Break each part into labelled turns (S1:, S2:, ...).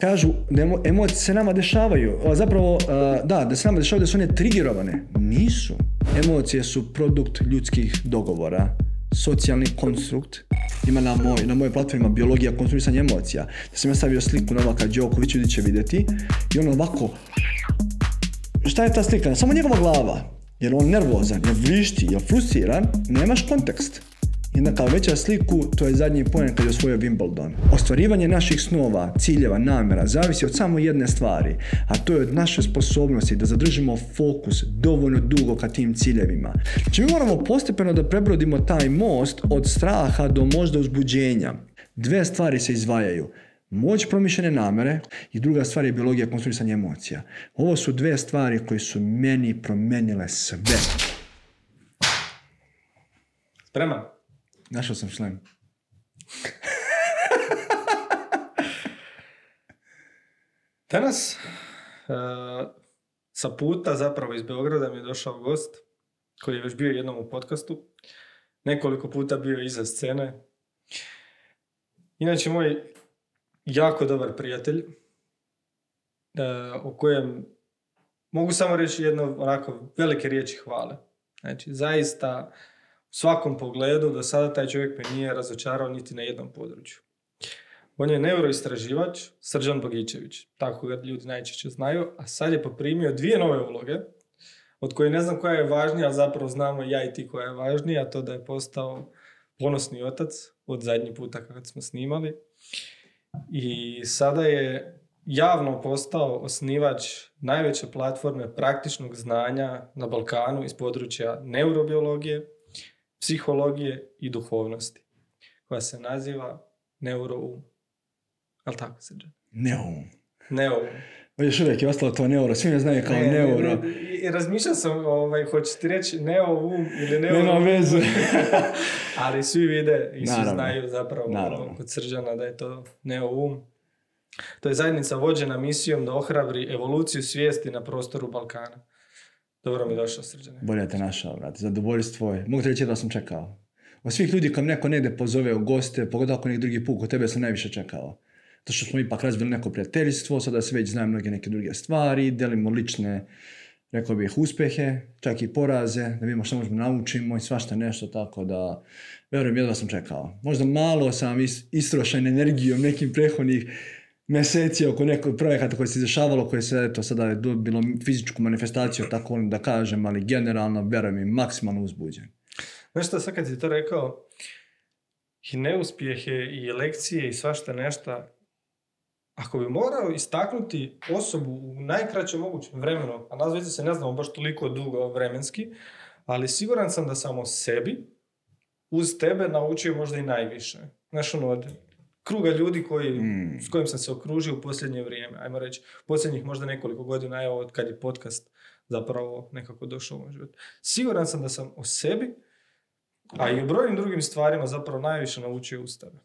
S1: kažu emocije se nama dešavaju. Zapravo, da, da se nama dešavaju da su one trigirovane. Nisu. Emocije su produkt ljudskih dogovora, socijalni konstrukt. Ima na, moj, na mojoj platformi biologija konstruisanja emocija. Da sam ja stavio sliku Novaka Đoković, ljudi će vidjeti. I on ovako, šta je ta slika? Samo njegova glava. Jer on nervozan, jer vrišti, jer frustriran, nemaš kontekst. Onda kao veća sliku, to je zadnji poen kad je osvojio Wimbledon. Ostvarivanje naših snova, ciljeva, namjera, zavisi od samo jedne stvari, a to je od naše sposobnosti da zadržimo fokus dovoljno dugo ka tim ciljevima. Znači mi moramo postepeno da prebrodimo taj most od straha do možda uzbuđenja. Dve stvari se izdvajaju. Moć promišljene namere i druga stvar je biologija konstruisanja emocija. Ovo su dve stvari koje su meni promijenile sve.
S2: Spreman?
S1: Našao sam šlem.
S2: Danas e, sa puta zapravo iz Beograda mi je došao gost koji je već bio jednom u podcastu. Nekoliko puta bio iza scene. Inače moj jako dobar prijatelj e, o kojem mogu samo reći jedno onako velike riječi hvale. Znači zaista svakom pogledu do sada taj čovjek me nije razočarao niti na jednom području. On je neuroistraživač Srđan Bogićević, tako ga ljudi najčešće znaju, a sad je poprimio dvije nove uloge, od koje ne znam koja je važnija, ali zapravo znamo ja i ti koja je važnija, a to da je postao ponosni otac od zadnji puta kad smo snimali. I sada je javno postao osnivač najveće platforme praktičnog znanja na Balkanu iz područja neurobiologije, psihologije i duhovnosti, koja se naziva Neuroum. Ali tako se
S1: Neum.
S2: Neuum.
S1: Još uvijek je ostalo to neuro, svi me znaju kao
S2: Ne, ne,
S1: neuro.
S2: ne, I razmišljao sam, ovaj, hoćeš ti reći neoum ili neoum.
S1: Nema veze.
S2: Ali svi vide i svi znaju zapravo
S1: Naravno.
S2: kod Srđana da je to neoum. To je zajednica vođena misijom da ohrabri evoluciju svijesti na prostoru Balkana. Dobro mi došao, Srđane.
S1: Bolje te našao, brate. Zadovoljstvo je. Mogu ti reći da sam čekao. Od svih ljudi kad neko negdje pozove u goste, pogotovo ako neki drugi put, kod tebe sam najviše čekao. To što smo ipak razvili neko prijateljstvo, sada se već znaju mnoge neke druge stvari, delimo lične, rekao bih, uspjehe, čak i poraze, da vidimo što možemo naučimo i svašta nešto, tako da, verujem, jedva sam čekao. Možda malo sam is- istrošen energijom nekim prethodnih mjeseci oko nekog projekata koji se izrašavalo, koje se eto sada je dobilo fizičku manifestaciju, tako da kažem, ali generalno, verujem, i maksimalno uzbuđen.
S2: Znaš što, sad kad si to rekao, i neuspjehe, i lekcije, i svašta nešto, ako bi morao istaknuti osobu u najkraćem mogućem vremenu, a nas se ne znamo baš toliko dugo vremenski, ali siguran sam da sam o sebi uz tebe naučio možda i najviše. Znaš, ono, kruga ljudi koji,
S1: Mm.
S2: s kojim sam se okružio u posljednje vrijeme, ajmo reći, posljednjih možda nekoliko godina, evo, od kad je podcast zapravo nekako došao u moj život. Siguran sam da sam o sebi, a i o brojnim drugim stvarima zapravo najviše naučio uz tebe.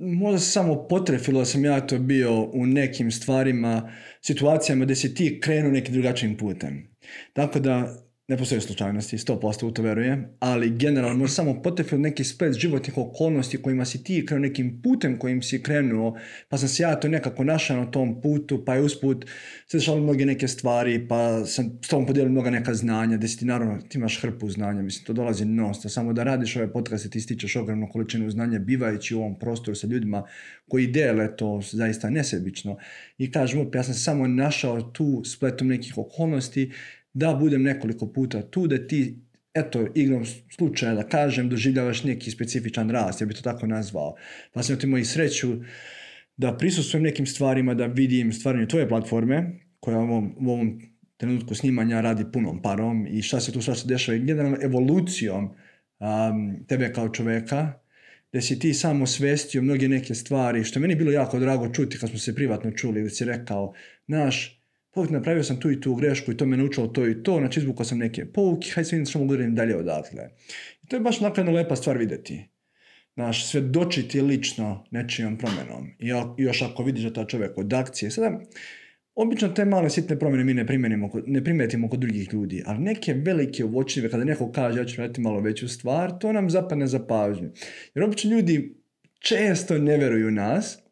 S1: Možda se samo potrefilo da sam ja to bio u nekim stvarima, situacijama gdje si ti krenuo nekim drugačijim putem. Tako da, ne postoje slučajnosti, 100% u to verujem, ali generalno možda samo potrefilo neki splet životnih okolnosti kojima si ti krenuo nekim putem kojim si krenuo, pa sam se ja to nekako našao na tom putu, pa je usput se dešavalo mnoge neke stvari, pa sam s tobom podijelio mnoga neka znanja, gdje si ti naravno, ti imaš hrpu znanja, mislim, to dolazi non samo da radiš ove podcaste, ti stičeš ogromnu količinu znanja, bivajući u ovom prostoru sa ljudima koji dele to zaista nesebično. I kažem, ja sam samo našao tu spletom nekih okolnosti, da budem nekoliko puta tu, da ti eto, igrom slučaja da kažem, doživljavaš neki specifičan rast, ja bih to tako nazvao. Pa sam imao i sreću da prisustvujem nekim stvarima, da vidim stvaranje tvoje platforme, koja u ovom, u ovom trenutku snimanja radi punom parom i šta se tu svašta dešava i generalno evolucijom um, tebe kao čoveka, da si ti samo svestio mnoge neke stvari, što je meni bilo jako drago čuti kad smo se privatno čuli, da si rekao, naš, povijek napravio sam tu i tu grešku i to me naučilo to i to, znači izvukao sam neke pouke, hajde sve što mogu dalje odatle. I to je baš onako jedna lepa stvar vidjeti. Znaš, svedočiti lično nečijom promjenom. I još ako vidiš da ta čovjek od akcije. Sada, obično te male sitne promjene mi ne, ne primetimo kod drugih ljudi, ali neke velike uočljive, kada neko kaže ja ću raditi malo veću stvar, to nam zapadne za pažnju. Jer obično ljudi često ne vjeruju u nas,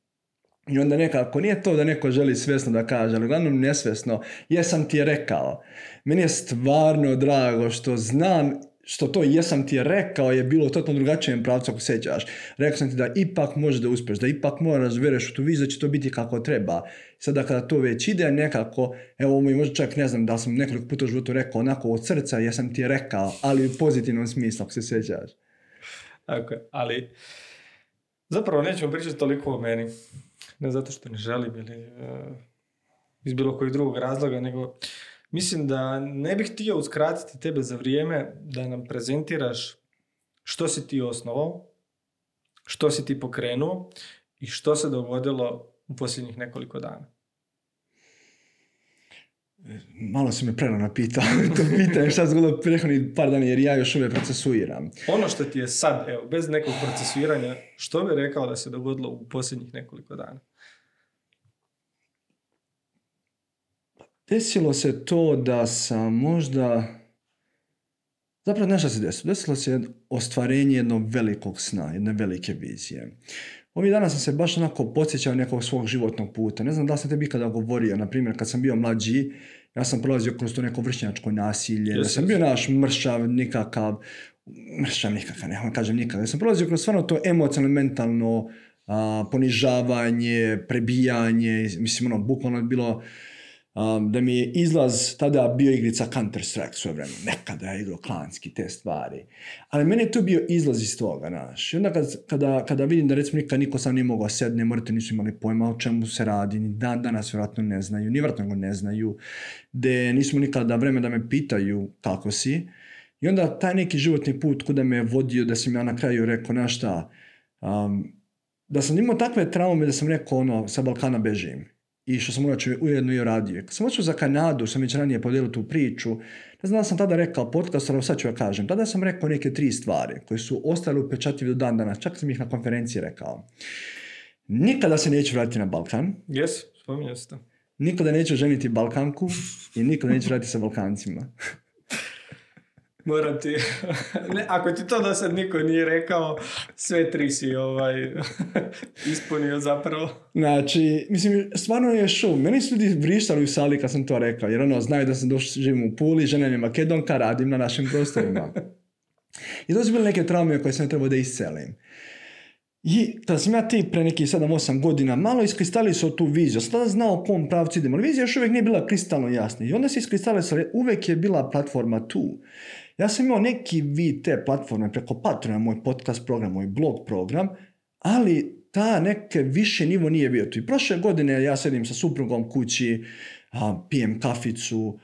S1: I onda nekako, nije to da neko želi svjesno da kaže, ali uglavnom nesvjesno, jesam ti je rekao. Meni je stvarno drago što znam što to jesam ti je rekao je bilo u totalno drugačijem pravcu ako sećaš. Rekao sam ti da ipak možeš da uspješ, da ipak moraš vjeruješ u tu viziju, da će to biti kako treba. Sada kada to već ide nekako, evo mi možda čak ne znam da sam nekoliko puta u životu rekao onako od srca jesam ti je rekao, ali u pozitivnom smislu ako se sjećaš.
S2: Tako je, ali zapravo nećemo pričati toliko o meni. Ne zato što ne želim ili uh, iz bilo kojeg drugog razloga, nego mislim da ne bih htio uskratiti tebe za vrijeme da nam prezentiraš što si ti osnovao, što si ti pokrenuo i što se dogodilo u posljednjih nekoliko dana.
S1: Malo si me prerano pitao. to pitanje šta se prethodnih par dana jer ja još uvijek procesuiram.
S2: Ono što ti je sad, evo, bez nekog procesuiranja, što bi rekao da se dogodilo u posljednjih nekoliko dana?
S1: Desilo se to da sam možda... Zapravo nešto se desilo. Desilo se ostvarenje jednog velikog sna, jedne velike vizije. Ovih dana sam se baš onako podsjećao nekog svog životnog puta. Ne znam da li sam tebi ikada govorio, na primjer kad sam bio mlađi, ja sam prolazio kroz to neko vršnjačko nasilje, da sam bio naš mršav, nikakav, mršav nikakav, ne kažem nikakav, ja sam prolazio kroz stvarno to emocionalno, mentalno a, ponižavanje, prebijanje, mislim ono, bukvalno je bilo um, da mi je izlaz tada bio igrica Counter Strike svoje vremena. Nekada je igrao klanski, te stvari. Ali meni je to bio izlaz iz toga, znaš. I onda kad, kada, kada vidim da recimo nikad niko sam nije mogao sedne, morate nisu imali pojma o čemu se radi, ni dan danas vjerojatno ne znaju, ni vjerojatno ne znaju, da nismo nikada vreme da me pitaju kako si. I onda taj neki životni put kuda me je vodio, da sam ja na kraju rekao, na šta, um, da sam imao takve traume da sam rekao, ono, sa Balkana bežim i što sam uočio ujedno i radio. Kad sam otišao za Kanadu, sam već ranije podijelio tu priču, ne znam da sam tada rekao podcast, ali sad ću ja kažem. Tada sam rekao neke tri stvari koje su ostale upečatljive do dan danas, čak sam ih na konferenciji rekao. Nikada se neću vratiti na Balkan.
S2: Yes, spominjao se to.
S1: Nikada neću ženiti Balkanku i nikada neću vratiti sa Balkancima.
S2: Moram ti, ne, ako ti to do sad niko nije rekao, sve tri si ovaj, ispunio zapravo.
S1: Znači, mislim, stvarno je show. Meni su ljudi vrištali u sali kad sam to rekao, jer ono, znaju da sam došao, živim u Puli, žena je Makedonka, radim na našim prostorima. I to su bile neke traume koje sam trebao da iscelim. I kada sam ja ti pre nekih 7-8 godina malo iskristalisao tu viziju, sam znao u kom pravcu idemo, ali vizija još uvijek nije bila kristalno jasna. I onda se iskristalisala, uvijek je bila platforma tu. Ja sam imao neki vid te platforme preko Patreona, moj podcast program, moj blog program, ali ta neke više nivo nije bio tu. I prošle godine ja sedim sa suprugom kući, pijem kaficu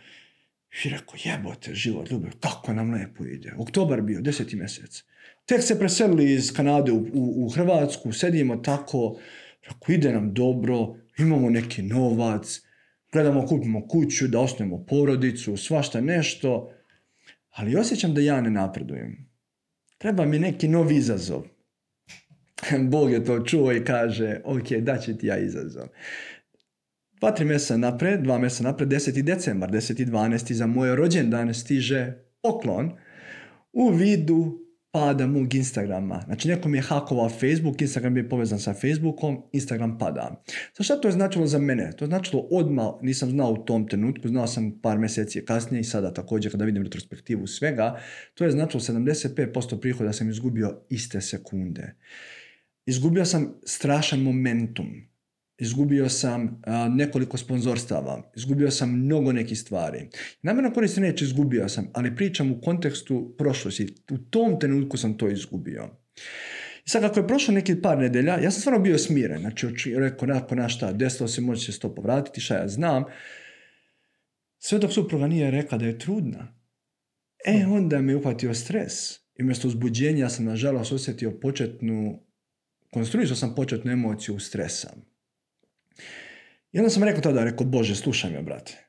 S1: i rekao, jebote, život, ljubav, kako nam lepo ide. Oktobar bio, deseti mjesec. Tek se preselili iz Kanade u, u, u Hrvatsku, sedimo tako, rekao, ide nam dobro, imamo neki novac, gledamo, kupimo kuću, da osnujemo porodicu, svašta nešto ali osjećam da ja ne napredujem. Treba mi neki novi izazov. Bog je to čuo i kaže, ok, daće ti ja izazov. Dva, tri mjeseca napred, dva mjeseca napred, 10. decembar, 10. 12. za moj rođendan stiže poklon u vidu pada mog Instagrama. Znači nekom je hakovao Facebook, Instagram je povezan sa Facebookom, Instagram pada. Sa šta to je značilo za mene? To je značilo odmah, nisam znao u tom trenutku, znao sam par mjeseci kasnije i sada također kada vidim retrospektivu svega, to je značilo 75% prihoda sam izgubio iste sekunde. Izgubio sam strašan momentum izgubio sam nekoliko sponzorstava, izgubio sam mnogo nekih stvari. Namjerno koristim neće izgubio sam, ali pričam u kontekstu prošlosti. U tom trenutku sam to izgubio. I sad kako je prošlo neki par nedelja, ja sam stvarno bio smiren. Znači, rekao, nakon na šta, desilo se, može se to povratiti, šta ja znam. Sve dok supruga nije rekla da je trudna. E, onda me uhvatio stres. I umjesto uzbuđenja ja sam nažalost osjetio početnu, konstruisao sam početnu emociju stresa. I onda sam rekao tada, rekao, Bože, slušaj me, brate.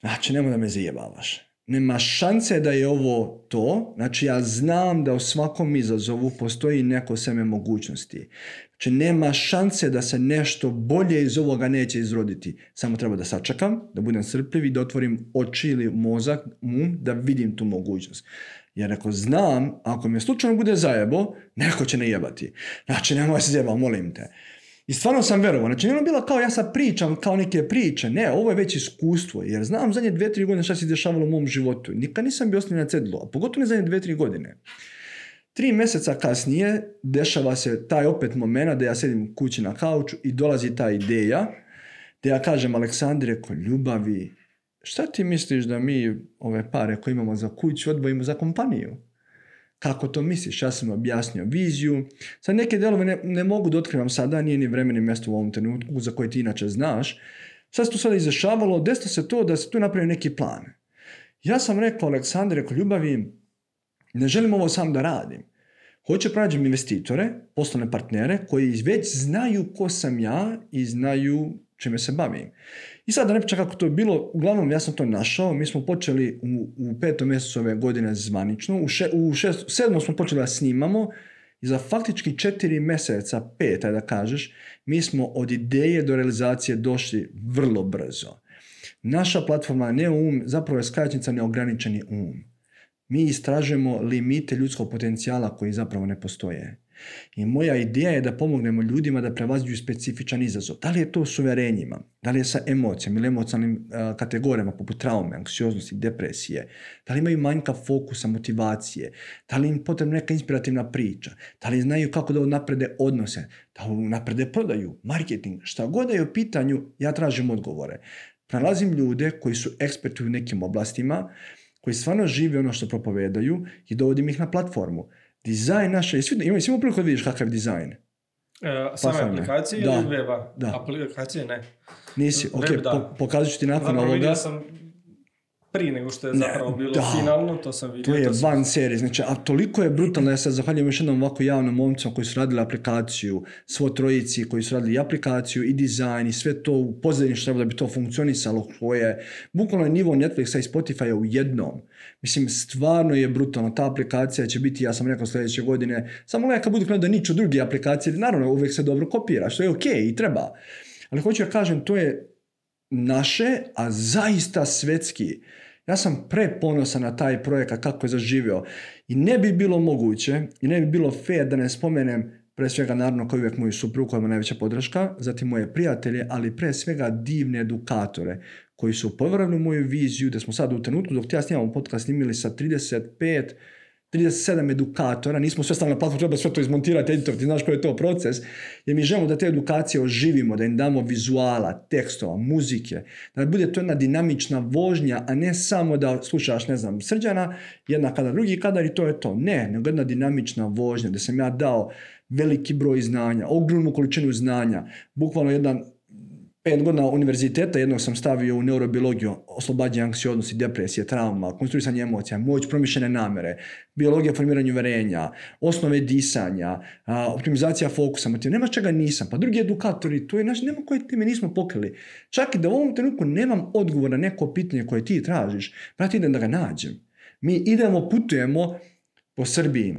S1: Znači, nemoj da me zajebavaš. Nema šanse da je ovo to. Znači, ja znam da u svakom izazovu postoji neko seme mogućnosti. Znači, nema šanse da se nešto bolje iz ovoga neće izroditi. Samo treba da sačekam, da budem srpljiv i da otvorim oči ili mozak, um, da vidim tu mogućnost. Jer ako znam, ako mi slučajno bude zajebo, neko će ne jebati. Znači, nemoj se zjeba, molim te. I stvarno sam verovao. Znači, ono bilo kao ja sad pričam kao neke priče. Ne, ovo je već iskustvo. Jer znam zadnje dvije, tri godine šta se dešavalo u mom životu. Nikad nisam bio ostavljen na cedlu. A pogotovo ne zadnje dvije, tri godine. Tri mjeseca kasnije dešava se taj opet moment da ja sedim kući na kauču i dolazi ta ideja da ja kažem Aleksandre ko ljubavi, šta ti misliš da mi ove pare koje imamo za kuću odvojimo za kompaniju? Kako to misliš? Ja sam objasnio viziju. Sad neke delove ne, ne mogu da otkrivam sada, nije ni vremeni mjesto u ovom trenutku za koje ti inače znaš. Sad se tu sada izrašavalo, desilo se to da se tu napravi neki plan. Ja sam rekao Aleksandre, rekao ljubavi, ne želim ovo sam da radim. Hoće pronađem investitore, poslovne partnere koji već znaju ko sam ja i znaju čime se bavim. I sad da ne pričam kako to je bilo, uglavnom ja sam to našao, mi smo počeli u, u petom mjesecu ove godine zvanično, u, še, u šest, sedmom smo počeli da snimamo i za faktički četiri mjeseca, pet, da kažeš, mi smo od ideje do realizacije došli vrlo brzo. Naša platforma ne um, zapravo je skraćnica neograničeni um. Mi istražujemo limite ljudskog potencijala koji zapravo ne postoje. I moja ideja je da pomognemo ljudima da prevaziđuju specifičan izazov. Da li je to s uverenjima, da li je sa emocijama ili emocionalnim kategorijama poput traume, anksioznosti, depresije, da li imaju manjka fokusa, motivacije, da li im potrebna neka inspirativna priča, da li znaju kako da naprede odnose, da naprede prodaju, marketing, šta god je u pitanju, ja tražim odgovore. Prelazim ljude koji su eksperti u nekim oblastima, koji stvarno žive ono što propovedaju i dovodim ih na platformu. Dizajn naše, imamo svi priliku da vidiš kakav je dizajn.
S2: E, same aplikacije
S1: Da.
S2: ili weba?
S1: Da.
S2: Aplikacije ne.
S1: Nisi, ok,
S2: Web, da.
S1: po, pokazat ću ti nakon
S2: Zapravo
S1: ovoga.
S2: vidio sam prije nego što je
S1: Ne,
S2: zapravo bilo
S1: da.
S2: finalno, to sam vidio.
S1: To je
S2: to sam-
S1: van serije, znači, a toliko je brutalno, ja sad zahvaljujem još jednom ovako javnom momcima koji su radili aplikaciju, svo trojici koji su radili i aplikaciju i dizajn i sve to u pozadini što treba da bi to funkcionisalo, koje je bukvalno je nivo Netflixa i Spotify u jednom. Mislim, stvarno je brutalno, ta aplikacija će biti, ja sam rekao sljedeće godine, samo kad budu krenuli da niču druge aplikacije, naravno uvijek se dobro kopira, što je ok i treba. Ali hoću da kažem, to je naše, a zaista svetski. Ja sam preponosan na taj projekat kako je zaživio. I ne bi bilo moguće i ne bi bilo fair da ne spomenem pre svega naravno kao i uvijek moju suprugu koja je najveća podrška, zatim moje prijatelje, ali pre svega divne edukatore koji su povjerovali u moju viziju da smo sad u trenutku dok ja snimam podcast snimili sa 35 37 edukatora, nismo sve stavili na platformu, treba sve to izmontirati, editor, ti znaš koji je to proces, jer mi želimo da te edukacije oživimo, da im damo vizuala, tekstova, muzike, da bude to jedna dinamična vožnja, a ne samo da slušaš, ne znam, srđana, jedna kada drugi kadar i to je to. Ne, nego jedna dinamična vožnja, da sam ja dao veliki broj znanja, ogromnu količinu znanja, bukvalno jedan pet godina univerziteta jednog sam stavio u neurobiologiju, oslobađanje anksioznosti, depresije, trauma, konstruisanje emocija, moć promišljene namere, biologija formiranja uverenja, osnove disanja, a, optimizacija fokusa, motiv, nema čega nisam. Pa drugi edukatori, to je naš, nema koje time nismo pokrili. Čak i da u ovom trenutku nemam odgovor na neko pitanje koje ti tražiš, brate, idem da ga nađem. Mi idemo, putujemo po Srbiji,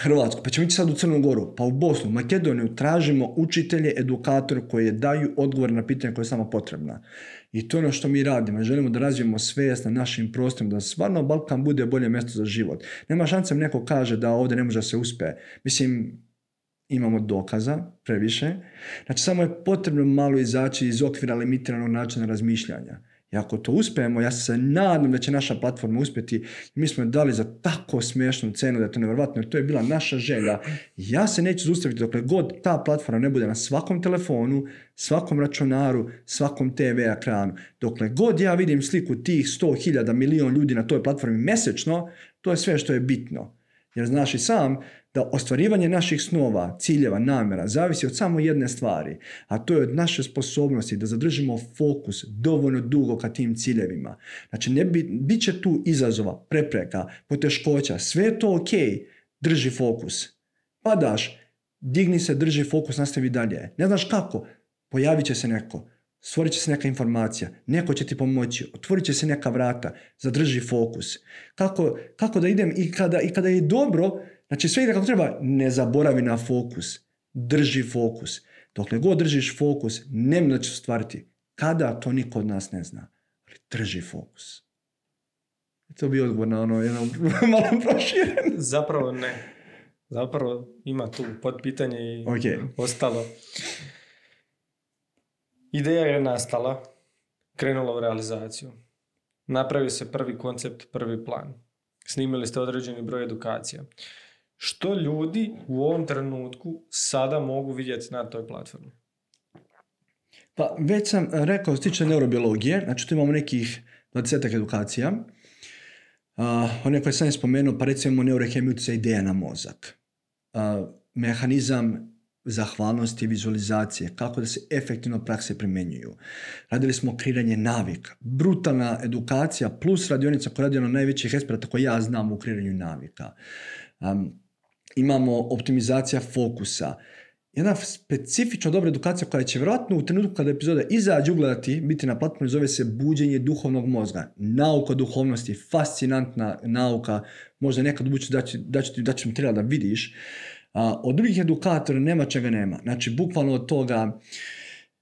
S1: Hrvatsku, pa ćemo ići sad u Crnu Goru, pa u Bosnu, Makedoniju, tražimo učitelje, edukatore koji daju odgovor na pitanja koje je samo potrebna. I to je ono što mi radimo. Želimo da razvijemo svijest na našim prostorima, da stvarno Balkan bude bolje mjesto za život. Nema šanse da neko kaže da ovdje ne može da se uspe. Mislim, imamo dokaza, previše. Znači, samo je potrebno malo izaći iz okvira limitiranog načina razmišljanja. I ako to uspijemo, ja se nadam da će naša platforma uspjeti. Mi smo je dali za tako smiješnu cenu da je to nevjerojatno, jer to je bila naša želja. Ja se neću zaustaviti dokle god ta platforma ne bude na svakom telefonu, svakom računaru, svakom TV ekranu. Dokle god ja vidim sliku tih 100.000 milion ljudi na toj platformi mjesečno, to je sve što je bitno. Jer znaš i sam da ostvarivanje naših snova, ciljeva, namjera zavisi od samo jedne stvari, a to je od naše sposobnosti da zadržimo fokus dovoljno dugo ka tim ciljevima. Znači, ne bi, bit će tu izazova, prepreka, poteškoća, sve je to ok, drži fokus. Padaš, digni se, drži fokus, nastavi dalje. Ne znaš kako, pojavit će se neko, stvorit će se neka informacija, neko će ti pomoći, otvorit će se neka vrata, zadrži fokus. Kako, kako da idem i kada, i kada je dobro, znači sve ide kako treba, ne zaboravi na fokus, drži fokus. Dokle god držiš fokus, da će stvariti. Kada, to niko od nas ne zna. Ali drži fokus. To bi odgovor na ono jedno malo proširen.
S2: Zapravo ne. Zapravo ima tu potpitanje i
S1: Ok.
S2: ostalo. Ideja je nastala, krenula u realizaciju. Napravio se prvi koncept, prvi plan. Snimili ste određeni broj edukacija. Što ljudi u ovom trenutku sada mogu vidjeti na toj platformi?
S1: Pa već sam rekao što tiče neurobiologije, znači tu imamo nekih 20 edukacija. Uh, one koje sam spomenuo, pa recimo imamo neurohemiju ideja na mozak. Uh, mehanizam zahvalnosti i vizualizacije, kako da se efektivno prakse primjenjuju. Radili smo kreiranje navika, brutalna edukacija plus radionica koja radi na najvećih eksperta koje ja znam u kreiranju navika. Um, imamo optimizacija fokusa, jedna specifično dobra edukacija koja će vjerojatno u trenutku kada epizoda izađe ugledati, biti na platformi, zove se buđenje duhovnog mozga. Nauka duhovnosti, fascinantna nauka, možda nekad da će, da će, da će materijal da vidiš. A, od drugih edukatora nema čega nema. Znači, bukvalno od toga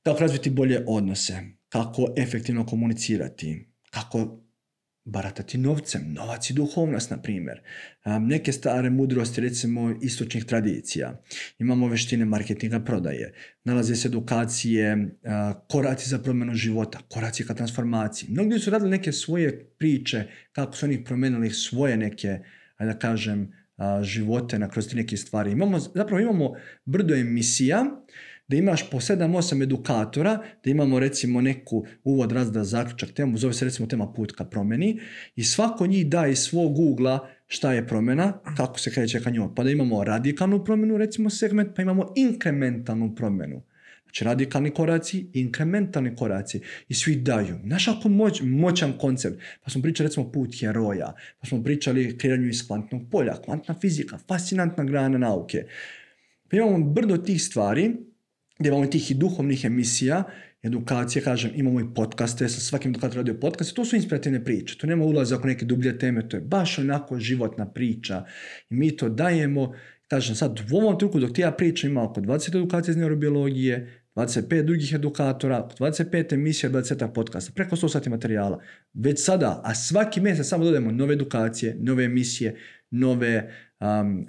S1: kako razviti bolje odnose, kako efektivno komunicirati, kako baratati novcem, novac i duhovnost, na primjer. Neke stare mudrosti, recimo, istočnih tradicija. Imamo veštine marketinga prodaje. Nalaze se edukacije, koraci za promjenu života, koraci ka transformaciji. Mnogi su radili neke svoje priče, kako su oni promijenili svoje neke, da kažem, živote na kroz neke stvari. Imamo, zapravo imamo brdo emisija da imaš po 7-8 edukatora, da imamo recimo neku uvod, razda, zaključak, temu, zove se recimo tema put ka promjeni i svako njih da iz svog ugla šta je promjena, kako se kreće ka njoj. Pa da imamo radikalnu promjenu, recimo segment, pa imamo inkrementalnu promjenu. Znači radikalni koraci, inkrementalni koraci i svi daju. Znaš ako moć, moćan koncept. Pa smo pričali recimo put heroja, pa smo pričali kreiranju iz kvantnog polja, kvantna fizika, fascinantna grana nauke. Pa imamo brdo tih stvari gdje imamo tih i duhovnih emisija, edukacije, kažem, imamo i podcaste, sa svakim dok radio podcast, to su inspirativne priče, to nema ulaza oko neke dublje teme, to je baš onako životna priča. I mi to dajemo, kažem sad u ovom trenutku dok ti ja pričam ima oko 20 edukacija iz neurobiologije, 25 drugih edukatora, 25 emisija, 20 podcasta, preko 100 sati materijala. Već sada, a svaki mjesec samo dodajemo nove edukacije, nove emisije, nove um,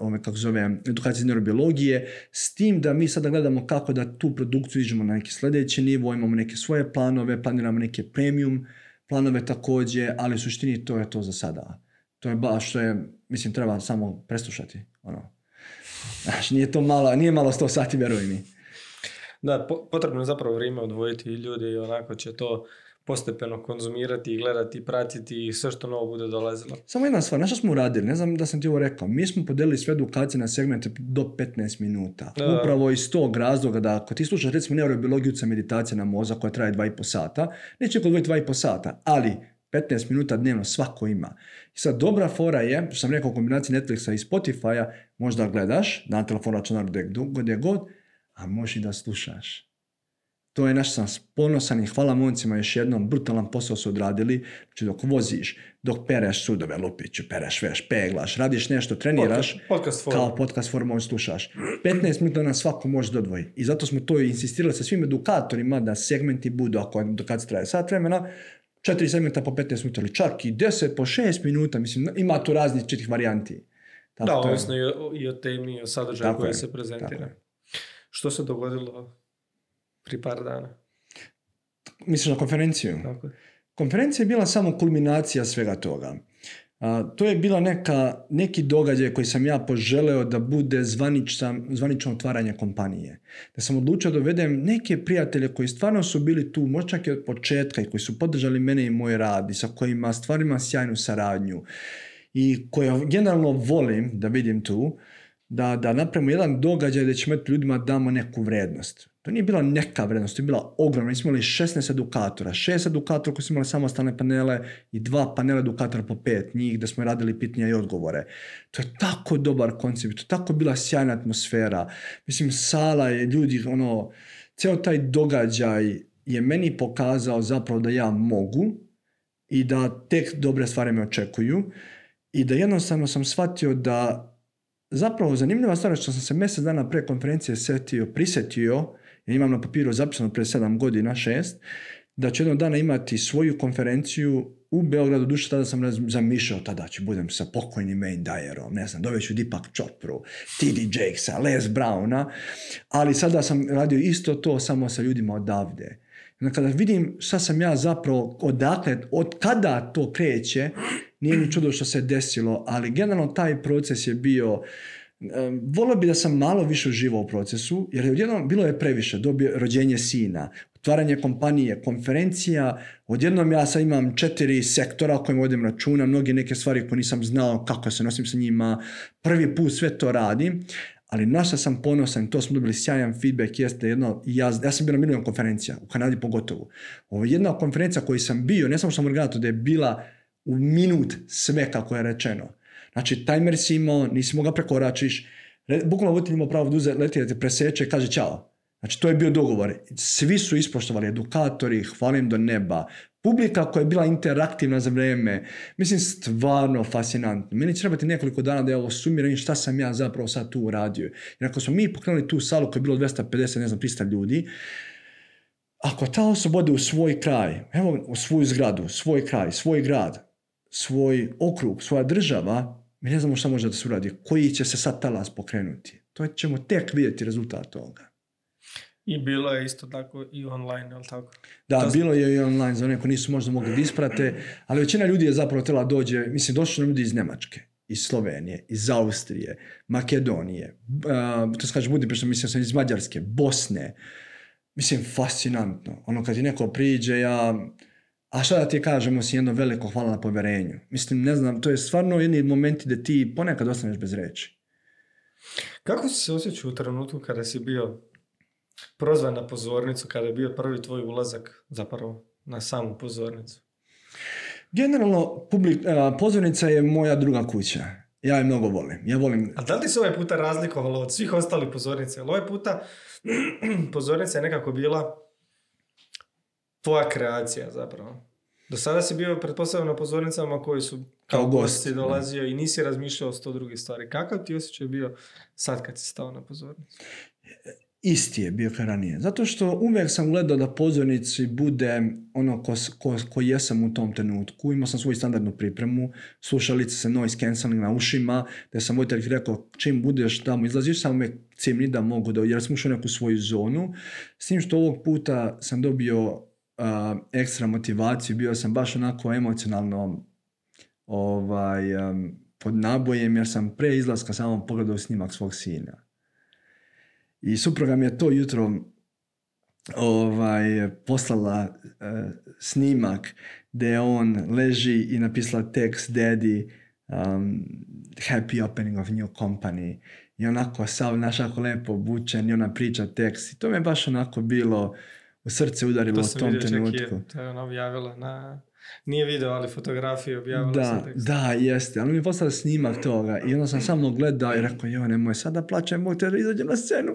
S1: ove, kako zove, edukacije neurobiologije, s tim da mi sada gledamo kako da tu produkciju iđemo na neki sljedeći nivo, imamo neke svoje planove, planiramo neke premium planove također, ali u suštini to je to za sada. To je baš što je, mislim, treba samo preslušati. Ono. Znači, nije to malo, nije malo sto sati, vjeruj mi.
S2: Da, potrebno je zapravo vrijeme odvojiti i ljudi onako će to postepeno konzumirati i gledati i pratiti i sve što novo bude dolazilo.
S1: Samo jedna stvar, nešto smo uradili, ne znam da sam ti ovo rekao, mi smo podelili sve edukacije na segmente do 15 minuta. Da. Upravo iz tog razloga da ako ti slušaš recimo neurobiologiju sa meditacija na mozak koja traje 2,5 sata, neće odvojiti 2,5 sata, ali 15 minuta dnevno svako ima. I sad dobra fora je, što sam rekao u kombinaciji Netflixa i Spotify-a, možda gledaš na telefon računaru gdje god, a možeš i da slušaš. To je naš sam ponosan i hvala momcima još jednom, brutalan posao su odradili. Znači dok voziš, dok pereš sudove, lupiću, pereš, veš, peglaš, radiš nešto, treniraš,
S2: podcast, podcast
S1: kao podcast formom slušaš. 15 minuta na svaku možeš dodvoji. I zato smo to insistirali sa svim edukatorima da segmenti budu, ako edukacija traje sat vremena, četiri segmenta po 15 minuta ili čak i 10 po 6 minuta, mislim, ima tu različitih varijanti.
S2: Tako da, ovisno i o, i o temi, i o sadržaju koji se prezentira. Što se dogodilo pri par dana.
S1: Misliš na konferenciju? Konferencija je bila samo kulminacija svega toga. to je bila neka, neki događaj koji sam ja poželeo da bude zvanično otvaranje kompanije. Da sam odlučio da dovedem neke prijatelje koji stvarno su bili tu, možda čak i od početka i koji su podržali mene i moj rad i sa kojima stvarno sjajnu saradnju i koje generalno volim da vidim tu, da, da napravimo jedan događaj da ćemo ljudima damo neku vrednost. To nije bila neka vrednost, to je bila ogromna. Mi smo imali 16 edukatora, šest edukatora koji su imali samostalne panele i dva panela edukatora po pet njih da smo radili pitanja i odgovore. To je tako dobar koncept, to je tako bila sjajna atmosfera. Mislim, sala je, ljudi, ono, ceo taj događaj je meni pokazao zapravo da ja mogu i da tek dobre stvari me očekuju i da jednostavno sam shvatio da zapravo zanimljiva stvar što sam se mjesec dana pre konferencije setio, prisetio, ja imam na papiru zapisano pre sedam godina, šest, da ću jednog dana imati svoju konferenciju u Beogradu, duše tada sam zamišljao tada ću budem sa pokojnim Main Dyerom, ne znam, doveću Deepak Chopru, T.D. Jakesa, Les Browna, ali sada sam radio isto to samo sa ljudima odavde. Kada vidim šta sam ja zapravo, odakle, od kada to kreće, nije mi čudo što se desilo, ali generalno taj proces je bio, volio bi da sam malo više uživao u procesu, jer odjednom bilo je previše, dobio rođenje sina, otvaranje kompanije, konferencija, odjednom ja sad imam četiri sektora o kojima vodim računa, mnoge neke stvari koje nisam znao kako se nosim sa njima, prvi put sve to radim, ali na što sam ponosan, to smo dobili sjajan feedback, jeste jedno, ja, ja sam bio na milion konferencija, u Kanadi pogotovo. Ovo je jedna konferencija koju sam bio, ne samo što sam organizator, da je bila u minut sve kako je rečeno. Znači, tajmer si imao, nisi mogao prekoračiš, re- bukvalno voditelj imao pravo da uze, leti da te preseče kaže čao. Znači, to je bio dogovor. Svi su ispoštovali, edukatori, hvalim do neba, publika koja je bila interaktivna za vrijeme. Mislim, stvarno fascinantno. Meni će trebati nekoliko dana da ja ovo sumiram i šta sam ja zapravo sad tu uradio. Jer ako smo mi pokrenuli tu salu koja je bilo 250, ne znam, 300 ljudi, ako ta osoba ode u svoj kraj, evo u svoju zgradu, svoj kraj, svoj grad, svoj okrug, svoja država, mi ne znamo šta može da se uradi, koji će se sad talas pokrenuti. To ćemo tek vidjeti rezultat toga.
S2: I bilo je isto tako i online, jel tako?
S1: Da,
S2: To-
S1: bilo je i online za one koji nisu možda mogli da isprate, ali većina ljudi je zapravo tela dođe, mislim, došli nam ljudi iz Njemačke, iz Slovenije, iz Austrije, Makedonije, uh, to se kaže Budimpešta, mislim sam iz Mađarske, Bosne. Mislim, fascinantno. Ono, kad ti neko priđe, ja... A šta da ti kažem, osim jedno veliko hvala na povjerenju. Mislim, ne znam, to je stvarno jedni momenti da ti ponekad ostaneš bez reči.
S2: Kako si se osjećao u trenutku kada si bio prozvan na pozornicu, kada je bio prvi tvoj ulazak zapravo na samu pozornicu?
S1: Generalno, publik, a, pozornica je moja druga kuća. Ja je mnogo volim. Ja volim
S2: A da li se ovaj puta razlikovalo od svih ostalih pozornica? Jer ovaj puta pozornica je nekako bila tvoja kreacija zapravo. Do sada si bio pretpostavljeno na pozornicama koji su kao,
S1: Kao
S2: gost si dolazio i nisi razmišljao o sto drugih stvari. Kakav ti osjećaj bio sad kad si stao na pozornicu?
S1: isti je bio kao ranije. Zato što uvijek sam gledao da pozornici bude ono ko, ko, ko jesam u tom trenutku. Imao sam svoju standardnu pripremu, slušalice se noise cancelling na ušima, da sam voditelj rekao čim budeš tamo izlaziš, samo me cimni da mogu da, jer sam ušao neku svoju zonu. S tim što ovog puta sam dobio a, ekstra motivaciju, bio sam baš onako emocionalno ovaj, am, pod nabojem jer sam pre izlaska samo pogledao snimak svog sina. I supruga mi je to jutro ovaj, poslala eh, snimak gdje on leži i napisala tekst Daddy um, happy opening of new company i onako sav naš ako lepo obučen i ona priča tekst i to me baš onako bilo srce udarilo u
S2: sam
S1: tom
S2: vidio
S1: trenutku.
S2: je. To je ona objavila na... Nije video, ali fotografiju objavila
S1: Da,
S2: sa tekstom.
S1: da, jeste. Ali mi je poslala snimak toga i onda sam samo gledao i rekao, joj, nemoj sada plaćam, moj te izađem na scenu.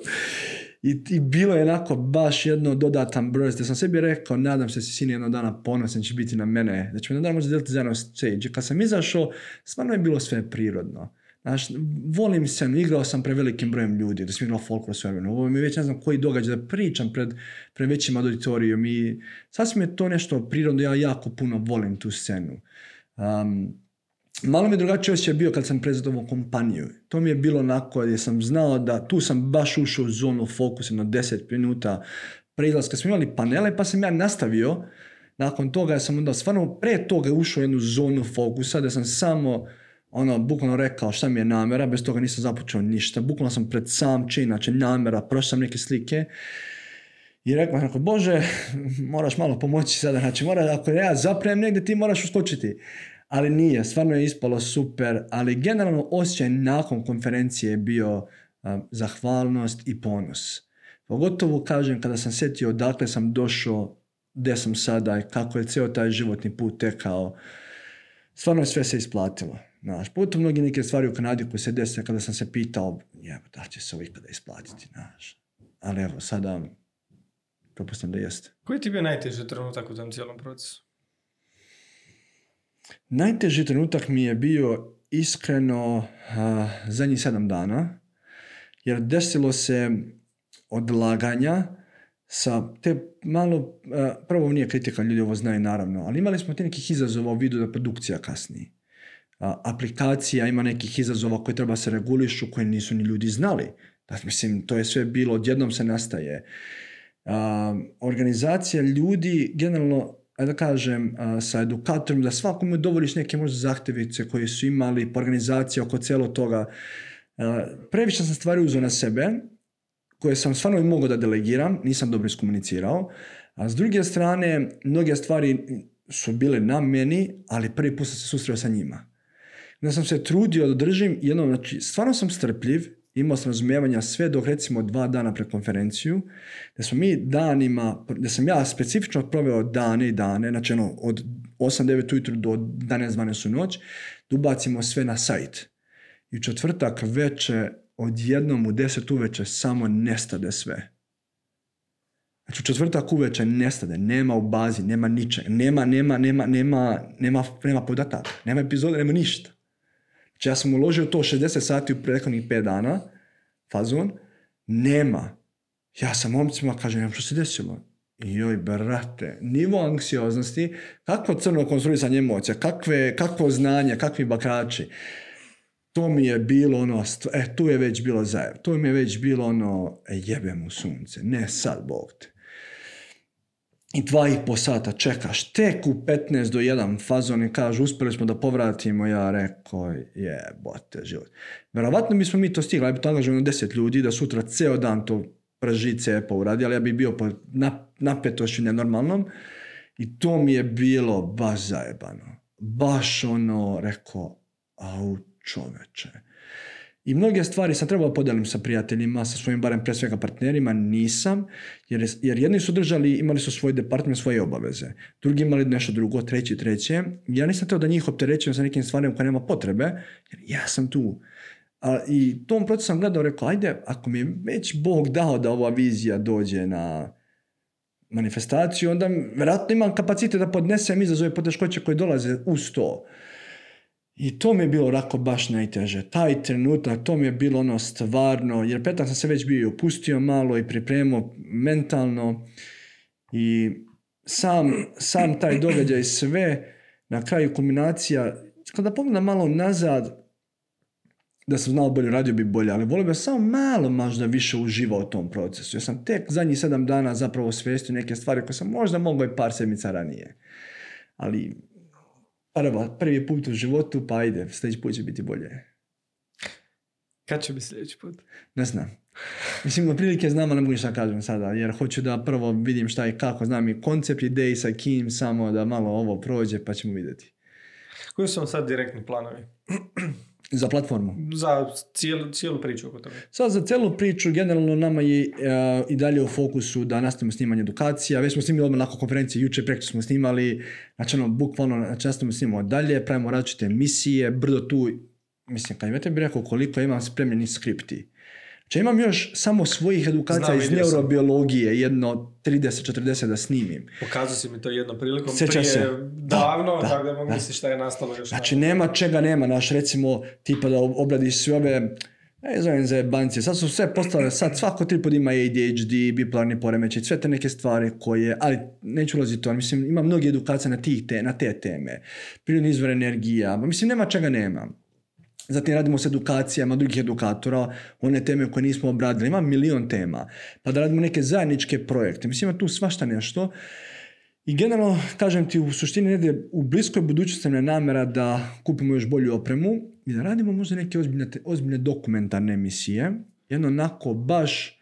S1: I, I bilo je onako baš jedno dodatan burst, da sam sebi rekao, nadam se da si sin jednog dana ponosan će biti na mene, da će me jednog dana možda deliti zajedno stage. Kad sam izašao, stvarno je bilo sve prirodno. Znaš, volim scenu, igrao sam pre velikim brojem ljudi, da sam igrao folklor sve vremena. Ovo mi već ne znam koji događaj, da pričam pred, pred većim auditorijom i sasvim je to nešto prirodno, ja jako puno volim tu scenu. Um, malo mi je drugačiji osjećaj bio kad sam preuzeo ovu kompaniju. To mi je bilo onako jer sam znao da tu sam baš ušao u zonu fokusa na 10 minuta pre izlaska. Smo imali panele pa sam ja nastavio. Nakon toga sam onda stvarno pre toga ušao u jednu zonu fokusa da sam samo ono, bukvalno rekao šta mi je namera, bez toga nisam započeo ništa. Bukvalno sam pred sam čin, znači namera, prošao sam neke slike i rekao, rekao, Bože, moraš malo pomoći sada, znači mora, ako ja zaprem negdje, ti moraš uskočiti. Ali nije, stvarno je ispalo super, ali generalno osjećaj nakon konferencije je bio a, zahvalnost i ponos. Pogotovo kažem kada sam sjetio odakle sam došao, gdje sam sada i kako je cijel taj životni put tekao, stvarno sve se isplatilo. Znaš, potom mnogi neke stvari u Kanadi koje se dese kada sam se pitao, jebo, da će se ovo ikada isplatiti, znaš. Ali evo, sada propustim da jeste.
S2: Koji ti je bio najteži trenutak u tom cijelom procesu?
S1: Najteži trenutak mi je bio iskreno a, zadnjih sedam dana, jer desilo se odlaganja sa te malo, e, prvo nije kritika, ljudi ovo znaju naravno, ali imali smo te nekih izazova u vidu da produkcija kasni. Aplikacija ima nekih izazova koje treba se regulišu, koje nisu ni ljudi znali. Da, mislim, to je sve bilo, odjednom se nastaje. Organizacija ljudi, generalno, da kažem, sa edukatorima, da svakome dovoliš neke možda zahtjevice koje su imali, pa organizacija oko cijelo toga. Previše sam stvari uzeo na sebe, koje sam stvarno mogao da delegiram, nisam dobro iskomunicirao, a s druge strane, mnoge stvari su bile na meni, ali prvi put sam se susreo sa njima. Da sam se trudio da držim jedno, znači, stvarno sam strpljiv, imao sam razumijevanja sve dok recimo dva dana pred konferenciju, da smo mi danima, da sam ja specifično proveo dane i dane, znači ono, od 8-9 ujutru do 11-12 u noć, da ubacimo sve na sajt. I četvrtak veče odjednom u 10 uveče samo nestade sve. Znači u četvrtak uveče nestade, nema u bazi, nema ničeg, nema, nema, nema, nema, nema, nema podataka, nema epizoda, nema ništa. Znači ja sam uložio to 60 sati u prethodnih 5 dana, fazon, nema. Ja sam momcima kažem, što se desilo? Joj, brate, nivo anksioznosti, kakvo crno konstruisanje emocija, kakve, kakvo znanje, kakvi bakrači. To mi je bilo ono, e, tu je već bilo zajev. To mi je već bilo ono, e, jebem u sunce, ne sad, Bog te. I dva i po sata čekaš, tek u 15 do 1 fazon i kažu, uspjeli smo da povratimo, ja rekao, je, bote, život. Verovatno bismo mi to stigli, ja bi to angažovano 10 ljudi, da sutra ceo dan to prži cepa uradi, ali ja bi bio po napetošću nenormalnom. I to mi je bilo baš zajebano. Baš ono, rekao, au čoveče. I mnoge stvari sam trebao podelim sa prijateljima, sa svojim barem pre svega partnerima, nisam, jer, jer jedni su držali, imali su svoj department, svoje obaveze, drugi imali nešto drugo, treći, treće. Ja nisam teo da njih opterećujem sa nekim stvarima koje nema potrebe, jer ja sam tu. A, I tom procesu sam gledao, rekao, ajde, ako mi je već Bog dao da ova vizija dođe na manifestaciju, onda vjerojatno imam kapacitet da podnesem izazove poteškoće koje dolaze uz to. I to mi je bilo rako baš najteže. Taj trenutak, to mi je bilo ono stvarno, jer petak sam se već bio opustio malo i pripremio mentalno i sam, sam taj događaj sve, na kraju kulminacija, kada pogledam malo nazad, da sam znao bolje, radio bi bolje, ali volio bi samo malo možda više uživao u tom procesu. Ja sam tek zadnjih sedam dana zapravo svestio neke stvari koje sam možda mogao i par sedmica ranije. Ali prva, prvi put u životu, pa ajde, sljedeći put će biti bolje.
S2: Kad će biti sljedeći put?
S1: Ne znam. Mislim, otprilike znam, ali ne mogu šta kažem sada, jer hoću da prvo vidim šta i kako, znam i koncept, ideji sa kim, samo da malo ovo prođe, pa ćemo vidjeti.
S2: Koji su vam sad direktni planovi?
S1: Za platformu?
S2: Za cijelu, cijelu priču oko toga.
S1: Sad za cijelu priču, generalno nama je uh, i dalje u fokusu da nastavimo snimanje edukacija. Već smo snimili odmah nakon konferencije, jučer preko smo snimali, znači ono, bukvalno znači, nastavimo snimamo dalje, pravimo različite emisije, brdo tu, mislim, kad imate bi rekao koliko imam spremljeni skripti. Znači imam još samo svojih edukacija
S2: Znam,
S1: iz neurobiologije, jedno 30-40 da snimim.
S2: Pokazao si mi to jednom prilikom
S1: Sjećam
S2: prije
S1: se.
S2: davno,
S1: Da,
S2: tako da mogu
S1: da.
S2: misliti šta je nastalo još.
S1: Znači nema čega nema, naš recimo tipa da obradiš sve ove ne zovem za banci, sad su sve postale, sad svako tri put ima ADHD, bipolarni poremećaj, sve te neke stvari koje, ali neću ulaziti to, mislim ima mnogi edukacije na, tih te, na te teme, prirodni izvor energija, mislim nema čega nema. Zatim radimo s edukacijama drugih edukatora, one teme koje nismo obradili, ima milion tema, pa da radimo neke zajedničke projekte, mislim ima tu svašta nešto. I generalno, kažem ti, u suštini negdje u bliskoj budućnosti je namjera da kupimo još bolju opremu i da radimo možda neke ozbiljne, ozbiljne dokumentarne emisije. Jedno onako baš,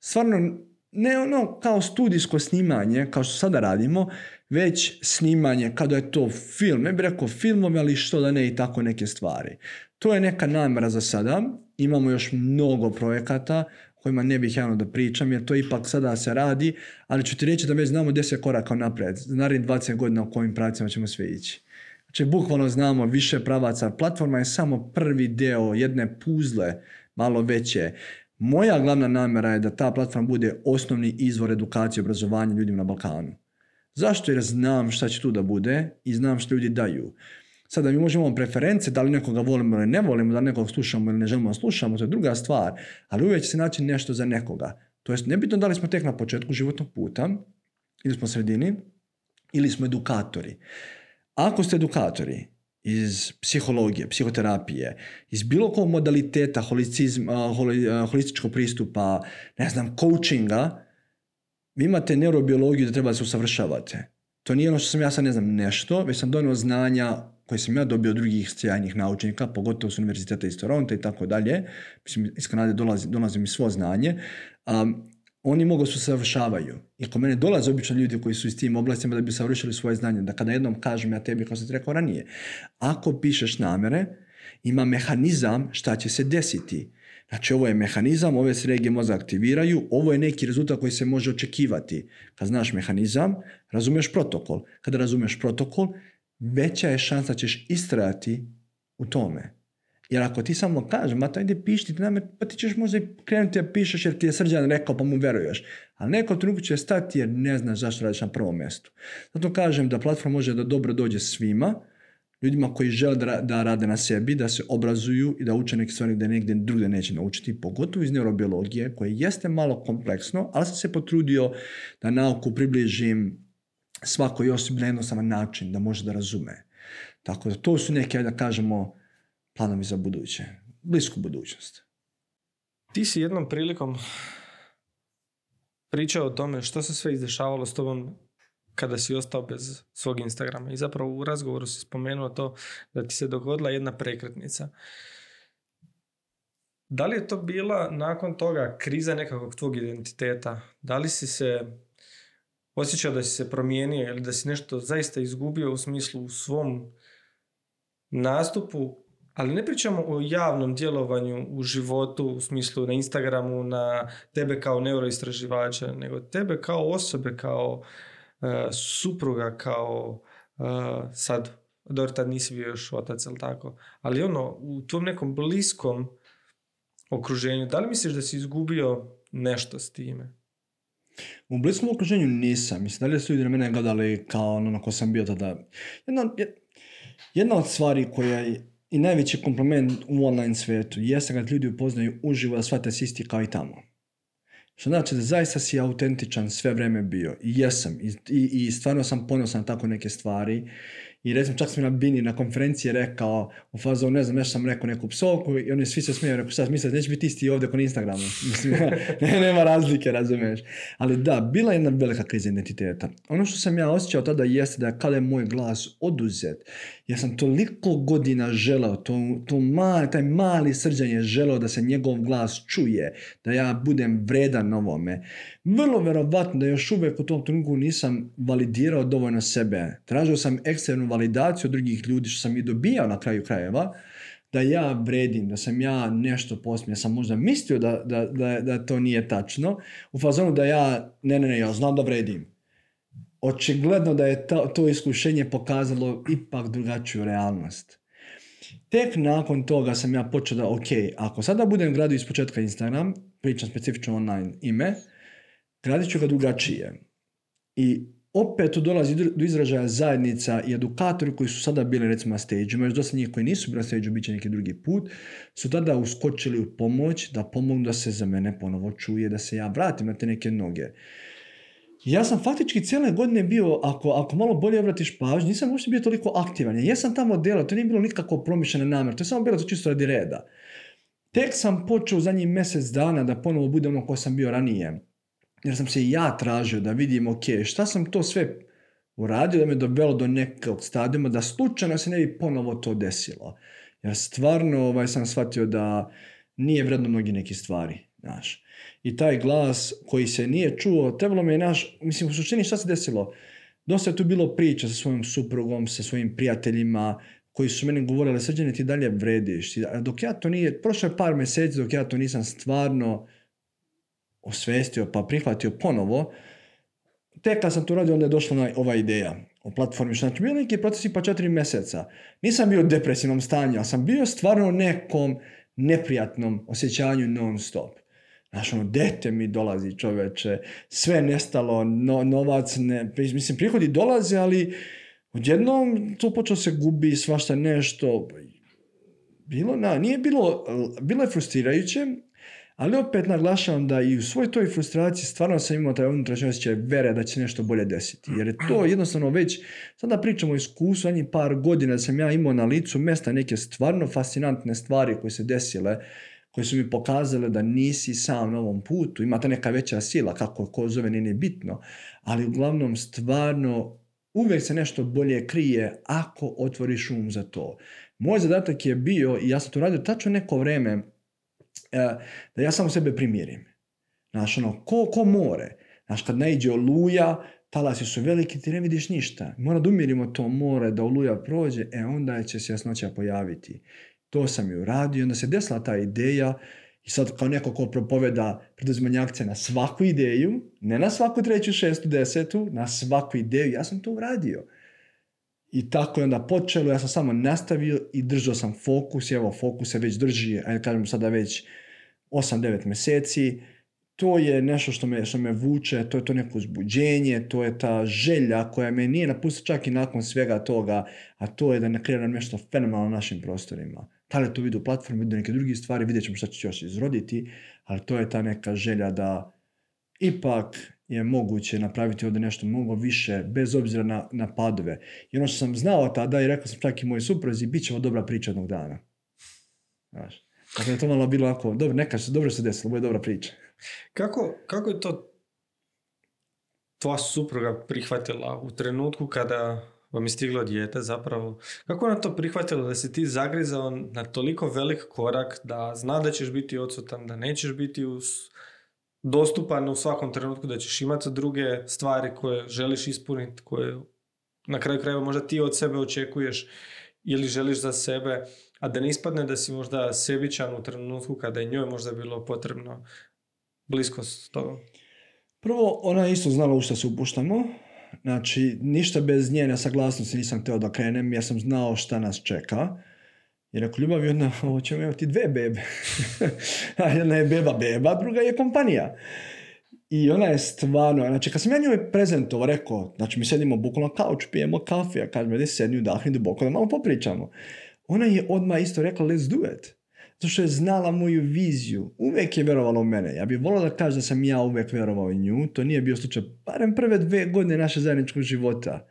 S1: stvarno, ne ono kao studijsko snimanje, kao što sada radimo, već snimanje kada je to film. Ne bih rekao filmove, ali što da ne i tako neke stvari. To je neka namjera za sada. Imamo još mnogo projekata kojima ne bih javno da pričam, jer to ipak sada se radi, ali ću ti reći da već znamo 10 koraka napred. Za narednih 20 godina u kojim pravcima ćemo sve ići. Znači, bukvalno znamo više pravaca. Platforma je samo prvi deo jedne puzle, malo veće. Moja glavna namjera je da ta platforma bude osnovni izvor edukacije i obrazovanja ljudima na Balkanu. Zašto? Jer znam šta će tu da bude i znam što ljudi daju. Sada mi možemo imati preference, da li nekoga volimo ili ne volimo, da li nekog slušamo ili ne želimo slušamo, to je druga stvar, ali uvijek će se naći nešto za nekoga. To jest, nebitno da li smo tek na početku životnog puta, ili smo sredini, ili smo edukatori. Ako ste edukatori iz psihologije, psihoterapije, iz bilo kog modaliteta holi, holističkog pristupa, ne znam, coachinga, vi imate neurobiologiju da treba da se usavršavate. To nije ono što sam ja sad ne znam nešto, već sam donio znanja koje sam ja dobio od drugih sjajnih naučnika, pogotovo s univerziteta iz Toronto i tako dalje. Mislim, iz Kanade dolazi, dolazi mi svo znanje. Um, oni mogu se usavršavaju. I kod mene dolaze obično ljudi koji su iz tim oblastima da bi savršili svoje znanje. Da kada jednom kažem ja tebi, kao sam ti rekao ranije, ako pišeš namere, ima mehanizam šta će se desiti. Znači ovo je mehanizam, ove se regije mozga aktiviraju, ovo je neki rezultat koji se može očekivati. Kad znaš mehanizam, razumiješ protokol. Kada razumiješ protokol, veća je šansa da ćeš istrajati u tome. Jer ako ti samo kažeš, ma to ide pišti, ti pa ti ćeš možda krenuti da pišeš jer ti je srđan rekao pa mu veruješ. Ali neko trenutku će stati jer ne znaš zašto radiš na prvom mjestu. Zato kažem da platforma može da dobro dođe svima, ljudima koji žele da, da rade na sebi, da se obrazuju i da uče neke stvari da negdje drugdje neće naučiti, pogotovo iz neurobiologije, koje jeste malo kompleksno, ali sam se potrudio da nauku približim svakoj osobi na jednostavan način, da može da razume. Tako da to su neke, da kažemo, planovi za buduće, blisku budućnost.
S2: Ti si jednom prilikom pričao o tome što se sve izdešavalo s tobom kada si ostao bez svog Instagrama. I zapravo u razgovoru si spomenuo to da ti se dogodila jedna prekretnica. Da li je to bila nakon toga kriza nekakvog tvog identiteta? Da li si se osjećao da si se promijenio ili da si nešto zaista izgubio u smislu u svom nastupu ali ne pričamo o javnom djelovanju u životu, u smislu na Instagramu, na tebe kao neuroistraživača, nego tebe kao osobe, kao uh, supruga, kao uh, sad, dobro tad nisi bio još otac, ali tako, ali ono, u tom nekom bliskom okruženju, da li misliš da si izgubio nešto s time?
S1: U bliskom okruženju nisam. Mislim, da li su ljudi na mene gledali kao ono ko sam bio tada. Jedna, jedna od stvari koja je i najveći kompliment u online svijetu jeste kad ljudi upoznaju uživo da shvate si isti kao i tamo. Što znači da zaista si autentičan sve vreme bio. I jesam. I, i, i stvarno sam ponosan na tako neke stvari. I recimo čak sam na Bini na konferenciji rekao u fazu, ne znam, nešto sam rekao neku psovku i oni svi se smiju, rekao šta misle, neće biti isti ovdje kod Instagramu. Mislim, ne, nema razlike, razumiješ. Ali da, bila je jedna velika kriza identiteta. Ono što sam ja osjećao tada jeste da kada je moj glas oduzet, ja sam toliko godina želeo, to, to mali, taj mali srđan je želeo da se njegov glas čuje, da ja budem vredan ovome. Vrlo verovatno da još uvijek u tom trenutku nisam validirao dovoljno sebe. Tražio sam eksternu validaciju od drugih ljudi što sam i dobijao na kraju krajeva, da ja vredim, da sam ja nešto posmijem, sam možda mislio da, da, da, da to nije tačno, u fazonu da ja, ne, ne, ne, ja znam da vredim. Očigledno da je to, to iskušenje pokazalo ipak drugačiju realnost. Tek nakon toga sam ja počeo da, ok, ako sada budem gradio iz početka Instagram, pričam specifično online ime, gradit ću ga drugačije. I opet tu dolazi do izražaja zajednica i edukatori koji su sada bili recimo na stage, ima još dosta njih koji nisu bili na stage, bit će neki drugi put, su tada uskočili u pomoć da pomognu da se za mene ponovo čuje, da se ja vratim na te neke noge. Ja sam faktički cijele godine bio, ako, ako malo bolje obratiš pažnju, nisam uopšte bio toliko aktivan. Ja sam tamo delo, to nije bilo nikako promišljena namjer, to je samo bilo to čisto radi reda. Tek sam počeo zadnjih mjesec dana da ponovo budem ono ko sam bio ranije jer sam se ja tražio da vidim, ok, šta sam to sve uradio da me dovelo do nekog stadijuma, da slučajno se ne bi ponovo to desilo. Jer stvarno ovaj, sam shvatio da nije vredno mnogi neki stvari, znaš. I taj glas koji se nije čuo, trebalo mi je naš, mislim, u suštini šta se desilo? Dosta je tu bilo priča sa svojom suprugom, sa svojim prijateljima, koji su meni govorili, srđane ti dalje vrediš. Dok ja to nije, prošlo je par mjeseci dok ja to nisam stvarno osvestio pa prihvatio ponovo, tek kad sam to radio, onda je došla ova ideja o platformi. Znači, bio neki procesi pa četiri mjeseca. Nisam bio u depresivnom stanju, ali sam bio stvarno u nekom neprijatnom osjećanju non stop. Znaš, ono, dete mi dolazi čoveče, sve nestalo, no, novac, ne, mislim, prihodi dolaze, ali odjednom to počeo se gubi, svašta nešto. Bilo, na, nije bilo, bilo je frustrirajuće, Ali opet naglašavam da i u svoj toj frustraciji stvarno sam imao taj unutrašnji osjećaj vere da će nešto bolje desiti. Jer je to jednostavno već, sada pričamo o iskustvu, par godina sam ja imao na licu mjesta neke stvarno fascinantne stvari koje se desile, koje su mi pokazale da nisi sam na ovom putu, ima ta neka veća sila, kako ko zove, nije bitno, ali uglavnom stvarno uvijek se nešto bolje krije ako otvoriš um za to. Moj zadatak je bio, i ja sam to radio tačno neko vreme, e, da ja samo sebe primirim. Znaš, ono, ko, ko more. Znaš, kad ne iđe oluja, talasi su veliki, ti ne vidiš ništa. Mora da umirimo to more, da oluja prođe, e onda će se jasnoća pojaviti. To sam i uradio, onda se desila ta ideja i sad kao neko ko propoveda preduzimanje akcije na svaku ideju, ne na svaku treću, šestu, desetu, na svaku ideju, ja sam to uradio. I tako je onda počelo, ja sam samo nastavio i držao sam fokus, evo fokus se već drži, ajde kažemo sada već 8-9 mjeseci, to je nešto što me, što me vuče, to je to neko uzbuđenje, to je ta želja koja me nije napustila čak i nakon svega toga, a to je da ne kreiram nešto fenomenalno na našim prostorima. Da li to vidu platforme, vidu neke druge stvari, vidjet ćemo šta će još izroditi, ali to je ta neka želja da ipak je moguće napraviti ovdje nešto mnogo više, bez obzira na, na padove. I ono što sam znao tada i rekao sam čak i moj supruzi, bit će dobra priča jednog dana. Znaš. Dakle, je to malo bilo ovako, dobro, neka se, dobro se desilo, je dobra priča.
S2: Kako, kako je to tvoja supruga prihvatila u trenutku kada vam je stiglo dijete zapravo? Kako ona to prihvatila da si ti zagrizao na toliko velik korak da zna da ćeš biti odsutan, da nećeš biti uz, dostupan u svakom trenutku, da ćeš imati druge stvari koje želiš ispuniti, koje na kraju krajeva možda ti od sebe očekuješ ili želiš za sebe, a da ne ispadne da si možda sebičan u trenutku kada je njoj možda bilo potrebno bliskost toga.
S1: Prvo, ona je isto znala u što se upuštamo. Znači, ništa bez njene saglasnosti nisam htio da krenem, jer sam znao šta nas čeka. Jer ako ljubav je jedna, ovo ćemo imati dve bebe. jedna je beba beba, druga je kompanija. I ona je stvarno, znači kad sam ja njoj prezentovao, rekao, znači mi sedimo bukvalno na kauču, pijemo kafe, a kažem, da sedni, udahni duboko, da malo popričamo. Ona je odmah isto rekla, let's do it. Zato što je znala moju viziju. Uvijek je vjerovala u mene. Ja bih volio da kažem da sam ja uvijek vjerovao u nju. To nije bio slučaj. Barem prve dve godine naše zajedničkog života.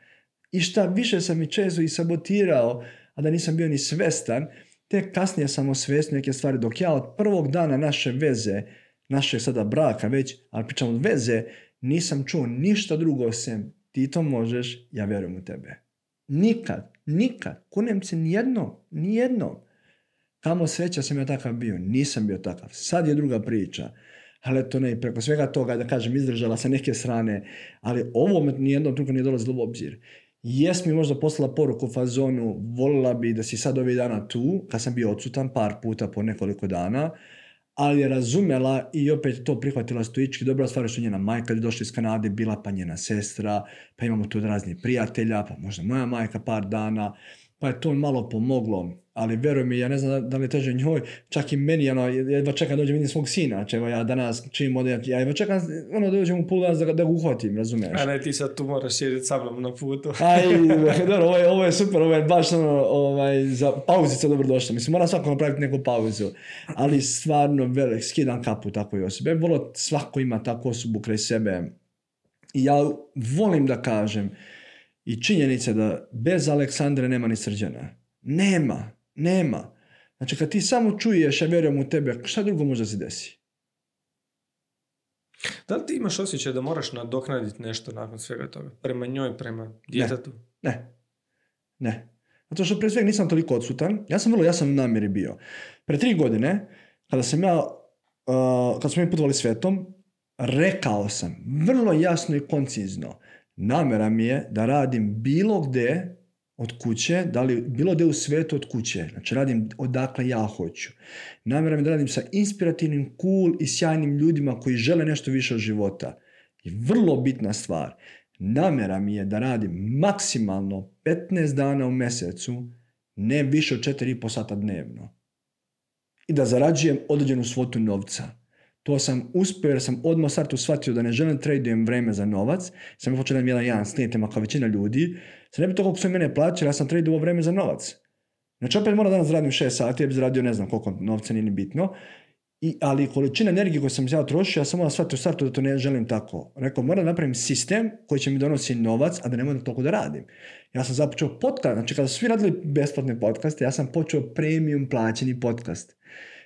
S1: I šta više sam i često i sabotirao, a da nisam bio ni svestan, te kasnije sam osvestio neke stvari. Dok ja od prvog dana naše veze, naše sada braka već, ali pričam od veze, nisam čuo ništa drugo osim ti to možeš, ja vjerujem u tebe. Nikad, nikad, kunem se nijednom, nijednom. Kamo sreća sam ja takav bio, nisam bio takav. Sad je druga priča. Ali to ne, preko svega toga, da kažem, izdržala sa neke strane, ali ovo me nijednom truka nije dolazilo u obzir. Jes mi možda poslala poruku fazonu, volila bi da si sad ovih dana tu, kad sam bio odsutan par puta po nekoliko dana, ali je razumjela i opet to prihvatila stoički. Dobra stvar što njena majka je došla iz Kanade, bila pa njena sestra, pa imamo tu razni prijatelja, pa možda moja majka par dana, pa je to malo pomoglo ali veruj mi, ja ne znam da li je teže njoj, čak i meni, ono, jedva čekam da dođem vidim svog sina, znači evo ja danas čim ode, ja jedva čekam, ono, da dođem u pol da, da ga uhvatim, razumiješ?
S2: A ne, ti sad tu moraš sjediti sa mnom na putu.
S1: Aj, dobro, ovo je, ovo je super, ovo je baš ono, ovaj, za pauzica dobro došlo, mislim, moram svako napraviti neku pauzu, ali stvarno, velik, skidam kapu takvoj osobi, ja volo svako ima takvu osobu kraj sebe i ja volim da kažem i činjenica da bez Aleksandre nema ni srđana. Nema. Nema. Znači kad ti samo čuješ, ja vjerujem u tebe, šta drugo može se desi?
S2: Da li ti imaš osjećaj da moraš nadoknaditi nešto nakon svega toga? Prema njoj, prema djetetu?
S1: Ne. ne. Ne. Zato što pre svega nisam toliko odsutan. Ja sam vrlo jasan u namjeri bio. Pre tri godine, kada sam ja, uh, kada smo mi putovali svetom, rekao sam vrlo jasno i koncizno, namjera mi je da radim bilo gdje od kuće, da li bilo da u svijetu od kuće, znači radim odakle ja hoću. Namjeram da radim sa inspirativnim, cool i sjajnim ljudima koji žele nešto više od života. I vrlo bitna stvar, namjera mi je da radim maksimalno 15 dana u mjesecu, ne više od 4,5 sata dnevno. I da zarađujem određenu svotu novca. To sam uspio jer sam odmah startu shvatio da ne želim tradujem vreme za novac. Sam počeo da mi jedan jedan snijetem kao većina ljudi. Sam ne bi to koliko su mene plaćali, ja sam traduo vreme za novac. Znači opet moram danas radim 6 sati, ja bi zaradio ne znam koliko novca, nije ni bitno. I, ali količina energije koju sam ja trošio, ja sam morao shvatiti u startu da to ne želim tako. Rekao, moram napravim sistem koji će mi donosi novac, a da ne moram toliko da radim. Ja sam započeo podcast, znači kada su svi radili besplatne podcaste, ja sam počeo premium plaćeni podcast.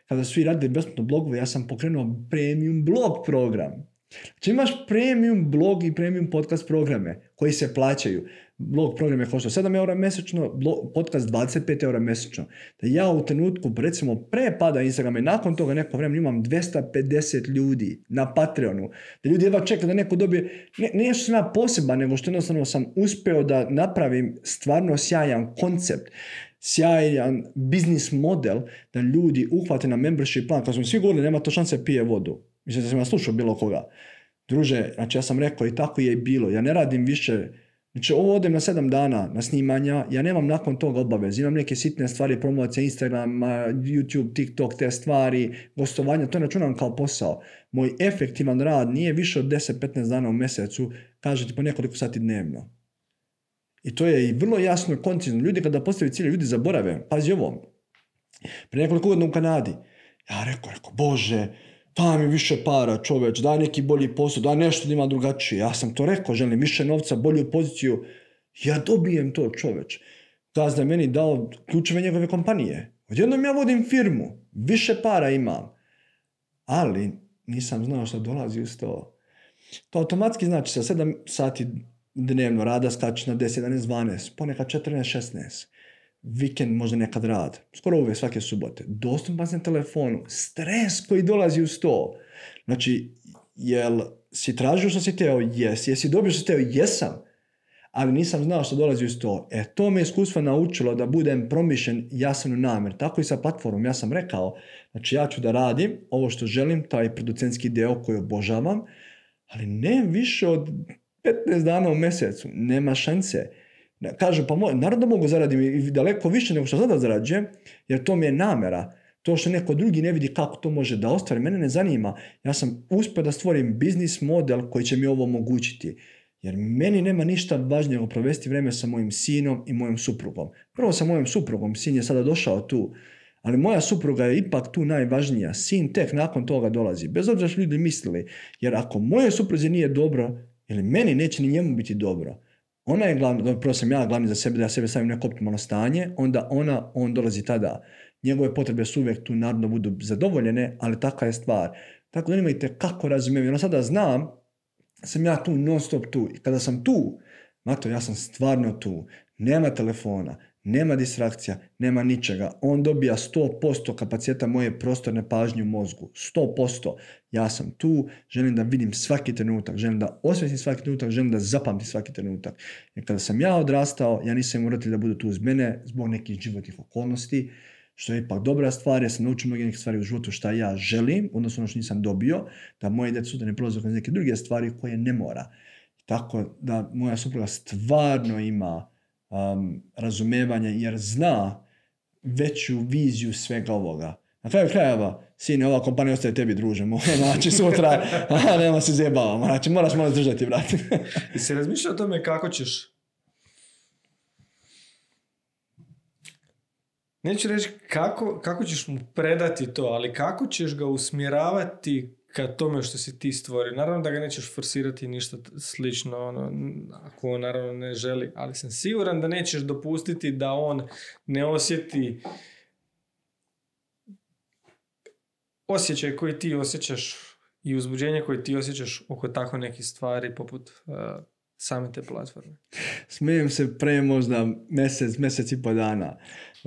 S1: Kada svi radili besplatno blogove, ja sam pokrenuo premium blog program. Znači imaš premium blog i premium podcast programe koji se plaćaju. Blog program je koštao 7 eura mjesečno, blog, podcast 25 eura mjesečno. Da ja u trenutku, recimo, pre pada Instagrama i nakon toga neko vremena imam 250 ljudi na Patreonu. Da ljudi jedva čekaju da neko dobije, ne, ne što sam ja poseban, nego što jednostavno sam uspeo da napravim stvarno sjajan koncept sjajan biznis model da ljudi uhvate na membership plan. Kad smo svi govorili, nema to šanse pije vodu. Mislim da sam ja slušao bilo koga. Druže, znači ja sam rekao i tako je i bilo. Ja ne radim više Znači ovo odem na sedam dana na snimanja, ja nemam nakon toga obavez, imam neke sitne stvari, promocije Instagram, YouTube, TikTok, te stvari, gostovanja, to računam kao posao. Moj efektivan rad nije više od 10-15 dana u mjesecu, kažete po nekoliko sati dnevno. I to je i vrlo jasno koncizno. Ljudi kada postavi cilje, ljudi zaborave. Pazi ovo. Prije nekoliko godina u Kanadi. Ja rekao, rekao, bože, daj mi više para čoveč, daj neki bolji posao, daj nešto da ima drugačije. Ja sam to rekao, želim više novca, bolju poziciju. Ja dobijem to čoveč. Gazda meni dao ključeve njegove kompanije. Odjednom ja vodim firmu, više para imam. Ali nisam znao što dolazi uz to. To automatski znači sa 7 sati dnevno rada skače na 10, 11, 12, ponekad 14, 16 vikend, možda nekad rad, skoro uvijek svake subote, dostupan na telefonu, stres koji dolazi uz to. Znači, jel si tražio što si teo? Jes. Jesi dobio što si teo? Jesam. Ali nisam znao što dolazi uz to. E, to me iskustvo naučilo da budem promišljen jasan u namjer. Tako i sa platformom. Ja sam rekao, znači ja ću da radim ovo što želim, taj producentski deo koji obožavam, ali ne više od 15 dana u mjesecu. Nema šanse. Kažu, pa moj, naravno mogu zaraditi i daleko više nego što sada zarađujem, jer to mi je namera. To što neko drugi ne vidi kako to može da ostvari, mene ne zanima. Ja sam uspio da stvorim biznis model koji će mi ovo omogućiti. Jer meni nema ništa važnije nego provesti vrijeme sa mojim sinom i mojom suprugom. Prvo sa mojom suprugom, sin je sada došao tu, ali moja supruga je ipak tu najvažnija. Sin tek nakon toga dolazi. Bez obzira što ljudi mislili. Jer ako moje supruzi nije dobro, ili meni neće ni njemu biti dobro. Ona je glavna, prvo sam ja glavni za sebe, da ja sebe stavim neko optimalno stanje, onda ona, on dolazi tada. Njegove potrebe su uvijek tu naravno budu zadovoljene, ali takva je stvar. Tako da imajte kako razumijem. Jer sada znam, sam ja tu non stop tu. I kada sam tu, Mato, ja sam stvarno tu. Nema telefona, nema distrakcija, nema ničega. On dobija 100% kapaciteta moje prostorne pažnje u mozgu. 100%. Ja sam tu, želim da vidim svaki trenutak, želim da osvjetim svaki trenutak, želim da zapamtim svaki trenutak. Jer kada sam ja odrastao, ja nisam imao da budu tu uz mene zbog nekih životnih okolnosti, što je ipak dobra stvar, ja sam naučio mnoge neke stvari u životu šta ja želim, odnosno ono što nisam dobio, da moje djeca sutra ne prolaze kroz neke druge stvari koje ne mora. Tako da moja supruga stvarno ima um, razumevanje jer zna veću viziju svega ovoga. Na kraju krajeva, sine, ova kompanija ostaje tebi druže, znači sutra, nema se zjebavamo, znači moraš malo zdržati, brate.
S2: I se razmišlja o tome kako ćeš Neću reći kako, kako ćeš mu predati to, ali kako ćeš ga usmjeravati ka tome što si ti stvorio. Naravno da ga nećeš forsirati ništa slično, ono, ako on naravno ne želi, ali sam siguran da nećeš dopustiti da on ne osjeti osjećaj koji ti osjećaš i uzbuđenje koje ti osjećaš oko tako nekih stvari poput uh, same te platforme.
S1: Smijem se pre možda mjesec, mjesec i po dana.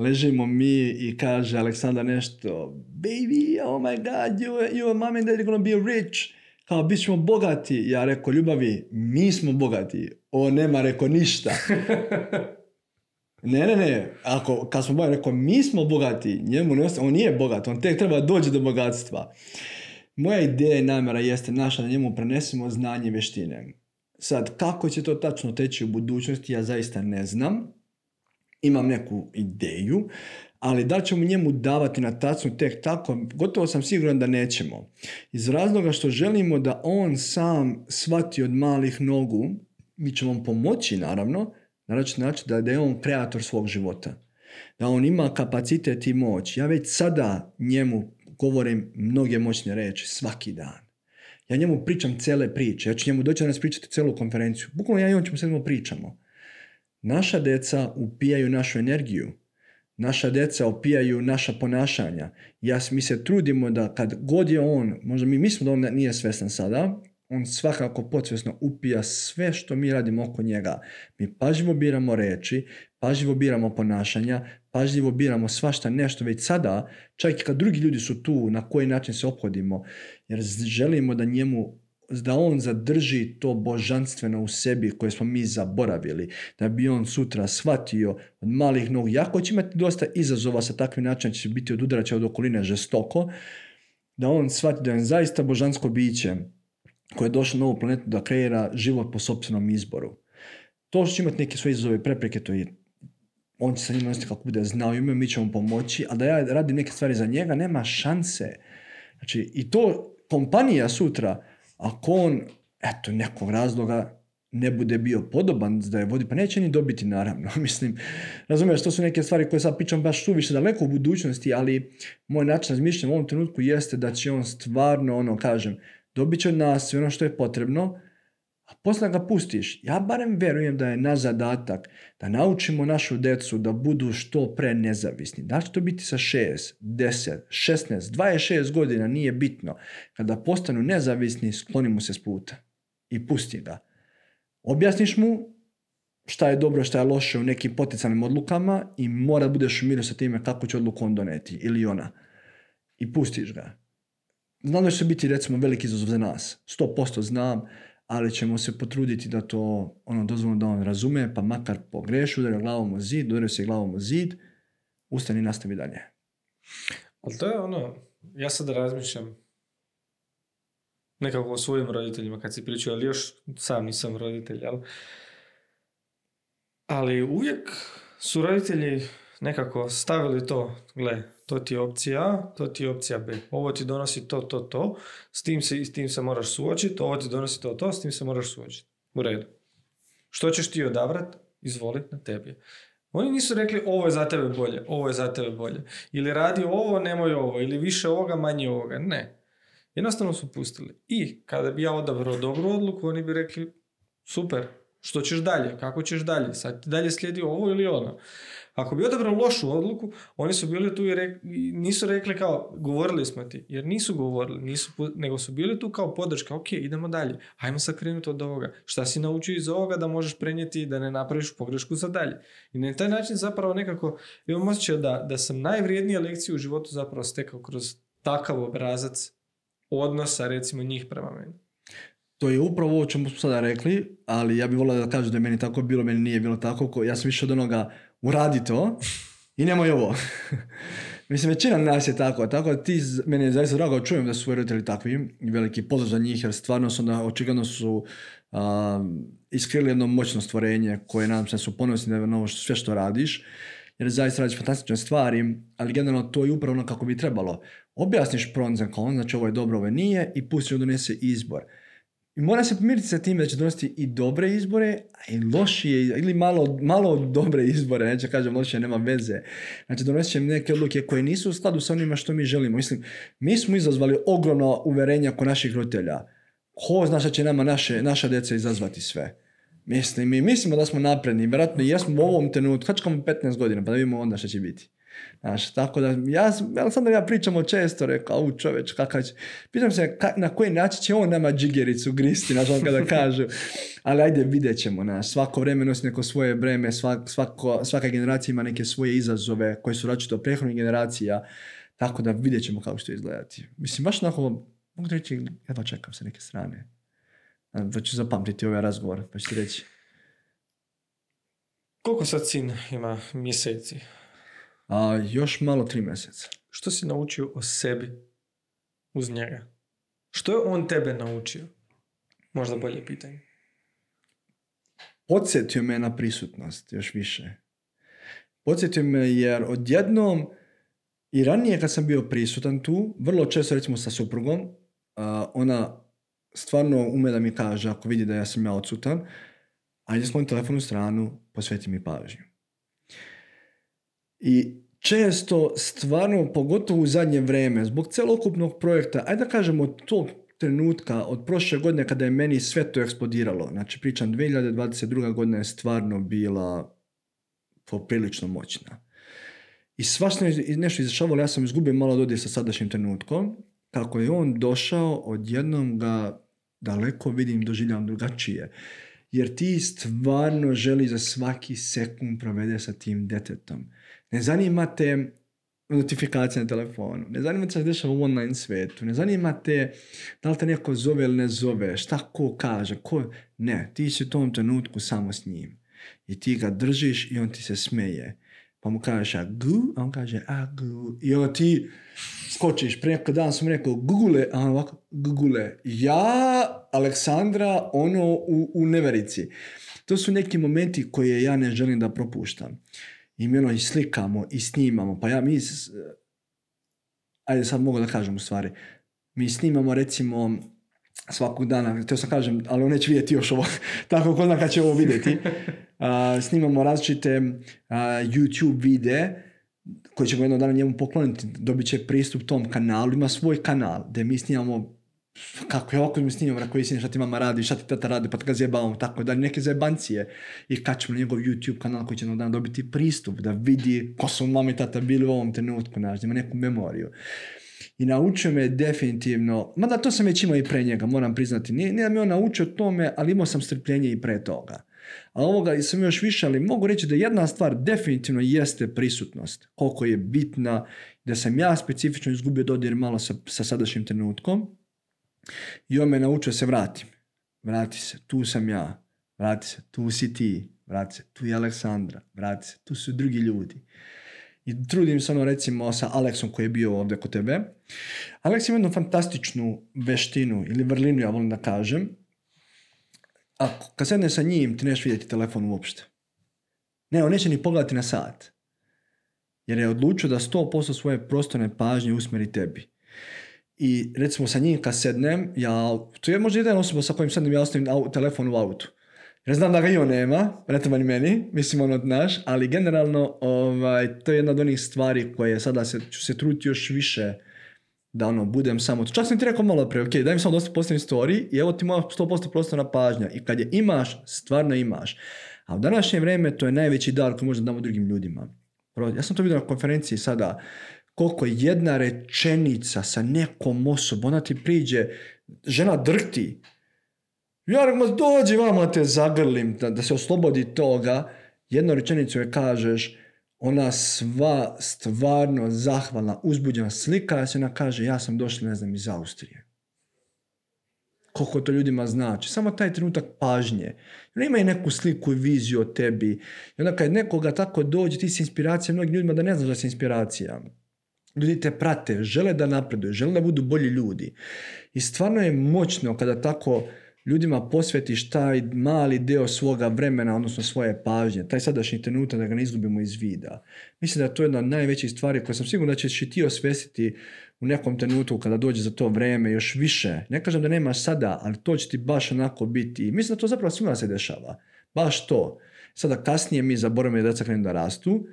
S1: Ležimo mi i kaže Aleksandar nešto Baby, oh my god, you, you mom and dad gonna be rich. Kao, bit ćemo bogati. Ja rekao, ljubavi, mi smo bogati. O, nema rekao ništa. Ne, ne, ne. Ako, kad smo bogati, rekao, mi smo bogati. Njemu ne on nije bogat. On tek treba doći do bogatstva. Moja ideja i namjera jeste naša da njemu prenesemo znanje i vještine. Sad, kako će to tačno teći u budućnosti, ja zaista ne znam. Imam neku ideju, ali da ćemo njemu davati na tacnu tek tako, gotovo sam siguran da nećemo. Iz razloga što želimo da on sam shvati od malih nogu, mi ćemo vam pomoći naravno, znači, znači da, da je on kreator svog života. Da on ima kapacitet i moć. Ja već sada njemu govorim mnoge moćne reči svaki dan. Ja njemu pričam cele priče. Ja ću njemu doći danas pričati celu konferenciju. Bukvalno ja i on ćemo sedmo pričamo. Naša deca upijaju našu energiju. Naša deca opijaju naša ponašanja. Ja, mi se trudimo da kad god je on, možda mi mislimo da on nije svestan sada, on svakako podsvjesno upija sve što mi radimo oko njega. Mi pažljivo biramo reči, pažljivo biramo ponašanja, pažljivo biramo svašta nešto već sada, čak i kad drugi ljudi su tu, na koji način se ophodimo, jer želimo da njemu da on zadrži to božanstveno u sebi koje smo mi zaboravili, da bi on sutra shvatio od malih nogu, jako će imati dosta izazova sa takvim načinom, će biti od udaraća od okoline žestoko, da on shvati da je zaista božansko biće koje je došlo na ovu planetu da kreira život po sobstvenom izboru. To što će imati neke svoje izazove prepreke, to je on će sa njima nositi kako bude znao ime, mi ćemo pomoći, ali da ja radim neke stvari za njega, nema šanse. Znači, i to kompanija sutra, ako on, eto, nekog razloga ne bude bio podoban da je vodi, pa neće ni dobiti naravno. Mislim, razumiješ, to su neke stvari koje sad pričam baš suviše daleko u budućnosti, ali moj način razmišljanja u ovom trenutku jeste da će on stvarno, ono, kažem, dobit će od nas sve ono što je potrebno, a posle ga pustiš. Ja barem verujem da je naš zadatak da naučimo našu decu da budu što pre nezavisni. Da će to biti sa 6, 10, 16, 26 godina, nije bitno. Kada postanu nezavisni, skloni mu se s puta i pusti ga. Objasniš mu šta je dobro, šta je loše u nekim poticajnim odlukama i mora budeš u miru sa time kako će odluku on doneti ili ona. I pustiš ga. Znam da će biti recimo veliki izazov za nas. 100% znam, ali ćemo se potruditi da to ono dozvoljno da on razume, pa makar pogreši, udari glavom u zid, udari se glavom u zid, ustani i nastavi dalje.
S2: Ali to je ono, ja sad razmišljam nekako o svojim roditeljima kad si pričao, ali još sam nisam roditelj, ali, ali uvijek su roditelji nekako stavili to, gle, to ti je opcija A, to ti je opcija B. Ovo ti donosi to, to, to, s tim se, s tim se moraš suočiti, ovo ti donosi to, to, s tim se moraš suočiti. U redu. Što ćeš ti odabrat? Izvoli na tebi. Oni nisu rekli ovo je za tebe bolje, ovo je za tebe bolje. Ili radi ovo, nemoj ovo, ili više ovoga, manje ovoga. Ne. Jednostavno su pustili. I kada bi ja odabrao dobru odluku, oni bi rekli super, što ćeš dalje, kako ćeš dalje, sad dalje slijedi ovo ili ono. Ako bi odabrao lošu odluku, oni su bili tu i nisu rekli kao govorili smo ti, jer nisu govorili, nisu, nego su bili tu kao podrška, ok, idemo dalje, ajmo sad krenuti od ovoga. Šta si naučio iz ovoga da možeš prenijeti da ne napraviš pogrešku za dalje. I na taj način zapravo nekako imam osjećaj da, da sam najvrijednije lekcije u životu zapravo stekao kroz takav obrazac odnosa recimo njih prema meni.
S1: To je upravo ovo čemu smo sada rekli, ali ja bih volio da kažu da je meni tako bilo, meni nije bilo tako. Ja sam više od onoga uradi to i nemoj ovo. Mislim, većina nas je tako. Tako da ti, meni je zaista drago čujem da su roditelji takvi veliki pozdrav za njih, jer stvarno su onda, očigledno su iskrili jedno moćno stvorenje koje nadam se su ponosni na ovo sve što radiš. Jer zaista radiš fantastične stvari, ali generalno to je upravo ono kako bi trebalo. Objasniš pros and znači ovo je dobro, ovo nije i pustiš da donese izbor. I mora se pomiriti sa tim da će donositi i dobre izbore, a i lošije, ili malo, malo dobre izbore, neće kažem lošije, nema veze. Znači donosit će neke odluke koje nisu u skladu sa onima što mi želimo. Mislim, mi smo izazvali ogromno uverenja kod naših roditelja. Ko zna šta će nama naše, naša djeca izazvati sve? Mislim, mi mislimo da smo napredni, vjerojatno jesmo u ovom trenutku, kad 15 godina, pa da vidimo onda šta će biti. Znaš, tako da, ja, da ja pričamo često, rekao, au čoveč, kakav će, pitam se na koji način će on nama džigericu gristi, znaš, on kada kažu, ali ajde, vidjet ćemo, znaš, svako vreme nosi neko svoje breme, svako, svaka generacija ima neke svoje izazove koje su različite od prethodnih generacija, tako da vidjet ćemo kako će to izgledati. Mislim, baš onako, mogu reći, jedva čekam sa neke strane. Pa ću zapamtiti ovaj razgovor, pa ću ti reći.
S2: Koliko sad sin ima mjeseci?
S1: A, još malo tri mjeseca.
S2: Što si naučio o sebi uz njega? Što je on tebe naučio? Možda bolje pitanje.
S1: Podsjetio me na prisutnost još više. Podsjetio me jer odjednom i ranije kad sam bio prisutan tu, vrlo često recimo sa suprugom, ona stvarno ume da mi kaže ako vidi da ja sam ja odsutan, ajde skloni telefon u stranu, posveti mi pažnju. I često stvarno, pogotovo u zadnje vrijeme, zbog celokupnog projekta, ajde da kažemo od tog trenutka, od prošle godine kada je meni sve to eksplodiralo, znači pričam 2022. godina je stvarno bila poprilično moćna. I svašta nešto izašavalo, ja sam izgubio malo dodir sa sadašnjim trenutkom, kako je on došao, odjednom ga daleko vidim, doživljavam drugačije. Jer ti stvarno želi za svaki sekund provede sa tim detetom. Ne zanima te notifikacije na telefonu, ne zanima te se dešava u online svetu, ne zanima te da li te neko zove ili ne zove, šta ko kaže, ko... Ne, ti si u tom trenutku samo s njim. I ti ga držiš i on ti se smeje. Pa mu kažeš a gu, a on kaže a gu. I onda ti skočiš. Prije nekog dana sam rekao Google, a on ovako Google. Ja, Aleksandra, ono u, u neverici. To su neki momenti koje ja ne želim da propuštam. I mi ono i slikamo i snimamo. Pa ja mi, ajde sad mogu da kažem u stvari, mi snimamo recimo svakog dana, to sam kažem, ali on neće vidjeti još ovo, tako kod kad će ovo vidjeti. snimamo različite YouTube videe koji ćemo jednog dana njemu pokloniti, dobit će pristup tom kanalu, ima svoj kanal gdje mi snimamo kako je ovako mi snimamo, na koji šta ti mama radi, šta ti tata radi, pa ga zjebavamo, tako da neke zebancije i kačemo na njegov YouTube kanal koji će jednog dana dobiti pristup da vidi ko su mama i tata bili u ovom trenutku, naš, ima neku memoriju. I naučio me definitivno, mada to sam već imao i pre njega, moram priznati, nije, nije da me on naučio tome, ali imao sam strpljenje i pre toga. A ovoga sam još više, ali mogu reći da jedna stvar definitivno jeste prisutnost. Koliko je bitna, da sam ja specifično izgubio dodir malo sa, sa sadašnjim trenutkom i on me naučio se vratim. Vrati se, tu sam ja, vrati se, tu si ti, vrati se, tu je Aleksandra, vrati se, tu su drugi ljudi. I trudim se ono recimo sa Aleksom koji je bio ovdje kod tebe. Aleks ima jednu fantastičnu veštinu ili vrlinu, ja volim da kažem, a kad sedne sa njim, ti neš vidjeti telefon uopšte. Ne, on neće ni pogledati na sat. Jer je odlučio da 100% svoje prostorne pažnje usmeri tebi. I recimo sa njim kad sednem, ja, to je možda jedan osoba sa kojim sednem, ja ostavim telefon u autu. Jer znam da ga i on nema, ne treba ni meni, mislim ono naš, ali generalno ovaj, to je jedna od onih stvari koje sada se, ću se truditi još više da ono, budem samo, čak sam ti rekao malo pre, ok, daj mi samo dosta postavim story i evo ti moja 100% prostorna pažnja i kad je imaš, stvarno imaš. A u današnje vrijeme to je najveći dar koji možda damo drugim ljudima. Ja sam to vidio na konferenciji sada, koliko jedna rečenica sa nekom osobom, ona ti priđe, žena drhti, ja rekao, dođi vama te zagrlim, da, da se oslobodi toga, jednu rečenicu je kažeš, ona sva stvarno zahvalna, uzbuđena slika, se ona kaže ja sam došla, ne znam, iz Austrije. Koliko to ljudima znači. Samo taj trenutak pažnje. Ona ima i neku sliku i viziju o tebi. I onda kad nekoga tako dođe, ti si inspiracija mnogim ljudima da ne znaš da si inspiracija. Ljudi te prate, žele da napreduju, žele da budu bolji ljudi. I stvarno je moćno kada tako ljudima posvetiš taj mali deo svoga vremena, odnosno svoje pažnje, taj sadašnji trenutak da ga ne izgubimo iz vida. Mislim da je to jedna od najvećih stvari koje sam siguran da ćeš i ti osvestiti u nekom trenutku kada dođe za to vreme još više. Ne kažem da nemaš sada, ali to će ti baš onako biti. Mislim da to zapravo svima se dešava. Baš to. Sada kasnije mi zaboravimo da djeca krenu da rastu.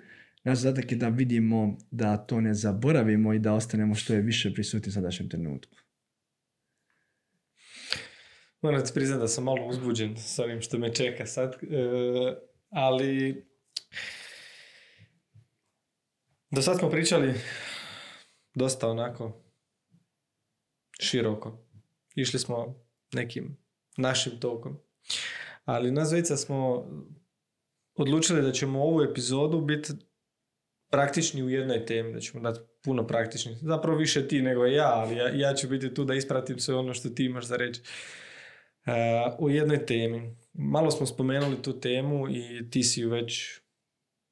S1: Naš zadatak je da vidimo da to ne zaboravimo i da ostanemo što je više prisutni u sadašnjem trenutku.
S2: Moram ti priznati da sam malo uzbuđen s onim što me čeka sad, e, ali do sad smo pričali dosta onako široko. Išli smo nekim našim tokom. Ali nas dvojica smo odlučili da ćemo ovu epizodu biti praktični u jednoj temi, da ćemo dati puno praktični. Zapravo više ti nego ja, ali ja, ja ću biti tu da ispratim sve ono što ti imaš za reći u jednoj temi. Malo smo spomenuli tu temu i ti si ju već,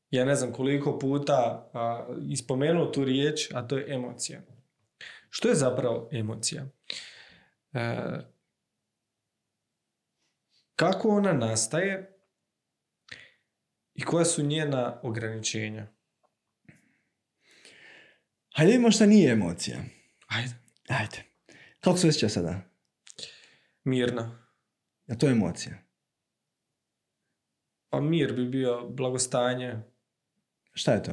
S2: ja ne znam koliko puta uh, ispomenuo tu riječ, a to je emocija. Što je zapravo emocija? kako ona nastaje i koja su njena ograničenja?
S1: Hajde vidimo šta nije emocija.
S2: Ajde.
S1: Ajde. Kako se osjeća sada?
S2: Mirna.
S1: A to je emocija.
S2: Pa mir bi bio blagostanje.
S1: Šta je to?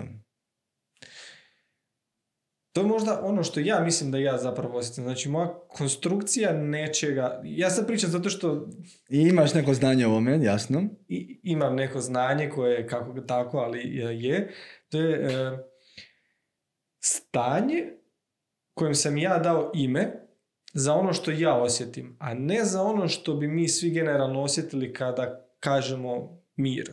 S2: To je možda ono što ja mislim da ja zapravo osjećam. Znači, moja konstrukcija nečega... Ja sad pričam zato što
S1: I imaš neko znanje o ovome, jasno.
S2: i- imam neko znanje koje je kako tako, ali e, je. To je e, stanje kojem sam ja dao ime za ono što ja osjetim, a ne za ono što bi mi svi generalno osjetili kada kažemo mir.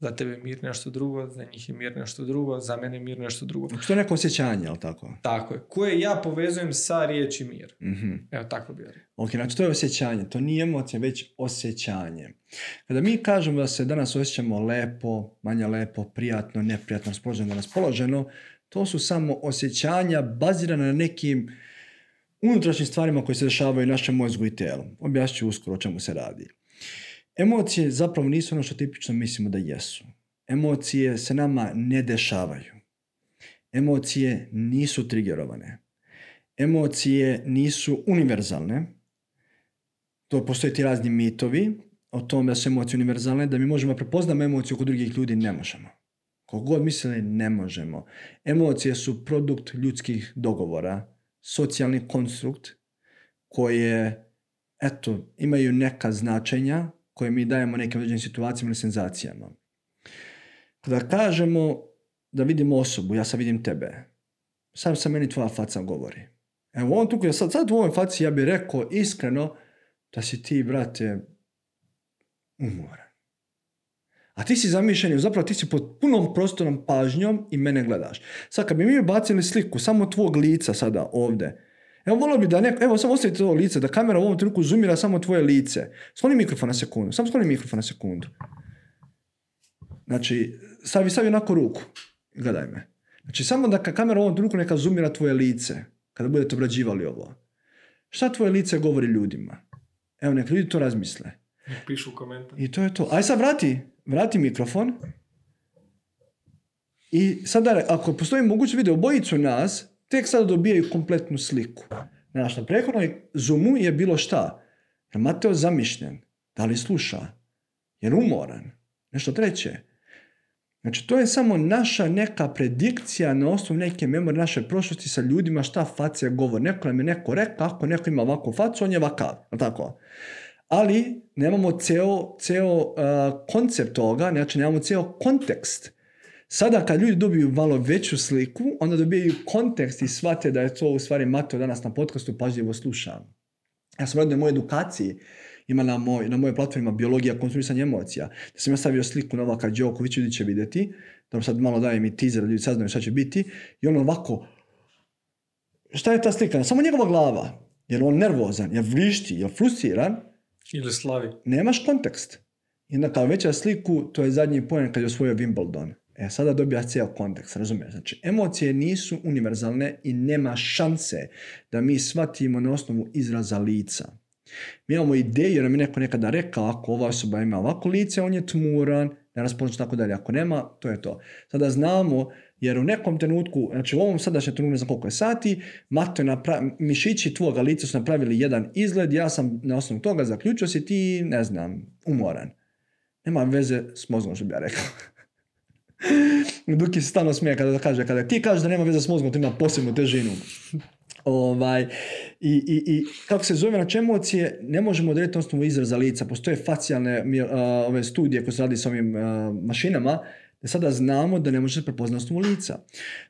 S2: Za tebe je mir nešto drugo, za njih je mir nešto drugo, za mene je mir nešto drugo.
S1: Znači, to je neko osjećanje, jel tako?
S2: Tako je. Koje ja povezujem sa riječi mir.
S1: Mhm.
S2: Evo, tako bi rekao.
S1: Ok, znači to je osjećanje, to nije emocija, već osjećanje. Kada mi kažemo da se danas osjećamo lepo, manje lepo, prijatno, neprijatno, raspoloženo, raspoloženo, to su samo osjećanja bazirana na nekim unutrašnjim stvarima koje se dešavaju našem mozgu i telu. Objasnit uskoro o čemu se radi. Emocije zapravo nisu ono što tipično mislimo da jesu. Emocije se nama ne dešavaju. Emocije nisu trigerovane. Emocije nisu univerzalne. To postoje ti razni mitovi o tome da su emocije univerzalne, da mi možemo prepoznamo emociju kod drugih ljudi, ne možemo. Koliko god mislili, ne možemo. Emocije su produkt ljudskih dogovora, socijalni konstrukt koje, eto, imaju neka značenja koje mi dajemo nekim određenim situacijama ili senzacijama. Kada kažemo da vidimo osobu, ja sad vidim tebe, sam sa meni tvoja faca govori. Evo u ovom tuku, ja sad, sad u ovoj faci ja bih rekao iskreno da si ti, brate, umoran. A ti si zamišljen, zapravo ti si pod punom prostornom pažnjom i mene gledaš. Sad kad bi mi bacili sliku samo tvog lica sada ovdje, evo volio bi da neko, evo samo ostavite to lice, da kamera u ovom trenutku zoomira samo tvoje lice. Skloni mikrofon na sekundu, samo skloni mikrofon na sekundu. Znači, stavi, stavi onako ruku, gledaj me. Znači, samo da ka- kamera u ovom trenutku neka zoomira tvoje lice, kada budete obrađivali ovo. Šta tvoje lice govori ljudima? Evo, neka ljudi to razmisle.
S2: Pišu u komentar.
S1: I to je to. Aj sad vrati, vrati mikrofon. I sada, ako postoji moguće video obojicu nas, tek sada dobijaju kompletnu sliku. Znaš, na prethodnoj zoomu je bilo šta? Je Mateo zamišljen? Da li sluša? Je umoran? Nešto treće. Znači, to je samo naša neka predikcija na osnovu neke memorije naše prošlosti sa ljudima šta facija govori. Neko nam je neko rekao, ako neko ima ovakvu facu, on je ovakav. Tako? Ali nemamo ceo, ceo uh, koncept toga, znači nemamo ceo kontekst. Sada kad ljudi dobiju malo veću sliku, onda dobijaju kontekst i shvate da je to u stvari Mateo danas na podcastu pažljivo sluša. Ja sam radio u mojoj edukaciji, ima na, moj, na mojoj platformi biologija konstruisanja emocija. Da sam ja stavio sliku Novaka Đokovića, ljudi će vidjeti, da sad malo dajem i teaser da ljudi saznaju šta će biti, i on ovako, šta je ta slika? Samo njegova glava. Je li on nervozan, je vrišti, je frustriran,
S2: Ili slavi.
S1: nemaš kontekst. I onda kao veća sliku, to je zadnji poen kad je osvojio Wimbledon. E, sada dobija cijel kontekst, razumiješ? Znači, emocije nisu univerzalne i nema šanse da mi shvatimo na osnovu izraza lica. Mi imamo ideju, jer nam je neko nekada rekao, ako ova osoba ima ovako lice, on je tmuran, neraspoložen, tako dalje. Ako nema, to je to. Sada znamo, jer u nekom trenutku, znači u ovom sadašnjem trenutku, ne znam koliko je sati, Mato napra- mišići tvoga lica su napravili jedan izgled, ja sam na osnovu toga zaključio si ti, ne znam, umoran. Nema veze s mozgom, što bi ja rekao. Duki se stalno smije kada kaže, kada ti kažeš da nema veze s mozgom, to ima posebnu težinu. Ovaj, i, i, I kako se zove, znači emocije ne možemo odrediti osnovu izraza lica. Postoje facijalne a, ove studije koje se radi s ovim a, mašinama, da sada znamo da ne možete prepoznati na osnovu lica.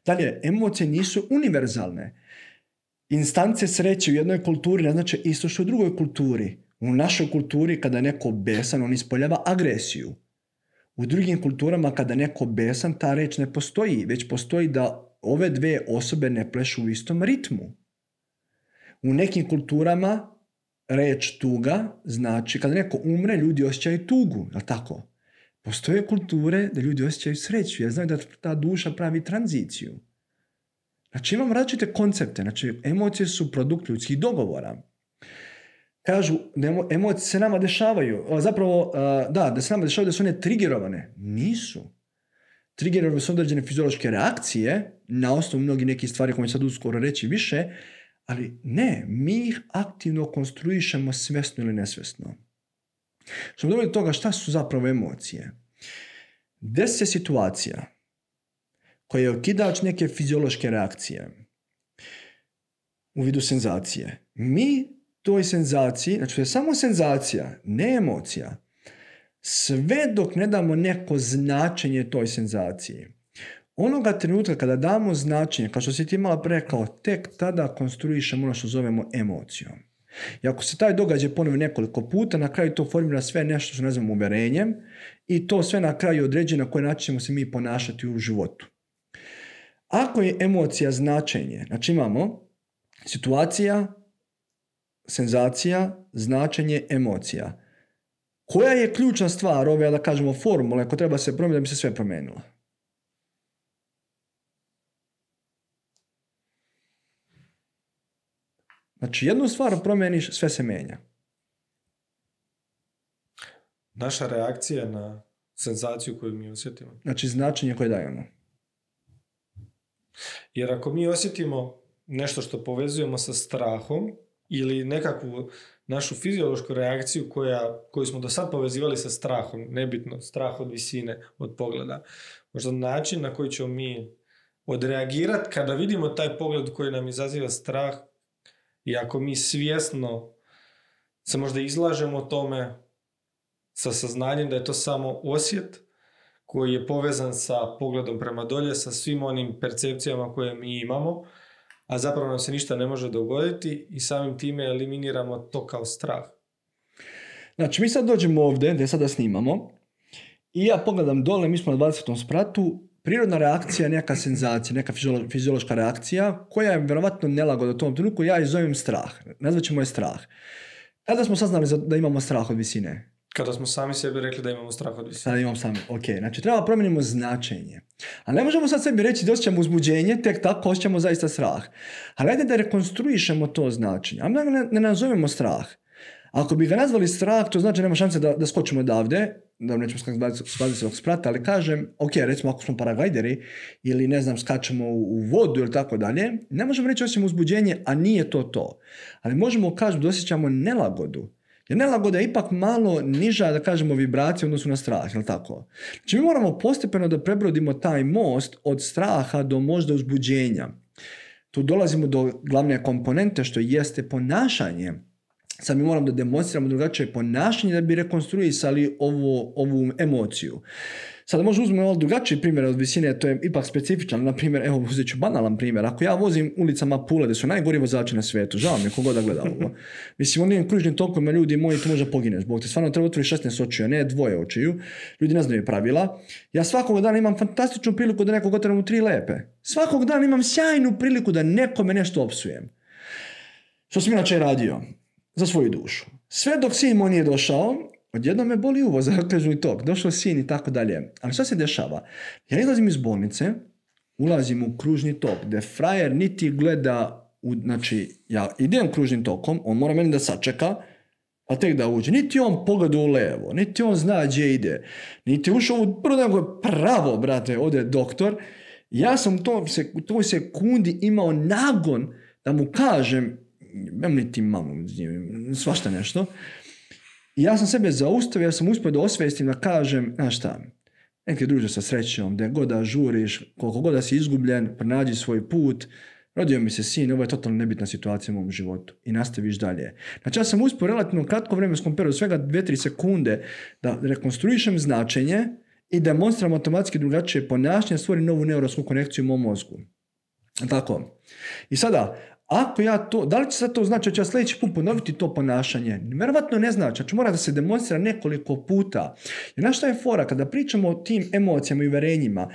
S1: Dalje, emocije nisu univerzalne. Instance sreće u jednoj kulturi ne znači isto što u drugoj kulturi. U našoj kulturi kada je neko besan, on ispoljava agresiju. U drugim kulturama kada je neko besan, ta reč ne postoji, već postoji da ove dve osobe ne plešu u istom ritmu. U nekim kulturama reč tuga znači kada neko umre, ljudi osjećaju tugu, je tako? Postoje kulture da ljudi osjećaju sreću, jer znaju da ta duša pravi tranziciju. Znači imam različite koncepte, znači emocije su produkt ljudskih dogovora. Kažu da emo- emocije se nama dešavaju, zapravo da, da se nama dešavaju da su one trigerovane. Nisu. Trigerovane su određene fiziološke reakcije na osnovu mnogih nekih stvari koje ću sad uskoro reći više, ali ne, mi ih aktivno konstruišemo svesno ili nesvesno. Što dobili do toga šta su zapravo emocije. Desi se situacija koja je okidač neke fiziološke reakcije u vidu senzacije. Mi toj senzaciji, znači to je samo senzacija, ne emocija, sve dok ne damo neko značenje toj senzaciji. Onoga trenutka kada damo značenje, kao što si ti malo rekao, tek tada konstruišemo ono što zovemo emocijom. I ako se taj događaj ponovi nekoliko puta, na kraju to formira sve nešto što nazivamo uvjerenjem i to sve na kraju određuje na koji način ćemo se mi ponašati u životu. Ako je emocija značenje, znači imamo situacija, senzacija, značenje, emocija. Koja je ključna stvar ove, da kažemo, formule ako treba se promijeniti da bi se sve promijenilo? Znači, jednu stvar promijeniš, sve se mijenja.
S2: Naša reakcija na senzaciju koju mi osjetimo.
S1: Znači, značenje koje dajemo.
S2: Jer ako mi osjetimo nešto što povezujemo sa strahom ili nekakvu našu fiziološku reakciju koja, koju smo do sad povezivali sa strahom, nebitno, strah od visine, od pogleda. Možda način na koji ćemo mi odreagirati kada vidimo taj pogled koji nam izaziva strah i ako mi svjesno se možda izlažemo tome sa saznanjem da je to samo osjet koji je povezan sa pogledom prema dolje, sa svim onim percepcijama koje mi imamo, a zapravo nam se ništa ne može dogoditi i samim time eliminiramo to kao strah.
S1: Znači, mi sad dođemo ovdje, gdje sada snimamo, i ja pogledam dole, mi smo na 20. spratu, prirodna reakcija neka senzacija, neka fiziološka reakcija, koja je vjerovatno nelagoda u tom trenutku, ja je zovem strah. Nazvat ćemo je strah. Kada smo saznali da imamo strah od visine?
S2: Kada smo sami sebi rekli da imamo strah od visine.
S1: Sada imam sami, ok. Znači treba promijenimo značenje. A ne možemo sad sebi reći da osjećamo uzbuđenje, tek tako osjećamo zaista strah. Ali ajde da rekonstruišemo to značenje. A ne, ne nazovemo strah. Ako bi ga nazvali strah, to znači nema šanse da, da skočimo odavde, da nećemo skladiti se sprata, ali kažem, ok, recimo ako smo paraglajderi ili ne znam, skačemo u, vodu ili tako dalje, ne možemo reći osjećamo uzbuđenje, a nije to to. Ali možemo kažem da osjećamo nelagodu. Jer nelagoda je ipak malo niža, da kažemo, vibracija odnosu na strah, jel tako? Znači mi moramo postepeno da prebrodimo taj most od straha do možda uzbuđenja. Tu dolazimo do glavne komponente što jeste ponašanje Sad mi moramo da demonstriramo drugačije ponašanje da bi rekonstruisali ovu, ovu emociju. Sada možemo uzmemo malo drugačiji primjer od visine, to je ipak specifičan. Na primjer, evo uzet ću banalan primjer. Ako ja vozim ulicama Pula, gdje su najgori vozači na svijetu, žao mi je kogod da gleda ovo. Mislim, onim kružnim tokovima ljudi moji, tu možda pogineš. Bog te stvarno treba otvori 16 očiju, a ne dvoje očiju. Ljudi ne znaju pravila. Ja svakog dana imam fantastičnu priliku da nekog otvorim u tri lepe. Svakog dana imam sjajnu priliku da nekome nešto opsujem. Što sam inače radio za svoju dušu. Sve dok sin moj nije došao, odjednom me boli uvo za i tok, došao sin i tako dalje. Ali što se dešava? Ja izlazim iz bolnice, ulazim u kružni tok, gdje frajer niti gleda, u, znači ja idem kružnim tokom, on mora meni da sačeka, a tek da uđe. Niti on pogleda u levo, niti on zna gdje ide, niti ušao u prvo nego pravo, brate, ode doktor. Ja sam to, u toj sekundi imao nagon da mu kažem, nemam niti mamu, svašta nešto. I ja sam sebe zaustavio, ja sam uspio da osvestim da kažem, znaš šta, neki druže sa srećom, gdje god da žuriš, koliko god da si izgubljen, pronađi svoj put, rodio mi se sin, ovo je totalno nebitna situacija u mom životu i nastaviš dalje. Znači ja sam uspio relativno kratko vremenskom periodu, svega 2-3 sekunde, da rekonstruišem značenje i demonstram automatski drugačije ponašanje, stvorim novu neuronsku konekciju u mom mozgu. Tako. I sada, ako ja to, da li će sad to znači da ću ja sljedeći put ponoviti to ponašanje? Vjerovatno ne znači, ću mora da se demonstrira nekoliko puta. Jer znaš šta je fora? Kada pričamo o tim emocijama i uverenjima,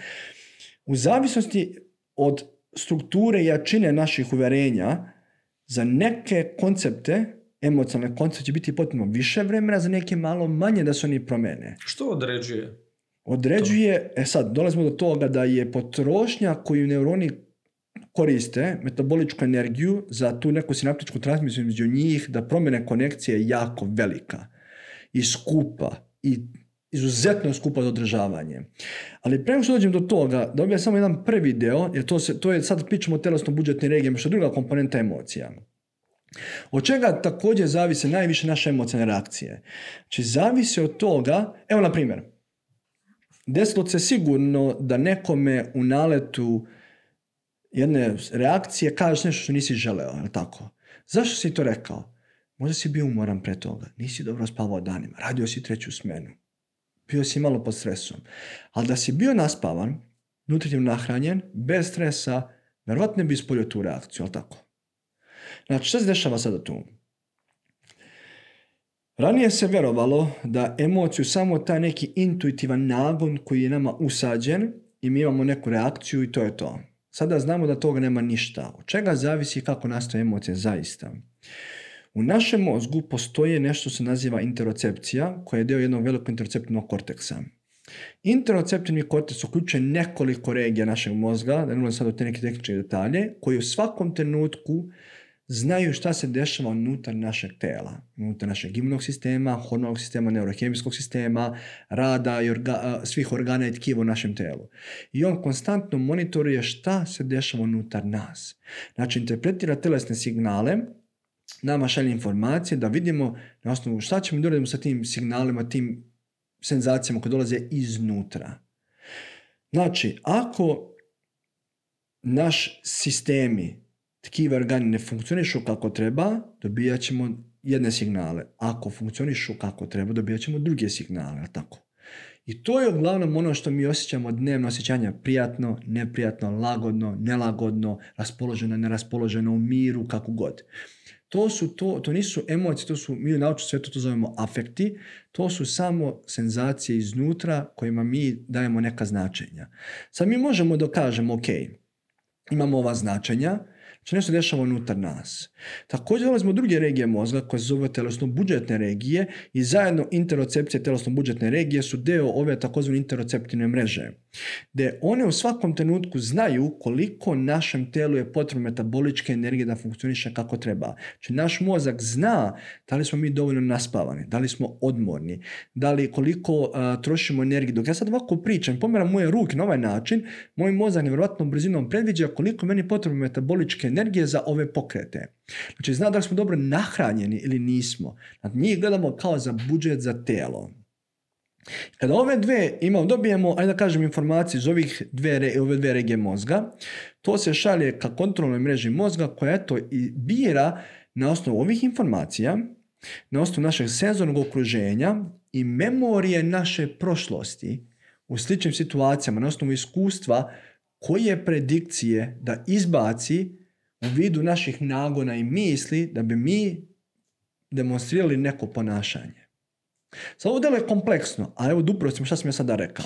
S1: u zavisnosti od strukture i jačine naših uverenja, za neke koncepte, emocionalne koncepte će biti potpuno više vremena, za neke malo manje da se oni promene.
S2: Što određuje?
S1: Određuje, e sad, dolazimo do toga da je potrošnja koju neuroni koriste metaboličku energiju za tu neku sinaptičku transmisiju između njih da promjene konekcije jako velika i skupa i izuzetno skupa za održavanje. Ali prema što dođem do toga, da objavim samo jedan prvi deo, jer to, se, to je sad pričamo o telesno budžetnim regijama, što je druga komponenta emocija. Od čega također zavise najviše naše emocionalne reakcije? Znači, zavisi od toga, evo na primjer, desilo se sigurno da nekome u naletu jedne reakcije kažeš nešto što nisi želeo, je tako? Zašto si to rekao? Možda si bio umoran pre toga, nisi dobro spavao danima, radio si treću smenu, bio si malo pod stresom. Ali da si bio naspavan, nutritivno nahranjen, bez stresa, verovatno bi ispolio tu reakciju, ali tako? Znači, što se dešava sada tu? Ranije se vjerovalo da emociju samo taj neki intuitivan nagon koji je nama usađen i mi imamo neku reakciju i to je to. Sada znamo da toga nema ništa. Od čega zavisi kako nastaje emocija zaista? U našem mozgu postoje nešto se naziva interocepcija, koja je dio jednog velikog interoceptivnog korteksa. Interoceptivni korteks uključuje nekoliko regija našeg mozga, da ne mogu sad u te neke tehničke detalje, koji u svakom trenutku znaju šta se dešava unutar našeg tela, unutar našeg imunog sistema, hormonalnog sistema, neurohemijskog sistema, rada i orga, svih organa i tkiva u našem telu. I on konstantno monitoruje šta se dešava unutar nas. Znači, interpretira telesne signale, nama šalje informacije da vidimo na osnovu šta ćemo da uradimo sa tim signalima, tim senzacijama koje dolaze iznutra. Znači, ako naš sistemi tkiva organi ne funkcionišu kako treba, dobijat ćemo jedne signale. Ako funkcionišu kako treba, dobijat ćemo druge signale. Tako. I to je uglavnom ono što mi osjećamo dnevno osjećanja prijatno, neprijatno, lagodno, nelagodno, raspoloženo, neraspoloženo, u miru, kako god. To, su to, to nisu emocije, to su, mi u naučnom svijetu to zovemo afekti, to su samo senzacije iznutra kojima mi dajemo neka značenja. Sad mi možemo da kažemo, ok, imamo ova značenja, što nešto dešava unutar nas. Također dolazimo druge regije mozga koje se zove telesno-budžetne regije i zajedno interocepcije telesno-budžetne regije su deo ove takozvane interoceptivne mreže. Gde one u svakom trenutku znaju koliko našem telu je potrebno metaboličke energije da funkcioniše kako treba. Znači naš mozak zna da li smo mi dovoljno naspavani, da li smo odmorni, da li koliko uh, trošimo energije. Dok ja sad ovako pričam, pomeram moje ruke na ovaj način, moj mozak nevjerojatnom brzinom predviđa koliko meni potrebno metaboličke za ove pokrete. Znači, zna da li smo dobro nahranjeni ili nismo. Znači, njih gledamo kao za budžet za telo. Kada ove dve imamo, dobijemo, ajde da kažem, informacije iz ovih dve, ove dve regije mozga, to se šalje ka kontrolnoj mreži mozga koja eto i bira na osnovu ovih informacija, na osnovu našeg senzornog okruženja i memorije naše prošlosti u sličnim situacijama, na osnovu iskustva koje predikcije da izbaci u vidu naših nagona i misli da bi mi demonstrirali neko ponašanje. Sad ovo je kompleksno, a evo duprosim šta sam ja sada rekao.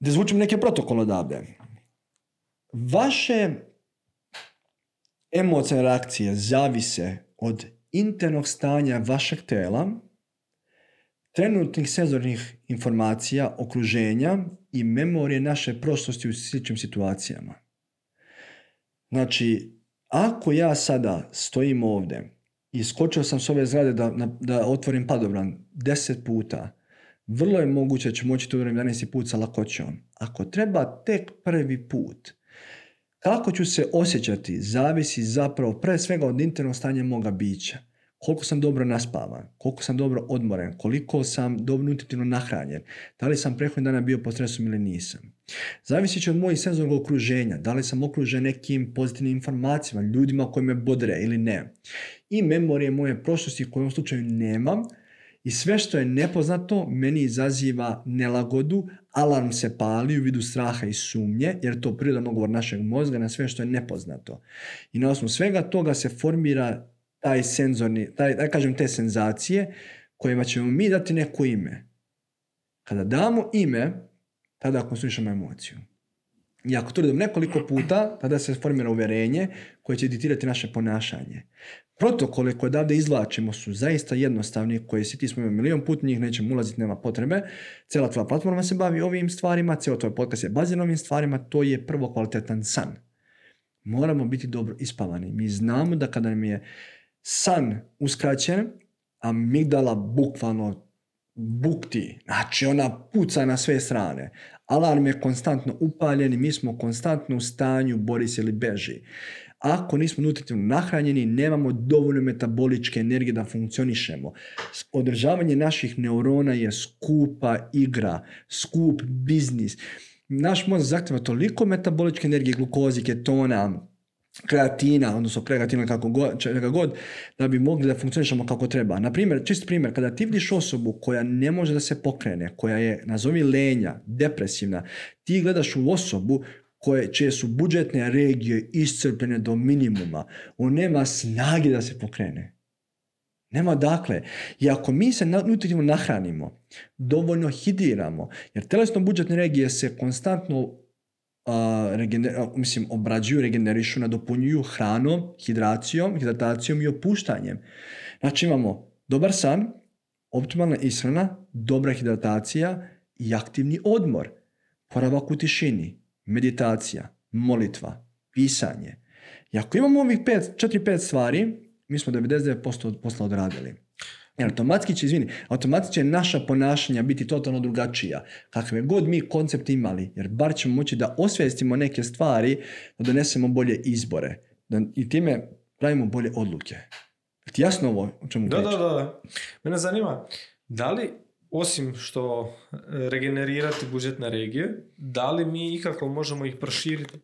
S1: Da zvučim neke protokole odavde. Vaše emocije reakcije zavise od internog stanja vašeg tela, trenutnih senzornih informacija, okruženja i memorije naše prošlosti u sličnim situacijama. Znači, ako ja sada stojim ovdje i skočio sam s ove zgrade da, da otvorim padobran deset puta, vrlo je moguće da ću moći to uradim 11. put sa lakoćom. Ako treba tek prvi put, kako ću se osjećati zavisi zapravo pre svega od internog stanja moga bića koliko sam dobro naspavan, koliko sam dobro odmoren, koliko sam dobro nutritivno nahranjen, da li sam prethodnih dana bio pod stresom ili nisam. Zavisi će od mojih senzornog okruženja, da li sam okružen nekim pozitivnim informacijama, ljudima koji me bodre ili ne. I memorije moje prošlosti koje u slučaju nemam i sve što je nepoznato meni izaziva nelagodu, alarm se pali u vidu straha i sumnje, jer to prirodan ogovor našeg mozga na sve što je nepoznato. I na osnovu svega toga se formira taj senzorni, taj, da kažem te senzacije kojima ćemo mi dati neko ime. Kada damo ime, tada konstruišemo emociju. I ako to radimo nekoliko puta, tada se formira uvjerenje koje će diktirati naše ponašanje. Protokole koje odavde izvlačimo su zaista jednostavni, koje svi ti smo imali milion put, njih nećemo ulaziti, nema potrebe. Cijela tvoja platforma se bavi ovim stvarima, cijela tvoj podcast je baziran ovim stvarima, to je prvo kvalitetan san. Moramo biti dobro ispavani. Mi znamo da kada nam je san uskraćen, amigdala bukvalno bukti, znači ona puca na sve strane. Alarm je konstantno upaljen i mi smo konstantno u stanju bori se ili beži. Ako nismo nutritivno nahranjeni, nemamo dovoljno metaboličke energije da funkcionišemo. Održavanje naših neurona je skupa igra, skup biznis. naš mozak zahtjeva toliko metaboličke energije, glukozi, ketona, kreatina, odnosno kreatina kako god, čega god, da bi mogli da funkcionišemo kako treba. Na primjer, čist primjer, kada ti vidiš osobu koja ne može da se pokrene, koja je, nazovi lenja, depresivna, ti gledaš u osobu koje, čije su budžetne regije iscrpljene do minimuma. On nema snage da se pokrene. Nema dakle. I ako mi se nutritivno nahranimo, dovoljno hidiramo, jer telesno budžetne regije se konstantno mislim, obrađuju, regenerišu, nadopunjuju hranom, hidracijom, hidratacijom i opuštanjem. Znači imamo dobar san, optimalna ishrana, dobra hidratacija i aktivni odmor, poravak u tišini, meditacija, molitva, pisanje. I ako imamo ovih 4-5 stvari, mi smo 99% od posla odradili. Jer automatski će, izvini, automatski će naša ponašanja biti totalno drugačija. Kakve god mi koncept imali, jer bar ćemo moći da osvijestimo neke stvari, da donesemo bolje izbore. Da, I time pravimo bolje odluke. Ti jasno ovo o čemu
S2: da, Da, da, da. Mene zanima, da li osim što e, regenerirati budžetne regije, da li mi ikako možemo ih proširiti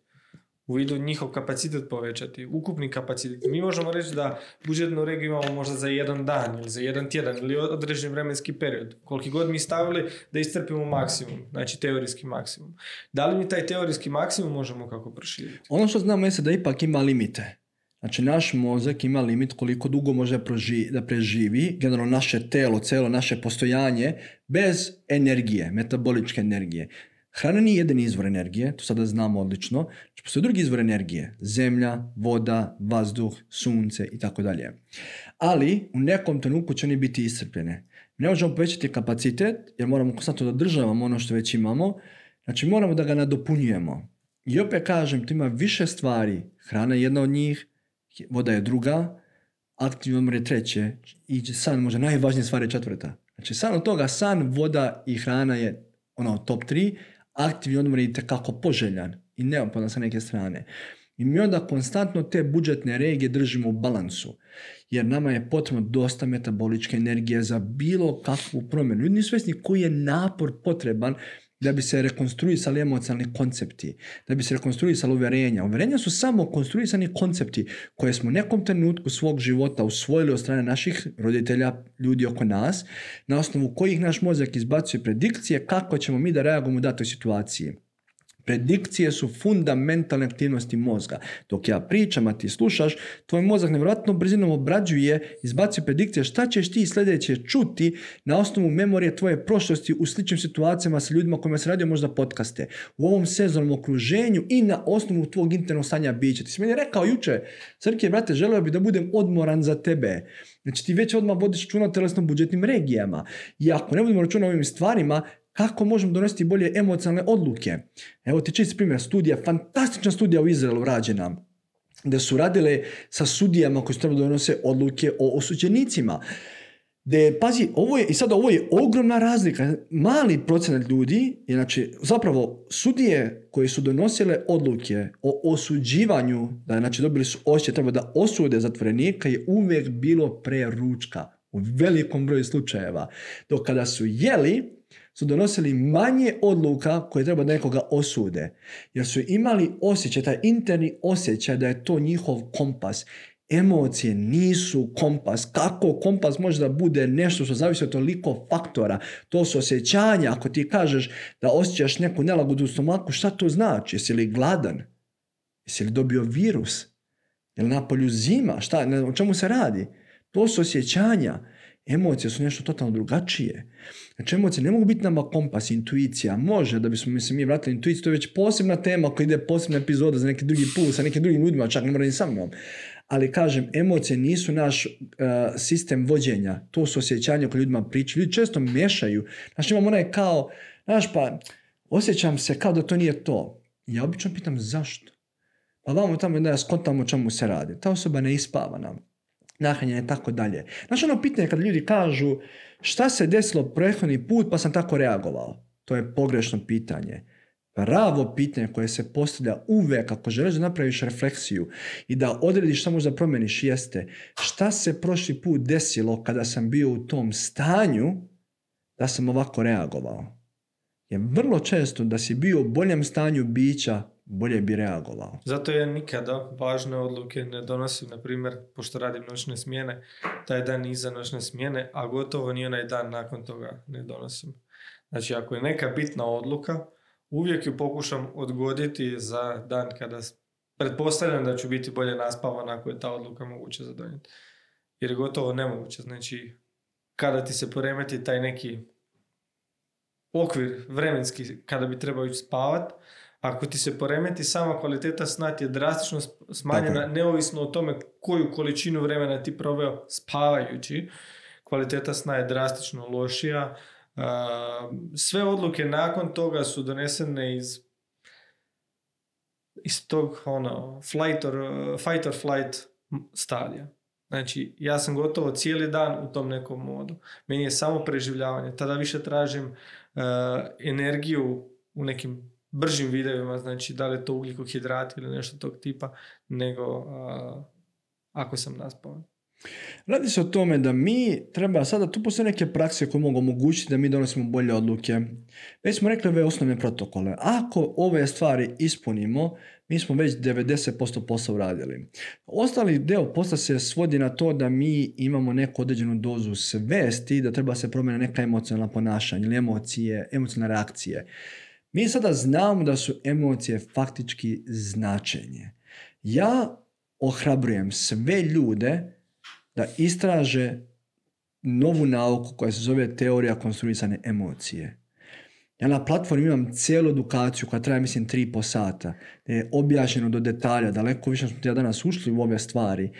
S2: u vidu njihov kapacitet povećati, ukupni kapacitet. Mi možemo reći da budžetnu regiju imamo možda za jedan dan ili za jedan tjedan ili određen vremenski period. Koliki god mi stavili da iscrpimo maksimum, znači teorijski maksimum. Da li mi taj teorijski maksimum možemo kako proširiti?
S1: Ono što znamo je da ipak ima limite. Znači naš mozak ima limit koliko dugo može da preživi, generalno naše telo, celo naše postojanje bez energije, metaboličke energije. Hrana nije jedan izvor energije, to sada znamo odlično. Znači, postoje drugi izvor energije. Zemlja, voda, vazduh, sunce i tako dalje. Ali u nekom trenutku će oni biti iscrpljene. Ne možemo povećati kapacitet jer moramo konstantno da državamo ono što već imamo. Znači moramo da ga nadopunjujemo. I opet kažem, tu ima više stvari. Hrana je jedna od njih, voda je druga, aktivni odmor je treće i san možda najvažnija stvar je četvrta. Znači san od toga, san, voda i hrana je ono top 3 aktivni odmor je kako poželjan i neophodan sa neke strane. I mi onda konstantno te budžetne regije držimo u balansu. Jer nama je potrebno dosta metaboličke energije za bilo kakvu promjenu. Ljudi nisu svjesni koji je napor potreban da bi se rekonstruisali emocionalni koncepti, da bi se rekonstruisali uverenja. Uverenja su samo konstruisani koncepti koje smo u nekom trenutku svog života usvojili od strane naših roditelja, ljudi oko nas, na osnovu kojih naš mozak izbacuje predikcije kako ćemo mi da reagujemo u datoj situaciji. Predikcije su fundamentalne aktivnosti mozga. Dok ja pričam, a ti slušaš, tvoj mozak nevjerojatno brzinom obrađuje, izbacuje predikcije šta ćeš ti sljedeće čuti na osnovu memorije tvoje prošlosti u sličnim situacijama sa ljudima kojima se radio možda podcaste. U ovom sezonnom okruženju i na osnovu tvog internog stanja bića. Ti si meni rekao juče, Srke, brate, želeo bi da budem odmoran za tebe. Znači ti već odmah vodiš računa o telesno budžetnim regijama. I ako ne budemo računa o ovim stvarima, kako možemo donositi bolje emocionalne odluke. Evo ti čist primjer, studija, fantastična studija u Izraelu rađena, gdje su radile sa sudijama koji su trebali donose odluke o osuđenicima. De, pazi, ovo je, i sada ovo je ogromna razlika. Mali procenat ljudi, znači zapravo sudije koje su donosile odluke o osuđivanju, da znači dobili su osjećaj, treba da osude zatvorenika, je uvijek bilo preručka u velikom broju slučajeva. Dok kada su jeli, su donosili manje odluka koje treba nekoga osude. Jer su imali osjećaj, taj interni osjećaj da je to njihov kompas. Emocije nisu kompas. Kako kompas može da bude nešto što zavisi od toliko faktora? To su osjećanja. Ako ti kažeš da osjećaš neku nelagodu u stomaku, šta to znači? Jesi li gladan? Jesi li dobio virus? Je li napolju zima? Šta, o čemu se radi? To su osjećanja. Emocije su nešto totalno drugačije. Znači emocije ne mogu biti nama kompas, intuicija. Može da bismo se mi vratili intuiciju, to je već posebna tema koja ide posebna epizoda za neki drugi put, sa nekim drugim ljudima, čak ne mora ni sa mnom. Ali kažem, emocije nisu naš uh, sistem vođenja. To su osjećanja koje ljudima pričaju. Ljudi često mešaju. Znači imamo onaj kao, znaš pa, osjećam se kao da to nije to. Ja obično pitam zašto. Pa vamo tamo da ja skontamo o čemu se radi. Ta osoba ne ispava nam nahranjene i tako dalje. Znači ono pitanje kad ljudi kažu šta se desilo prethodni put pa sam tako reagovao. To je pogrešno pitanje. Pravo pitanje koje se postavlja uvijek ako želiš da napraviš refleksiju i da odrediš šta možda promjeniš jeste šta se prošli put desilo kada sam bio u tom stanju da sam ovako reagovao. je vrlo često da si bio u boljem stanju bića, bolje bi reagovao.
S2: Zato ja nikada važne odluke ne donosim, na primjer, pošto radim noćne smjene, taj dan iza noćne smjene, a gotovo ni onaj dan nakon toga ne donosim. Znači, ako je neka bitna odluka, uvijek ju pokušam odgoditi za dan kada pretpostavljam da ću biti bolje naspavan ako je ta odluka moguće za donijeti. Jer je gotovo nemoguće. Znači, kada ti se poremeti taj neki okvir vremenski kada bi trebao ići spavat, ako ti se poremeti sama kvaliteta sna ti je drastično smanjena,
S1: Tako
S2: neovisno o tome koju količinu vremena ti proveo spavajući, kvaliteta sna je drastično lošija. Sve odluke nakon toga su donesene iz iz tog ono, flight or, fight or flight stadija. Znači, ja sam gotovo cijeli dan u tom nekom modu. Meni je samo preživljavanje. Tada više tražim uh, energiju u nekim bržim videvima, znači da li je to ugljikohidrat ili nešto tog tipa, nego uh, ako sam naspavan.
S1: Radi se o tome da mi treba sada, tu postoje neke prakse koje mogu omogućiti da mi donosimo bolje odluke. Već smo rekli ove osnovne protokole. Ako ove stvari ispunimo, mi smo već 90% posla uradili. Ostali deo posla se svodi na to da mi imamo neku određenu dozu svesti, da treba se promjena neka emocionalna ponašanja ili emocije, emocionalne reakcije. Mi sada znamo da su emocije faktički značenje. Ja ohrabrujem sve ljude da istraže novu nauku koja se zove teorija konstruisane emocije. Ja na platformi imam cijelu edukaciju koja traje mislim 3,5 sata, gdje je objašnjeno do detalja, daleko više smo ja danas ušli u ove stvari,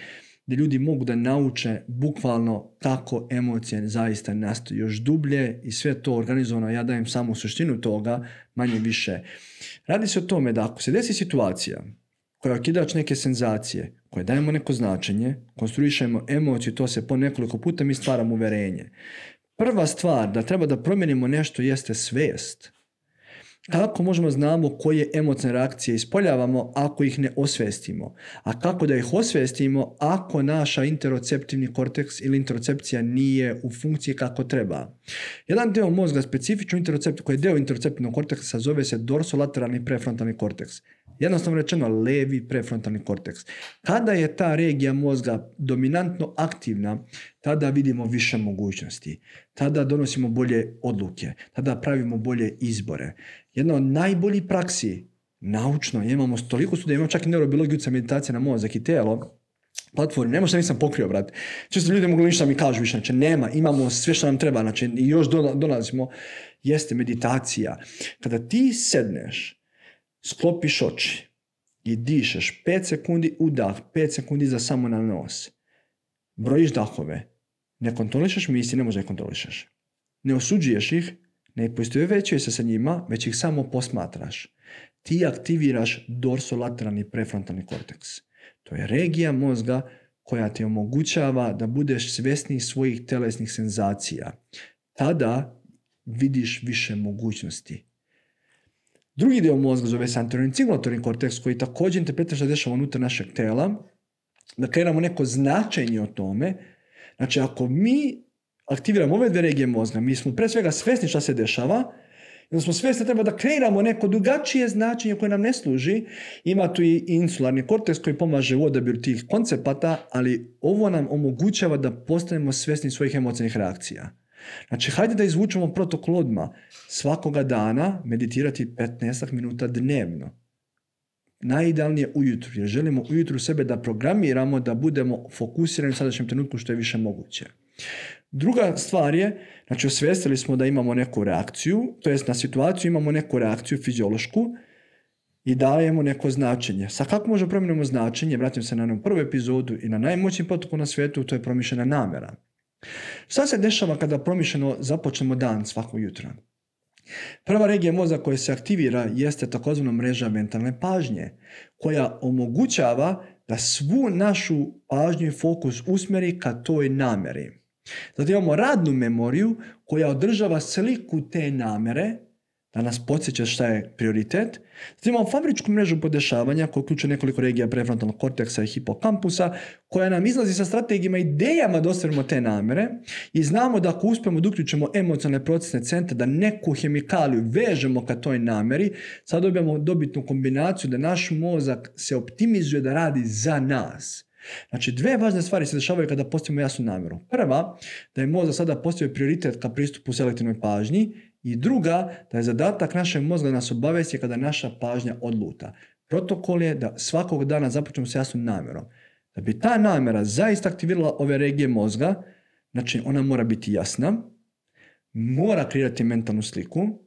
S1: gdje ljudi mogu da nauče bukvalno kako emocije zaista nastaju još dublje i sve to organizovano, ja dajem samo suštinu toga, manje više. Radi se o tome da ako se desi situacija koja je okidač neke senzacije, koje dajemo neko značenje, konstruišemo emociju, to se po nekoliko puta mi stvaramo uverenje. Prva stvar da treba da promijenimo nešto jeste svijest. Kako možemo znamo koje emocionalne reakcije ispoljavamo ako ih ne osvestimo? A kako da ih osvestimo ako naša interoceptivni korteks ili interocepcija nije u funkciji kako treba? Jedan deo mozga, specifično interocept, koji je deo interoceptivnog korteksa, zove se dorsolateralni prefrontalni korteks. Jednostavno rečeno, levi prefrontalni korteks. Kada je ta regija mozga dominantno aktivna, tada vidimo više mogućnosti. Tada donosimo bolje odluke. Tada pravimo bolje izbore. Jedna od najboljih praksi, naučno, imamo toliko studija, imamo čak i neurobiologiju utjecaja meditacije na mozak i telo, platformi, nema što nisam pokrio, brat. Čisto ljudi mogu ništa mi kažu više, znači nema, imamo sve što nam treba, znači i još dola- dolazimo, jeste meditacija. Kada ti sedneš, sklopiš oči i dišeš 5 sekundi udah, 5 sekundi za samo na nos, brojiš dahove, ne kontrolišeš misli, ne možda ih kontrolišeš. Ne osuđuješ ih, ne poistovjećuješ se sa njima, već ih samo posmatraš. Ti aktiviraš dorsolateralni prefrontalni korteks. To je regija mozga koja ti omogućava da budeš svjesni svojih telesnih senzacija. Tada vidiš više mogućnosti. Drugi dio mozga zove se anteriorni korteks koji također interpretira što dešava unutar našeg tela, da kreiramo neko značenje o tome. Znači, ako mi aktiviramo ove dve regije mozga, mi smo pre svega svjesni šta se dešava, onda smo svjesni da treba da kreiramo neko drugačije značenje koje nam ne služi. Ima tu i insularni korteks koji pomaže u odabiru tih koncepata, ali ovo nam omogućava da postanemo svjesni svojih emocionalnih reakcija. Znači, hajde da izvučemo protokol odmah. Svakoga dana meditirati 15 minuta dnevno. Najidealnije ujutru, jer želimo ujutru sebe da programiramo, da budemo fokusirani u sadašnjem trenutku što je više moguće. Druga stvar je, znači osvijestili smo da imamo neku reakciju, to jest na situaciju imamo neku reakciju fiziološku i dajemo neko značenje. Sa kako možemo promijenimo značenje, vratim se na onu prvu epizodu i na najmoćniji protokol na svijetu, to je promišljena namjera. Šta se dešava kada promišljeno započnemo dan svako jutro? Prva regija mozga koja se aktivira jeste takozvana mreža mentalne pažnje, koja omogućava da svu našu pažnju i fokus usmjeri ka toj namjeri. Zato imamo radnu memoriju koja održava sliku te namjere, da nas podsjeća šta je prioritet. Zatim imamo fabričku mrežu podešavanja koja uključuje nekoliko regija prefrontalnog korteksa i hipokampusa koja nam izlazi sa strategijama i idejama da ostvarimo te namere i znamo da ako uspijemo da uključimo emocionalne procesne centre, da neku hemikaliju vežemo ka toj nameri, sad dobijamo dobitnu kombinaciju da naš mozak se optimizuje da radi za nas. Znači, dve važne stvari se dešavaju kada postavimo jasnu namjeru. Prva, da je mozak sada postavio prioritet ka pristupu selektivnoj pažnji i druga, da je zadatak našeg mozga nas obavesti kada naša pažnja odluta. Protokol je da svakog dana započnemo s jasnom namjerom. Da bi ta namjera zaista aktivirala ove regije mozga, znači ona mora biti jasna, mora kreirati mentalnu sliku,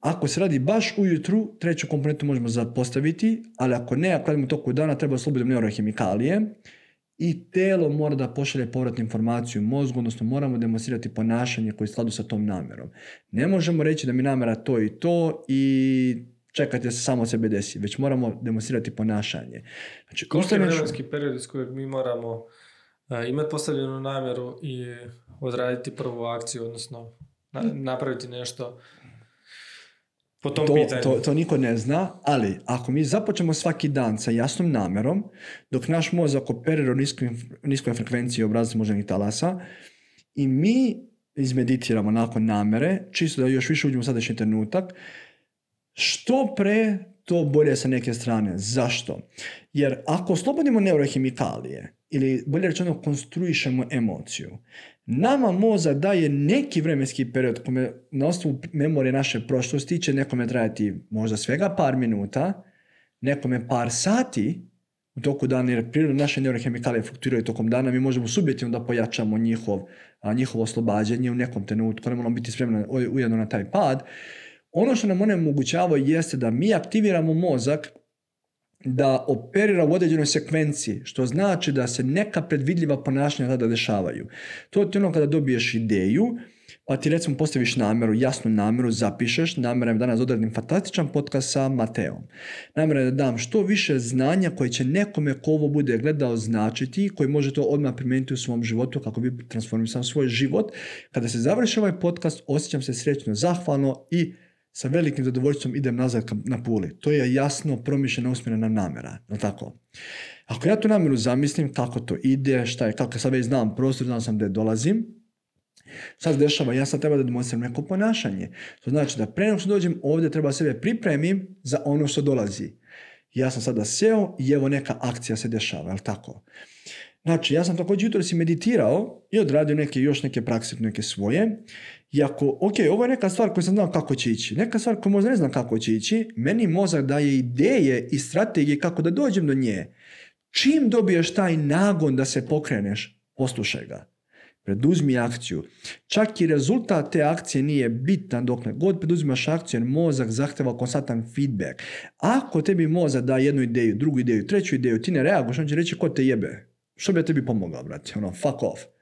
S1: ako se radi baš ujutru, treću komponentu možemo zapostaviti, ali ako ne, ako radimo toku dana, treba osloboditi neurohemikalije i telo mora da pošalje povratnu informaciju mozgu, odnosno moramo demonstrirati ponašanje koje je skladu sa tom namjerom. Ne možemo reći da mi namjera to i to i čekajte se samo sebe desi, već moramo demonstrirati ponašanje.
S2: Znači, Koliki je vremenski period iz kojeg mi moramo uh, imati postavljenu namjeru i odraditi prvu akciju, odnosno napraviti nešto po tom
S1: to, To, to niko ne zna, ali ako mi započnemo svaki dan sa jasnom namjerom, dok naš mozak operira u niskoj, frekvenciji obrazca moždanih talasa i mi izmeditiramo nakon namere, čisto da još više uđemo u sadašnji trenutak, što pre to bolje sa neke strane. Zašto? Jer ako oslobodimo neurohemikalije, ili bolje rečeno konstruišemo emociju, Nama moza daje neki vremenski period kome na osnovu memorije naše prošlosti će nekome trajati možda svega par minuta, nekome par sati u toku dana, jer prirodno naše neurohemikalije fluktuiraju tokom dana, mi možemo subjetivno da pojačamo njihov, a, njihovo oslobađanje u nekom trenutku, ne moramo biti spremni ujedno na taj pad. Ono što nam one omogućava jeste da mi aktiviramo mozak da operira u određenoj sekvenciji, što znači da se neka predvidljiva ponašanja tada dešavaju. To je ono kada dobiješ ideju, pa ti recimo postaviš namjeru, jasnu namjeru, zapišeš, namjera je danas odredim fantastičan podcast sa Mateom. Namjera je da dam što više znanja koje će nekome ko ovo bude gledao značiti, koji može to odmah primijeniti u svom životu kako bi transformisao svoj život. Kada se završi ovaj podcast, osjećam se srećno, zahvalno i sa velikim zadovoljstvom idem nazad na puli. To je jasno promišljena usmjerena namjera, je tako? Ako ja tu namjeru zamislim kako to ide, šta je, kako sad već znam prostor, znam sam gdje dolazim, sad dešava, ja sad treba da demonstriram neko ponašanje. To znači da pre nego što dođem ovdje treba sebe pripremim za ono što dolazi. Ja sam sada seo i evo neka akcija se dešava, je tako? Znači, ja sam također jutro si meditirao i odradio neke, još neke prakse, neke svoje i ako, ok, ovo je neka stvar koju sam znao kako će ići, neka stvar koju možda ne znam kako će ići, meni mozak daje ideje i strategije kako da dođem do nje. Čim dobiješ taj nagon da se pokreneš, poslušaj ga. Preduzmi akciju. Čak i rezultat te akcije nije bitan dok ne god preduzimaš akciju jer mozak zahteva konstantan feedback. Ako tebi mozak da jednu ideju, drugu ideju, treću ideju, ti ne reaguješ, on će reći ko te jebe. Što bi ja tebi pomogao, brate? Ono, fuck off.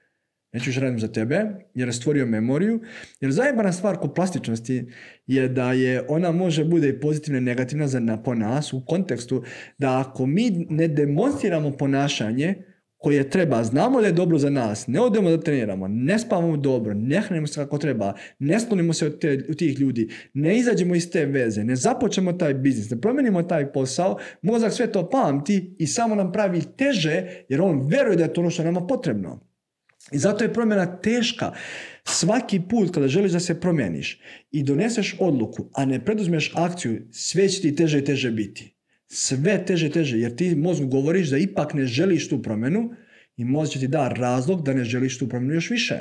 S1: Neću još radim za tebe, jer je stvorio memoriju. Jer zajebana stvar kod plastičnosti je da je ona može bude i pozitivna i negativna za, na, po nas u kontekstu da ako mi ne demonstriramo ponašanje koje treba, znamo da je dobro za nas, ne odemo da treniramo, ne spavamo dobro, ne hranimo se kako treba, ne sklonimo se od, te, od tih ljudi, ne izađemo iz te veze, ne započemo taj biznis, ne promijenimo taj posao, mozak sve to pamti i samo nam pravi teže jer on veruje da je to ono što nama potrebno. I zato je promjena teška. Svaki put kada želiš da se promijeniš i doneseš odluku, a ne preduzmeš akciju, sve će ti teže i teže biti. Sve teže i teže, jer ti mozgu govoriš da ipak ne želiš tu promjenu i mozak će ti da razlog da ne želiš tu promjenu još više.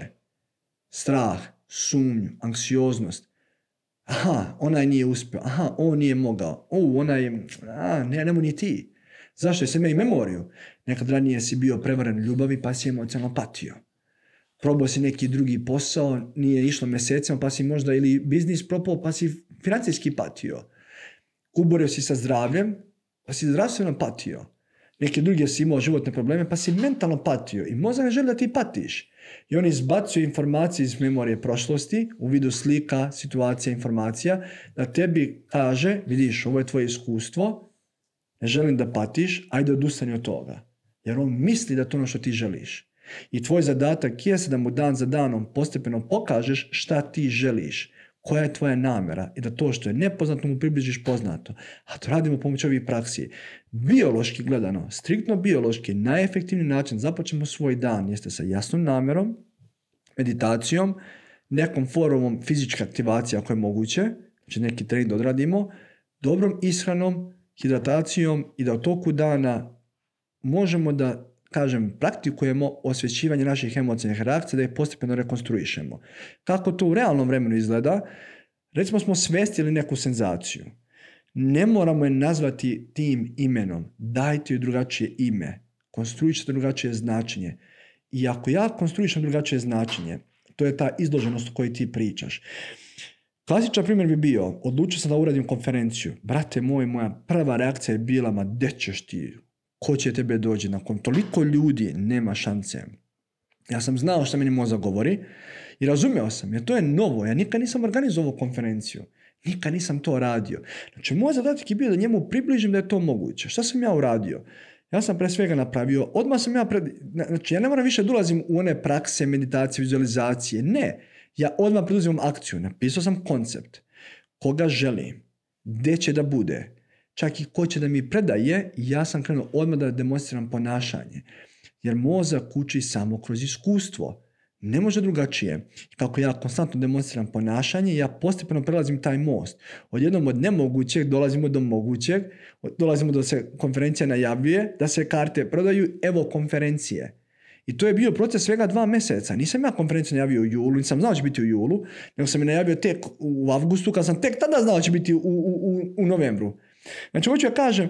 S1: Strah, sumnju, anksioznost. Aha, onaj nije uspio. Aha, on nije mogao. O, onaj, a, ne, nemo ni ti. Zašto? Jesi imao i memoriju. Nekad ranije si bio prevaren ljubavi pa si emocionalno patio probao si neki drugi posao, nije išlo mjesecima, pa si možda ili biznis propao, pa si financijski patio. Uborio si sa zdravljem, pa si zdravstveno patio. Neke druge si imao životne probleme, pa si mentalno patio. I mozak ne želi da ti patiš. I on izbacuje informacije iz memorije prošlosti u vidu slika, situacija, informacija, da tebi kaže, vidiš, ovo je tvoje iskustvo, ne želim da patiš, ajde odustani od toga. Jer on misli da to ono što ti želiš. I tvoj zadatak je da mu dan za danom postepeno pokažeš šta ti želiš. koja je tvoja namjera i da to što je nepoznato mu približiš poznato. A to radimo pomoću ovih praksi. Biološki gledano, striktno biološki, najefektivniji način započemo svoj dan jeste sa jasnom namjerom, meditacijom, nekom formom fizičke aktivacije ako je moguće, znači neki trening odradimo, dobrom ishranom, hidratacijom i da u toku dana možemo da kažem, praktikujemo osvećivanje naših emocijnih reakcija da ih postepeno rekonstruišemo. Kako to u realnom vremenu izgleda? Recimo smo svestili neku senzaciju. Ne moramo je nazvati tim imenom. Dajte joj drugačije ime. Konstruišite drugačije značenje. I ako ja konstruišem drugačije značenje, to je ta izloženost o kojoj ti pričaš. Klasičan primjer bi bio, odlučio sam da uradim konferenciju. Brate moj, moja prva reakcija je bila, ma gdje ćeš ti? Ko će tebe doći? Nakon toliko ljudi nema šanse. Ja sam znao što meni mozak govori i razumio sam, jer to je novo. Ja nikad nisam organizovao konferenciju. Nikad nisam to radio. Znači, moj zadatak je bio da njemu približim da je to moguće. Šta sam ja uradio? Ja sam pre svega napravio, odmah sam ja, pred, znači ja ne moram više da ulazim u one prakse, meditacije, vizualizacije. Ne, ja odmah preduzimam akciju. Napisao sam koncept. Koga želim? Gdje će da bude? Čak i ko će da mi predaje, ja sam krenuo odmah da demonstriram ponašanje. Jer mozak uči samo kroz iskustvo. Ne može drugačije. Kako ja konstantno demonstriram ponašanje, ja postepeno prelazim taj most. Odjednom od nemogućeg dolazimo do mogućeg, dolazimo do se konferencija najavljuje, da se karte prodaju, evo konferencije. I to je bio proces svega dva mjeseca. Nisam ja konferenciju najavio u julu, nisam znao će biti u julu, nego sam je najavio tek u avgustu, kad sam tek tada znao će biti u, u, u novembru. Znači, hoću ja kažem,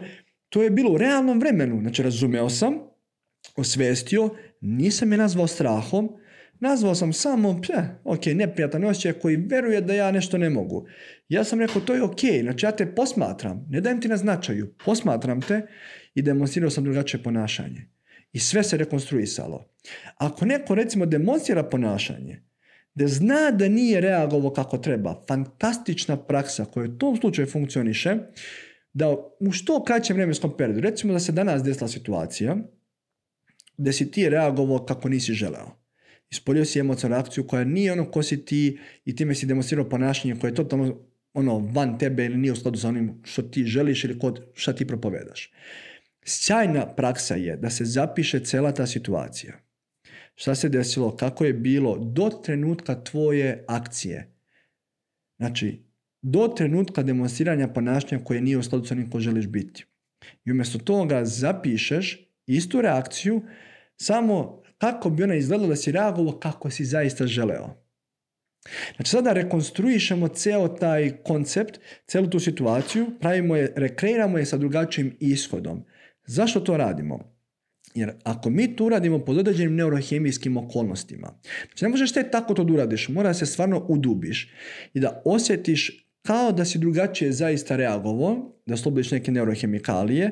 S1: to je bilo u realnom vremenu. Znači, razumeo sam, osvestio, nisam je nazvao strahom, nazvao sam samo, pje, ok, neprijatan osjećaj koji veruje da ja nešto ne mogu. Ja sam rekao, to je ok, znači ja te posmatram, ne dajem ti na značaju, posmatram te i demonstrirao sam drugačije ponašanje. I sve se rekonstruisalo. Ako neko recimo demonstrira ponašanje, da zna da nije reagovao kako treba, fantastična praksa koja u tom slučaju funkcioniše, da u što kraćem vremenskom periodu, recimo da se danas desila situacija da si ti reagovao kako nisi želeo. Ispolio si emocionalnu reakciju koja nije ono ko si ti i time si demonstrirao ponašanje koje je totalno ono van tebe ili nije u skladu sa onim što ti želiš ili kod šta ti propovedaš. Sjajna praksa je da se zapiše cela ta situacija. Šta se desilo, kako je bilo do trenutka tvoje akcije. Znači, do trenutka demonstriranja ponašanja koje nije u skladu sa onim ko želiš biti. I umjesto toga zapišeš istu reakciju, samo kako bi ona izgledala da si reagovao kako si zaista želeo. Znači sada rekonstruišemo ceo taj koncept, celu tu situaciju, pravimo je, rekreiramo je sa drugačijim ishodom. Zašto to radimo? Jer ako mi to uradimo pod određenim neurohemijskim okolnostima, znači ne možeš te tako to da uradiš, mora se stvarno udubiš i da osjetiš kao da si drugačije zaista reagovao, da slobodiš neke neurohemikalije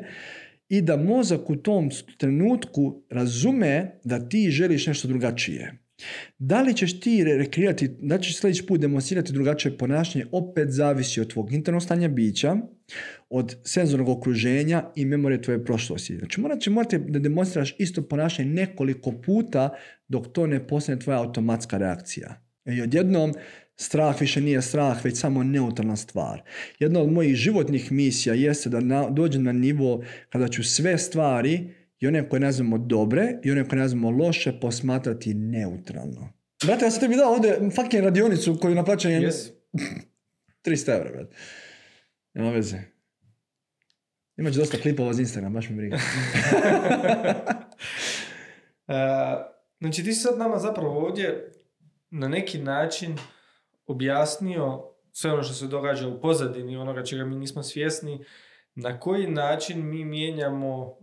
S1: i da mozak u tom trenutku razume da ti želiš nešto drugačije. Da li ćeš ti rekreirati, da ćeš sljedeći put demonstrirati drugačije ponašanje, opet zavisi od tvog internog stanja bića, od senzornog okruženja i memorije tvoje prošlosti. Znači morat će da demonstriraš isto ponašanje nekoliko puta dok to ne postane tvoja automatska reakcija. I odjednom Strah više nije strah, već samo neutralna stvar. Jedna od mojih životnih misija jeste da na, dođem na nivo kada ću sve stvari i one koje nazvamo dobre i one koje nazvamo loše posmatrati neutralno. Brate, ja sam tebi dao ovdje fucking radionicu koju naplaćam yes. 300 evra, brate. Nema veze. Imaš dosta klipova iz Instagram, baš mi briga.
S2: uh, znači ti si sad nama zapravo ovdje na neki način objasnio sve ono što se događa u pozadini onoga čega mi nismo svjesni, na koji način mi mijenjamo uh,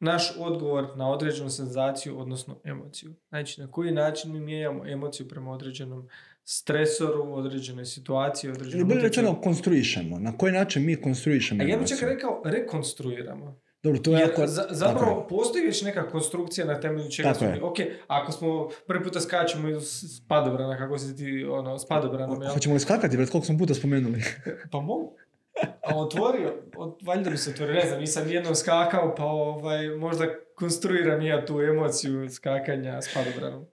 S2: naš odgovor na određenu senzaciju, odnosno emociju. Znači, na koji način mi mijenjamo emociju prema određenom stresoru, određenoj situaciji, određenom...
S1: Ili rečeno konstruišemo. Na koji način mi konstruišemo
S2: A ja bih čak rekao rekonstruiramo.
S1: Dobro, to je
S2: jako... Za, zapravo postoji već neka konstrukcija na temelju čega smo... Ok, ako smo prvi puta skačemo iz padobrana, kako si ti, ono, s padobranom,
S1: jel? Hoćemo li skakati, već koliko smo puta spomenuli?
S2: pa mogu. A otvorio, od, valjda bi se otvorio, ne znam, nisam jednom skakao, pa ovaj, možda konstruiram ja tu emociju skakanja s padobranom.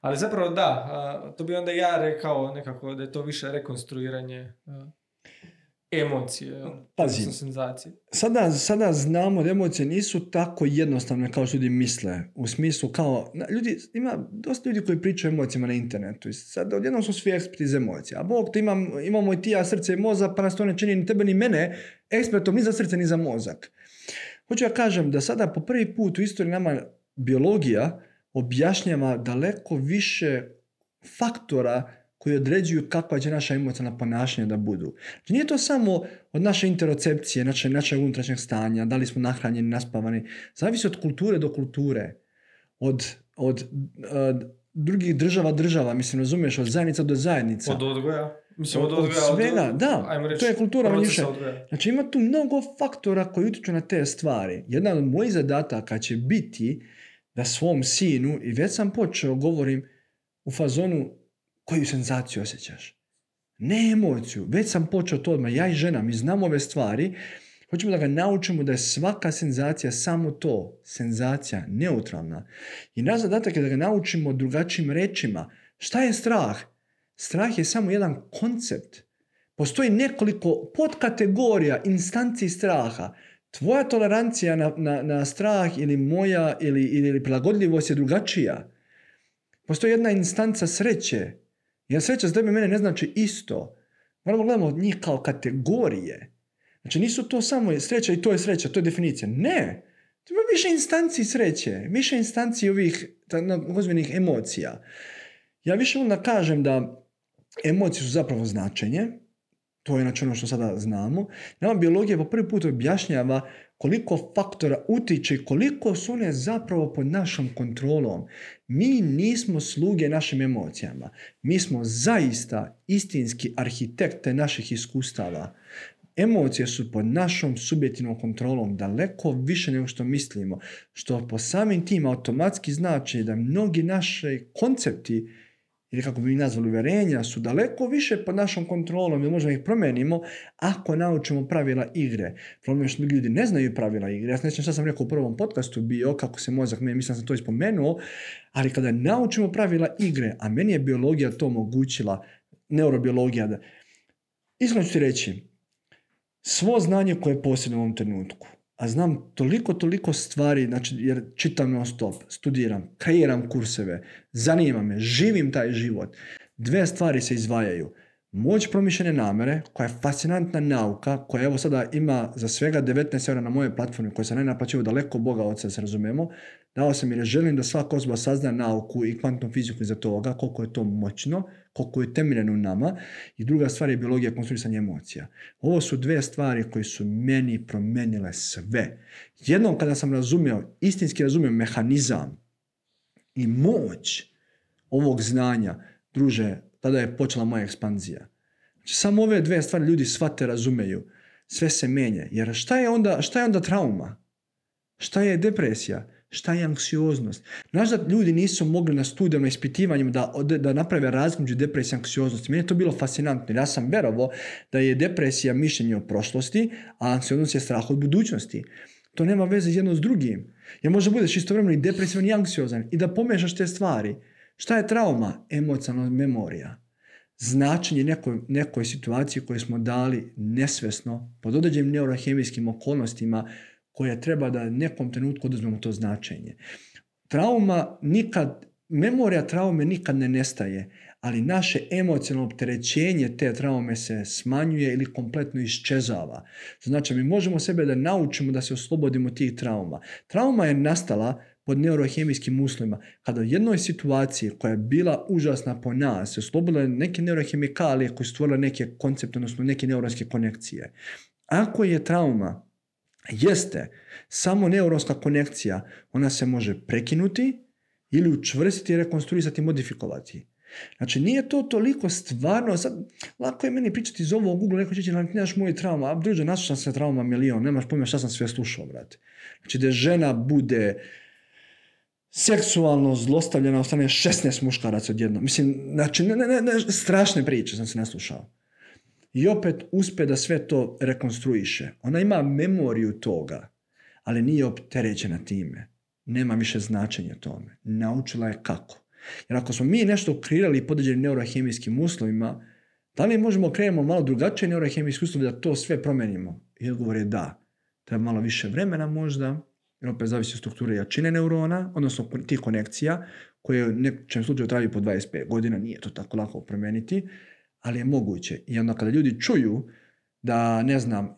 S2: Ali zapravo da, a, to bi onda ja rekao nekako da je to više rekonstruiranje a, emocije?
S1: Pazi.
S2: senzacije.
S1: Sada, sada znamo da emocije nisu tako jednostavne kao što ljudi misle. U smislu kao, na- ljudi, ima dosta ljudi koji pričaju o emocijama na internetu. I sad odjednom su svi eksperti iz emocija. A Bog, te imam, imamo i ti ja srce i mozak, pa nas to ne čini ni tebe ni mene ekspertom ni za srce ni za mozak. Hoću ja kažem da sada po prvi put u istoriji nama biologija objašnjava daleko više faktora koji određuju kakva će naša emocionalna ponašanja da budu. Znači nije to samo od naše interocepcije, naše, našeg unutrašnjeg stanja, da li smo nahranjeni, naspavani. Zavisi od kulture do kulture. Od, od, od drugih država država, mislim, razumiješ, od zajednica do zajednica.
S2: Od odgoja. Mislim, od,
S1: Od- od
S2: odgoja.
S1: svega, da.
S2: ajmo reći,
S1: To je kultura
S2: odgoja.
S1: Znači ima tu mnogo faktora koji utječu na te stvari. Jedan od mojih zadataka će biti da svom sinu, i već sam počeo, govorim u fazonu koju senzaciju osjećaš. Ne emociju, već sam počeo to odmah. Ja i žena, mi znamo ove stvari. Hoćemo da ga naučimo da je svaka senzacija samo to, senzacija, neutralna. I naš zadatak je da ga naučimo drugačijim rečima. Šta je strah? Strah je samo jedan koncept. Postoji nekoliko podkategorija instanci straha. Tvoja tolerancija na, na, na strah ili moja ili, ili prilagodljivost je drugačija. Postoji jedna instanca sreće. Jer sreća za tebe mene ne znači isto. Moramo gledamo njih kao kategorije. Znači nisu to samo sreća i to je sreća, to je definicija. Ne. To ima više instanci sreće, više instanci ovih takozvanih emocija. Ja više onda kažem da emocije su zapravo značenje, to je znači ono što sada znamo. Nama biologija po prvi put objašnjava koliko faktora utiče i koliko su one zapravo pod našom kontrolom. Mi nismo sluge našim emocijama. Mi smo zaista istinski arhitekte naših iskustava. Emocije su pod našom subjektivnom kontrolom daleko više nego što mislimo, što po samim tim automatski znači da mnogi naši koncepti ili kako bi mi nazvali uvjerenja su daleko više pod našom kontrolom i možemo ih promijenimo ako naučimo pravila igre. Problem je što ljudi ne znaju pravila igre. Ja se ne sjećam šta sam rekao u prvom podcastu bio, kako se mozak, meni mislim da sam to ispomenuo, ali kada naučimo pravila igre, a meni je biologija to omogućila, neurobiologija, da, iskreno ću ti reći, svo znanje koje posjedujem u ovom trenutku, a znam toliko, toliko stvari, znači, jer čitam non stop, studiram, kreiram kurseve, zanima me, živim taj život. Dve stvari se izdvajaju. Moć promišljene namere, koja je fascinantna nauka, koja evo sada ima za svega 19 eura na moje platformi, koje sam ne daleko Boga oca, se razumemo, dao sam jer želim da svaka osoba sazna nauku i kvantnu fiziku iza toga, koliko je to moćno, koliko je temeljeno u nama. I druga stvar je biologija konstruisanja emocija. Ovo su dve stvari koje su meni promijenile sve. Jednom kada sam razumio, istinski razumio mehanizam i moć ovog znanja, druže, tada je počela moja ekspanzija. Znači, samo ove dve stvari ljudi shvate, razumeju. Sve se menja. Jer šta je onda, šta je onda trauma? Šta je depresija? Šta je anksioznost? Znaš da ljudi nisu mogli na studijama, ispitivanjima da, da naprave razliku među depresijom i anksioznosti. Meni je to bilo fascinantno ja sam verovao da je depresija mišljenje o prošlosti, a anksioznost je strah od budućnosti. To nema veze jedno s drugim. Jer može budeš istovremeno i depresivan i anksiozan i da pomešaš te stvari. Šta je trauma? Emocionalna memorija. Značenje nekoj, nekoj situaciji koju smo dali nesvesno pod određenim neurohemijskim okolnostima koje treba da nekom trenutku oduzmemo to značenje. Trauma nikad, memorija traume nikad ne nestaje, ali naše emocionalno opterećenje te traume se smanjuje ili kompletno iščezava. Znači, mi možemo sebe da naučimo da se oslobodimo tih trauma. Trauma je nastala pod neurohemijskim uslovima. Kada u jednoj situaciji koja je bila užasna po nas, se oslobodile neke neurohemikalije koje su stvorile neke koncepte, odnosno neke neuronske konekcije. Ako je trauma jeste samo neuronska konekcija, ona se može prekinuti ili učvrstiti, rekonstruisati modifikovati. Znači, nije to toliko stvarno, sad, lako je meni pričati iz ovog Google, neko će reći, "Ali ti nemaš moju trauma, a druže, naslušao sam se trauma milion, nemaš pojma šta sam sve slušao, brate. Znači, da žena bude seksualno zlostavljena od strane 16 muškaraca odjednom. Mislim, znači, ne, ne, ne, strašne priče sam se naslušao. I opet uspe da sve to rekonstruiše. Ona ima memoriju toga, ali nije opterećena time. Nema više značenja tome. Naučila je kako. Jer ako smo mi nešto kreirali podređenim neurohemijskim uslovima, da li možemo krenemo malo drugačije neurohemijski uslovi da to sve promenimo? I odgovor je da. Treba malo više vremena možda, jer opet zavisi od strukture jačine neurona, odnosno tih konekcija, koje u nekom slučaju traju po 25 godina, nije to tako lako promeniti, ali je moguće. I onda kada ljudi čuju da, ne znam,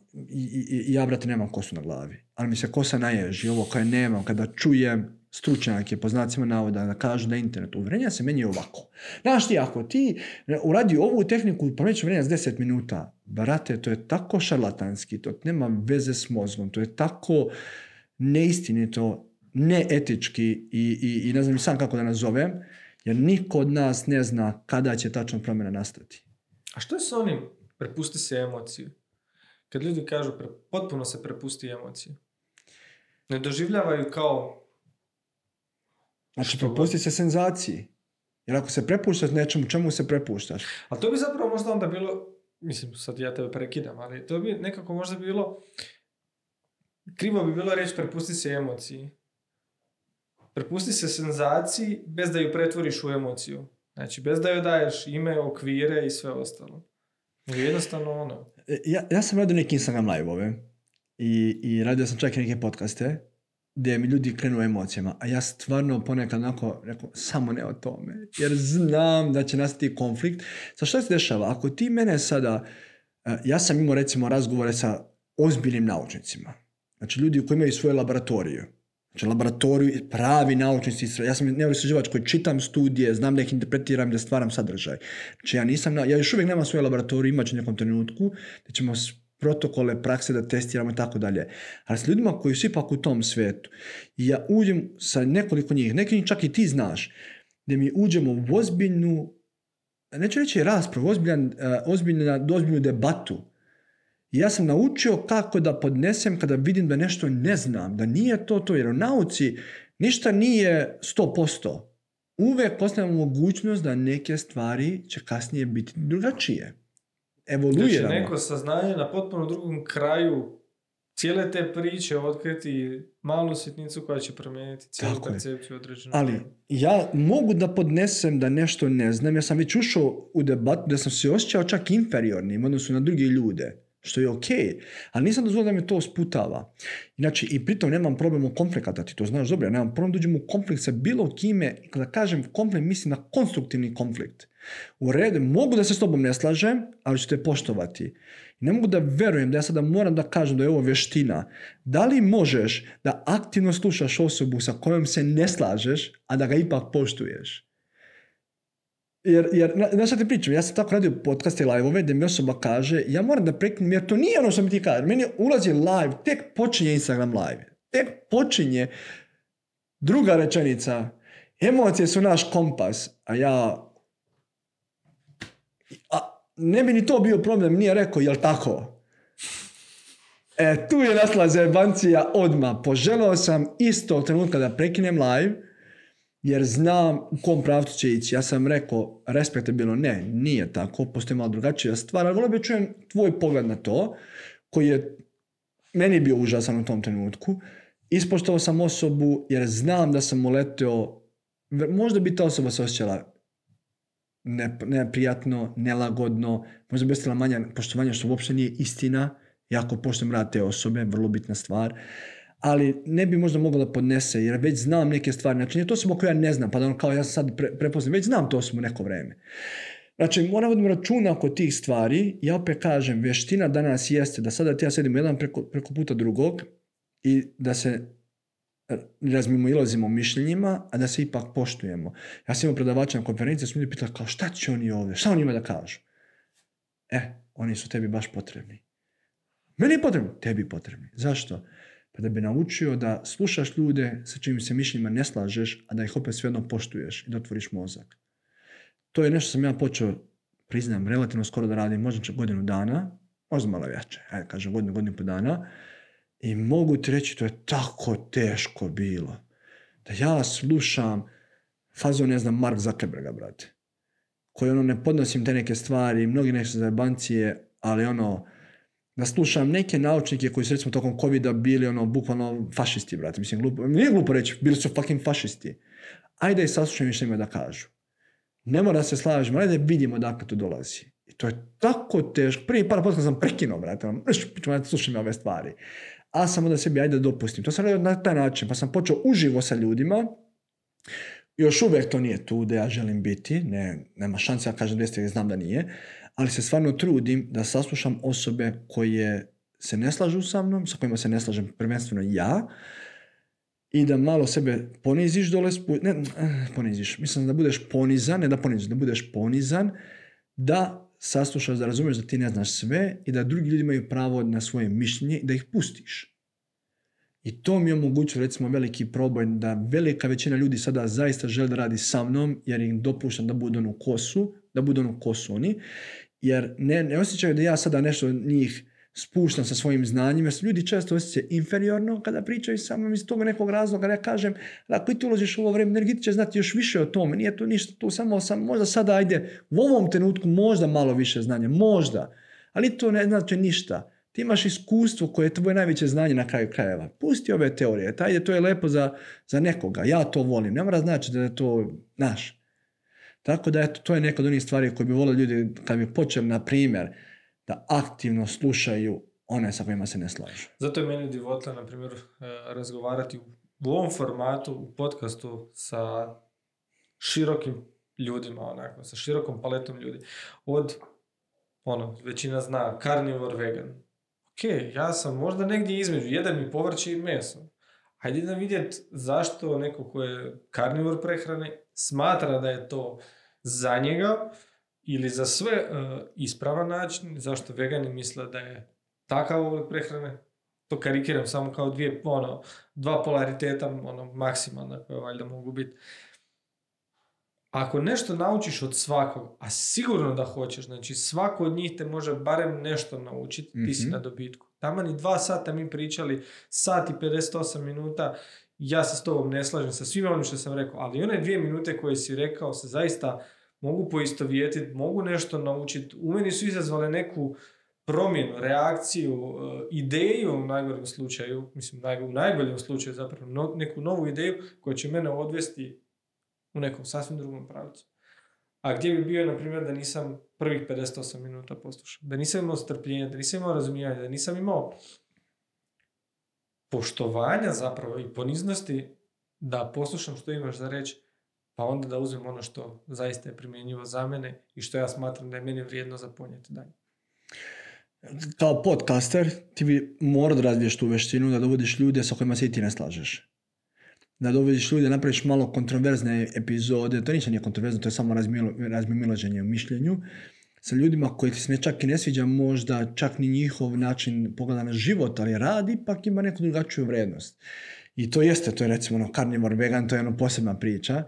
S1: ja, brate, nemam kosu na glavi, ali mi se kosa naježi, ovo koje nemam, kada čujem stručnjake, po znacima navoda, da kažu da internet uvrenja se meni ovako. Znaš ti, ako ti uradi ovu tehniku, promijenit uvrenja s 10 minuta, brate, to je tako šarlatanski, to nema veze s mozgom, to je tako neistinito, neetički i, i, i ne znam sam kako da nazovem, jer niko od nas ne zna kada će tačno promjena nastati.
S2: A što je s onim prepusti se emociju? Kad ljudi kažu pre, potpuno se prepusti emociju. Ne doživljavaju kao...
S1: Znači, prepusti se senzaciji. Jer ako se prepuštaš nečemu, čemu se prepuštaš?
S2: A to bi zapravo možda onda bilo, mislim, sad ja tebe prekidam, ali to bi nekako možda bilo, krivo bi bilo reći prepusti se emociji. Prepusti se senzaciji bez da ju pretvoriš u emociju. Znači, bez da joj daješ ime, okvire i sve ostalo. Jednostavno ono.
S1: E, ja, ja sam radio neke Instagram live-ove i, i radio sam čak i neke podcaste gdje mi ljudi krenu emocijama, a ja stvarno ponekad onako rekao, samo ne o tome, jer znam da će nastati konflikt. Sa što se dešava? Ako ti mene sada, e, ja sam imao recimo razgovore sa ozbiljnim naučnicima, znači ljudi koji imaju svoje laboratorije, Znači, laboratoriju, pravi naučnici, ja sam neuroistraživač koji čitam studije, znam da ih interpretiram, da stvaram sadržaj. Znači, ja nisam, ja još uvijek nemam svoje laboratoriju, imat ću nekom trenutku, da ćemo protokole, prakse da testiramo i tako dalje. Ali s ljudima koji su ipak u tom svijetu, i ja uđem sa nekoliko njih, neki čak i ti znaš, da mi uđemo u ozbiljnu, neću reći raspravu, ozbiljnu, ozbiljnu, ozbiljnu debatu, i ja sam naučio kako da podnesem kada vidim da nešto ne znam, da nije to to, jer u nauci ništa nije 100%. Uvijek postavljamo mogućnost da neke stvari će kasnije biti drugačije. Evoluiramo.
S2: Da neko saznanje na potpuno drugom kraju cijele te priče otkriti malu sitnicu koja će promijeniti cijelu percepciju određenu.
S1: Ali ja mogu da podnesem da nešto ne znam. Ja sam već ušao u debatu da sam se osjećao čak inferiornim odnosno na druge ljude što je ok, ali nisam dozvolio da me to sputava. Inače, i pritom nemam problem u konflikata, ti to znaš dobro, ja nemam problem da uđem u konflikt sa bilo kime, kada kažem konflikt, mislim na konstruktivni konflikt. U redu, mogu da se s tobom ne slažem, ali ću te poštovati. Ne mogu da verujem da ja sada moram da kažem da je ovo vještina. Da li možeš da aktivno slušaš osobu sa kojom se ne slažeš, a da ga ipak poštuješ? Jer, jer znaš šta ti pričam, ja sam tako radio podcaste i live-ove gdje mi osoba kaže ja moram da prekinem jer to nije ono što mi ti kaže. Meni ulazi live, tek počinje Instagram live. Tek počinje druga rečenica. Emocije su naš kompas. A ja... A ne bi ni to bio problem, nije rekao, jel tako? E, tu je nasla zebancija odmah. Poželao sam isto trenutka da prekinem live jer znam u kom pravcu će ići. Ja sam rekao respektabilno, ne, nije tako, postoji malo drugačija stvar, ali volio bi čujem tvoj pogled na to, koji je meni bio užasan u tom trenutku. Ispoštovao sam osobu jer znam da sam uletio, možda bi ta osoba se osjećala neprijatno, nelagodno, možda bi ostala manja poštovanja što uopće nije istina, jako poštujem rad te osobe, vrlo bitna stvar ali ne bi možda mogla da podnese, jer već znam neke stvari. Znači, nije to samo koje ja ne znam, pa da ono kao ja sad pre, prepoznam, već znam to smo neko vreme. Znači, moram voditi računa oko tih stvari. Ja opet kažem, vještina danas jeste da sada ti ja sedim jedan preko, preko puta drugog i da se razmimo ilazimo mišljenjima, a da se ipak poštujemo. Ja sam imao predavača na konferenciji, sam ljudi pitali kao šta će oni ovdje, šta oni ima da kažu? E, oni su tebi baš potrebni. Meni je potrebno, tebi potrebni. Zašto? Pa da bi naučio da slušaš ljude sa čim se mišljenjima ne slažeš, a da ih opet svejedno poštuješ i da otvoriš mozak. To je nešto sam ja počeo, priznam, relativno skoro da radim, možda godinu dana, možda malo veće, ajde kažem godinu, godinu po dana. I mogu ti reći, to je tako teško bilo. Da ja slušam fazu, ne znam, Mark Zuckerberga, brate. Koji ono, ne podnosim te neke stvari, mnogi nešto zajebancije, ali ono, da slušam neke naučnike koji su recimo tokom covida bili ono bukvalno fašisti, brate. Mislim, glupo, nije glupo reći, bili su fucking fašisti. ajde i saslušaj što imaju da kažu. Ne mora da se slažemo, ajde vidimo dakle to dolazi. I to je tako teško. Prvi par podcast sam prekinuo, brate. ono, Slušaj ove stvari. A sam onda sebi, ajde dopustim. To sam radio na taj način. Pa sam počeo uživo sa ljudima. Još uvijek to nije tu da ja želim biti. Ne, nema šanse, ja kažem 200 jer znam da nije. Ali se stvarno trudim da saslušam osobe koje se ne slažu sa mnom, sa kojima se ne slažem prvenstveno ja, i da malo sebe poniziš dole, spu... ne, eh, poniziš, mislim da budeš ponizan, ne da poniziš, da budeš ponizan, da saslušaš, da razumiješ da ti ne znaš sve i da drugi ljudi imaju pravo na svoje mišljenje i da ih pustiš. I to mi je recimo veliki problem da velika većina ljudi sada zaista žele da radi sa mnom jer im dopuštam da budu onu kosu, da budu onu kosu oni, jer ne, ne osjećaju da ja sada nešto njih spuštam sa svojim znanjima, jer ljudi često osjećaju inferiorno kada pričaju sa mnom iz toga nekog razloga, ja kažem, ako ti uložiš u ovo vrijeme, energiti će znati još više o tome, nije to ništa tu, samo sam, možda sada ajde, u ovom trenutku možda malo više znanja, možda, ali to ne znači ništa. Ti imaš iskustvo koje je tvoje najveće znanje na kraju krajeva. Pusti ove teorije, tajde to je lepo za, za nekoga, ja to volim, ne mora znači da je to naš. Tako da eto, to je neka od onih stvari koje bi volili ljudi kad bi počeli, na primjer, da aktivno slušaju one sa kojima se ne slažu.
S2: Zato je meni divota, na primjer, e, razgovarati u ovom formatu, u podcastu sa širokim ljudima, onako, sa širokom paletom ljudi. Od, ono, većina zna, carnivore, vegan. Ok, ja sam možda negdje između, jedan mi povrće i meso. Hajde da vidjeti zašto neko ko je karnivor prehrane smatra da je to za njega ili za sve uh, ispravan način, zašto vegani misle da je takav oblik prehrane, to karikiram samo kao dvije, ono, dva polariteta, ono, maksimalna koja valjda mogu biti. Ako nešto naučiš od svakog, a sigurno da hoćeš, znači svako od njih te može barem nešto naučiti, ti si
S1: Mhm.
S2: na dobitku. Tamo ni dva sata mi pričali, sat i 58 minuta, ja se s tobom ne slažem sa svim onim što sam rekao, ali one dvije minute koje si rekao se zaista mogu poistovjetiti, mogu nešto naučiti. U meni su izazvale neku promjenu, reakciju, e, ideju u najgorem slučaju, mislim u najboljem slučaju zapravo, no- neku novu ideju koja će mene odvesti u nekom sasvim drugom pravcu. A gdje bi bio, na primjer, da nisam prvih 58 minuta poslušao, da nisam imao strpljenja, da nisam imao razumijevanja, da nisam imao poštovanja zapravo i poniznosti da poslušam što imaš za reći, pa onda da uzmem ono što zaista je primjenjivo za mene i što ja smatram da je meni vrijedno za ponijeti dalje.
S1: Kao podcaster ti bi morao da razviješ tu veštinu da dovodiš ljude sa kojima se i ti ne slažeš. Da dovodiš ljude, napraviš malo kontroverzne epizode, to ništa nije kontroverzno, to je samo razmimoilaženje u mišljenju, sa ljudima koji ti se ne čak i ne sviđa možda čak ni njihov način pogleda na život, ali rad ipak ima neku drugačiju vrednost. I to jeste, to je recimo ono carnivore vegan, to je ono posebna priča.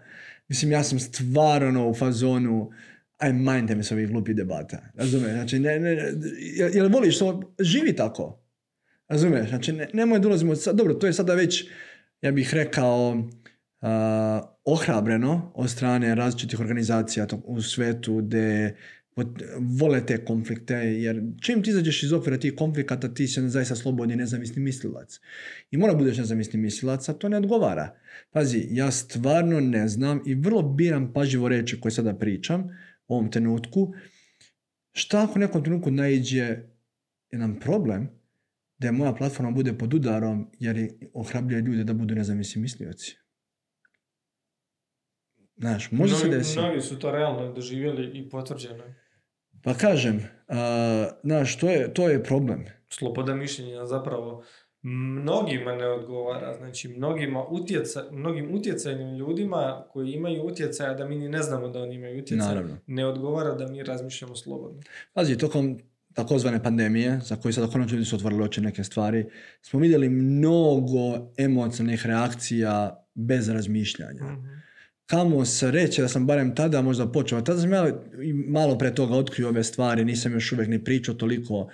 S1: Mislim, ja sam stvarno u fazonu, aj majte mi se ovih glupih debata. Razumiješ? Znači, ne, ne, jel, voliš to? Živi tako. Razumiješ? Znači, ne, nemoj da dobro, to je sada već, ja bih rekao, a, ohrabreno od strane različitih organizacija u svetu gdje vole te konflikte, jer čim ti izađeš iz okvira tih konflikata, ti si zaista slobodni nezavisni mislilac. I mora budeš nezavisni mislilac, a to ne odgovara. Pazi, ja stvarno ne znam i vrlo biram pažljivo reći koje sada pričam u ovom trenutku. Šta ako u nekom trenutku naiđe jedan problem da moja platforma bude pod udarom jer ohrabljuje ljude da budu nezavisni mislioci? Znaš, može se desiti.
S2: Mnogi su to realno doživjeli i potvrđeno.
S1: Pa kažem, znaš, to je, to je problem.
S2: Sloboda mišljenja zapravo mnogima ne odgovara. Znači, mnogima utjeca, mnogim utjecajnim ljudima koji imaju utjecaja da mi ni ne znamo da oni imaju utjecaj,
S1: Naravno.
S2: ne odgovara da mi razmišljamo slobodno.
S1: Pazi, tokom takozvane pandemije, za koju sada konačno ljudi su otvorili oči neke stvari, smo vidjeli mnogo emocionalnih reakcija bez razmišljanja. Kamo sreće da sam barem tada možda počeo. Tada sam ja malo pre toga otkrio ove stvari, nisam još uvijek ni pričao toliko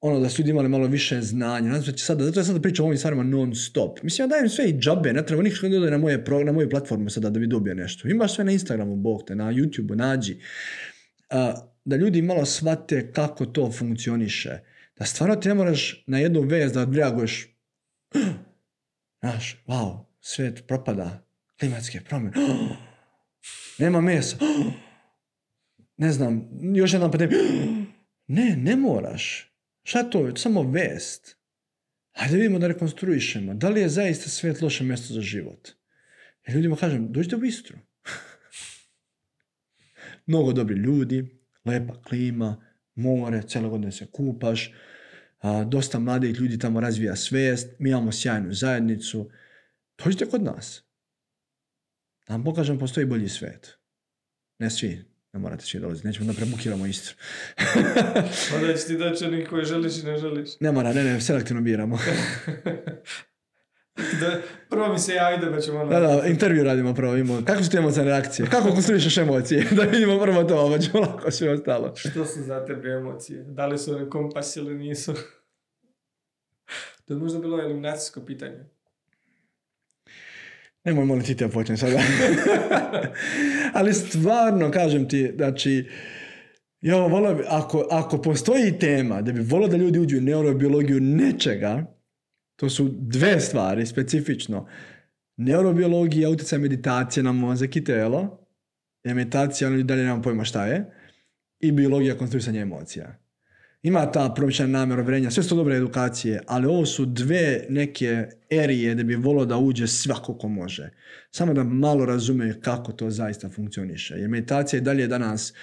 S1: ono da su ljudi imali malo više znanja. Nadam se će sada, zato ja sada pričam o ovim stvarima non stop. Mislim, ja dajem sve i džabe, ne treba nikako da ode na, moje, pro- na moju platformu sada da bi dobio nešto. Imaš sve na Instagramu, bog te, na YouTubeu, nađi. Da ljudi malo shvate kako to funkcioniše. Da stvarno ti ne moraš na jednu vez da odreaguješ Znaš, wow, svijet propada. Klimatske promjene. Nema mesa. Ne znam, još jedna pandemija. Ne, ne moraš. Šta to je? Samo vest. Hajde vidimo da rekonstruišemo. Da li je zaista svijet loše mjesto za život? Ja ljudima kažem, dođite u Istru. Mnogo dobri ljudi, lepa klima, more, cijelo godine se kupaš, a, dosta mladih ljudi tamo razvija svijest, mi imamo sjajnu zajednicu. Dođite kod nas. Da vam pokažem, postoji bolji svijet. Ne svi, ne morate svi dolaziti, nećemo da prebukiramo Istru.
S2: Onda će ti doći oni koji želiš i ne želiš.
S1: ne mora, ne, ne, selektivno biramo.
S2: Da, prvo mi se javite pa ćemo ono...
S1: Da, da, intervju radimo prvo, imamo. Kako su ti emocionalne reakcije? Kako konstruišeš emocije? Da vidimo prvo to, pa ćemo lako sve ostalo.
S2: Što su za tebe emocije? Da li su one kompas ili nisu? To je možda bilo eliminacijsko pitanje.
S1: Nemoj molim ti te počnem sada. Ali stvarno, kažem ti, znači, ja volio bi, ako, ako postoji tema da bi volio da ljudi uđu u neurobiologiju nečega, to su dve stvari specifično. Neurobiologija, utjecaj meditacije na mozak i telo. Meditacija, ono dalje nemam pojma šta je. I biologija konstruisanja emocija. Ima ta promišljena namjera vrenja, sve su to dobre edukacije, ali ovo su dve neke erije da bi volio da uđe svako ko može. Samo da malo razume kako to zaista funkcioniše. Jer meditacija i dalje danas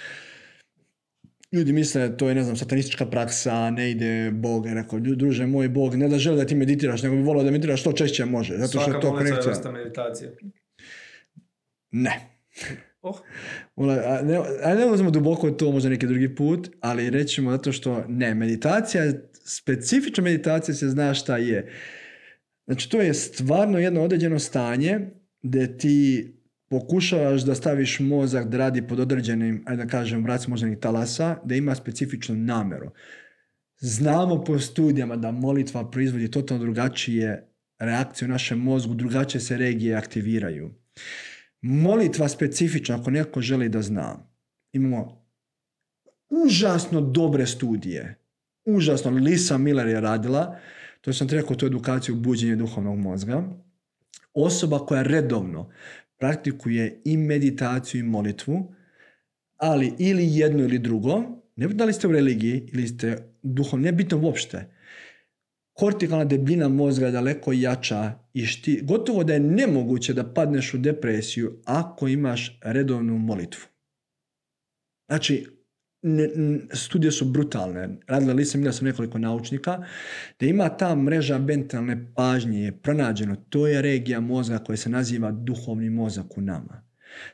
S1: ljudi misle to je ne znam satanistička praksa, ne ide Bog, je rekao, "Lju- druže moj Bog, ne da želi da ti meditiraš, nego bi volio da meditiraš što češće može, zato što
S2: Svaka
S1: je to
S2: je
S1: konekcija.
S2: vrsta meditacije.
S1: Ne.
S2: Oh,
S1: a ne, a ne ulazimo duboko to možda neki drugi put, ali rećemo zato što ne, meditacija, specifična meditacija se zna šta je. Znači to je stvarno jedno određeno stanje gdje ti pokušavaš da staviš mozak da radi pod određenim, ajde da kažem, vrac moždanih talasa, da ima specifičnu namjeru. Znamo po studijama da molitva proizvodi totalno drugačije reakcije u našem mozgu, drugačije se regije aktiviraju. Molitva specifična, ako neko želi da zna, imamo užasno dobre studije. Užasno. Lisa Miller je radila, to sam ti rekao, tu edukaciju buđenja duhovnog mozga. Osoba koja redovno praktikuje i meditaciju i molitvu, ali ili jedno ili drugo, ne da li ste u religiji ili ste duhovni, ne bitno uopšte. Kortikalna debljina mozga je daleko jača i šti, gotovo da je nemoguće da padneš u depresiju ako imaš redovnu molitvu. Znači, ne, n- studije su brutalne. Radila li sam, sam nekoliko naučnika, da ima ta mreža mentalne pažnje je pronađeno. To je regija mozga koja se naziva duhovni mozak u nama.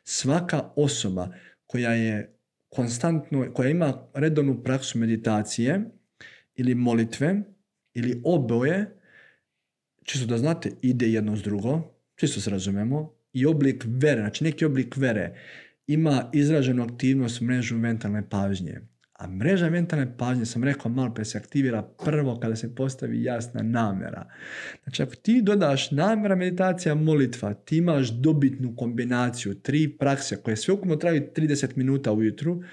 S1: Svaka osoba koja je konstantno, koja ima redovnu praksu meditacije ili molitve ili oboje, čisto da znate, ide jedno s drugo, čisto se razumemo, i oblik vere, znači neki oblik vere ima izraženu aktivnost mrežu mentalne pažnje. A mreža mentalne pažnje, sam rekao, malo pre se aktivira prvo kada se postavi jasna namjera. Znači, ako ti dodaš namjera, meditacija, molitva, ti imaš dobitnu kombinaciju, tri prakse koje sve ukupno traju 30 minuta ujutru,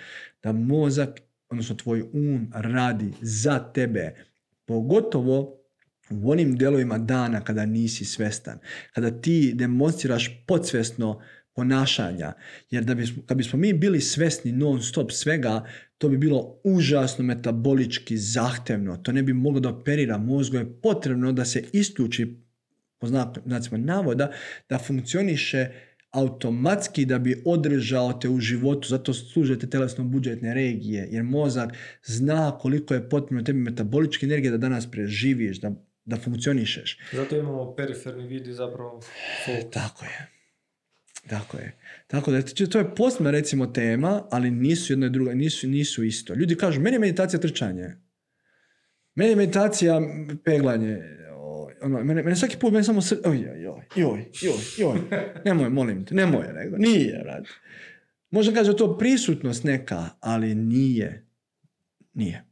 S1: da mozak, odnosno tvoj um, radi za tebe. Pogotovo u onim dijelovima dana kada nisi svestan, kada ti demonstriraš podsvesno ponašanja, jer da bismo, kad bismo mi bili svesni non stop svega, to bi bilo užasno metabolički zahtevno, to ne bi moglo da operira, mozgu. Je potrebno da se isključi po znacima navoda, da funkcioniše automatski da bi održao te u životu, zato služe te telesno budžetne regije, jer mozak zna koliko je potrebno tebi metaboličke energije da danas preživiš, da, da funkcionišeš.
S2: zato imamo periferni vid i zapravo fokus.
S1: Tako je. Tako je. Tako da to je posebna recimo tema, ali nisu jedno i drugo, nisu, nisu isto. Ljudi kažu, meni je meditacija trčanje. Meni je meditacija peglanje. Ono, mene, mene svaki put, mene samo srce, oj, joj, joj, joj, joj. Nemoj, molim te, nemoj, nego, nije, rad. Možda kaže to prisutnost neka, ali nije. Nije.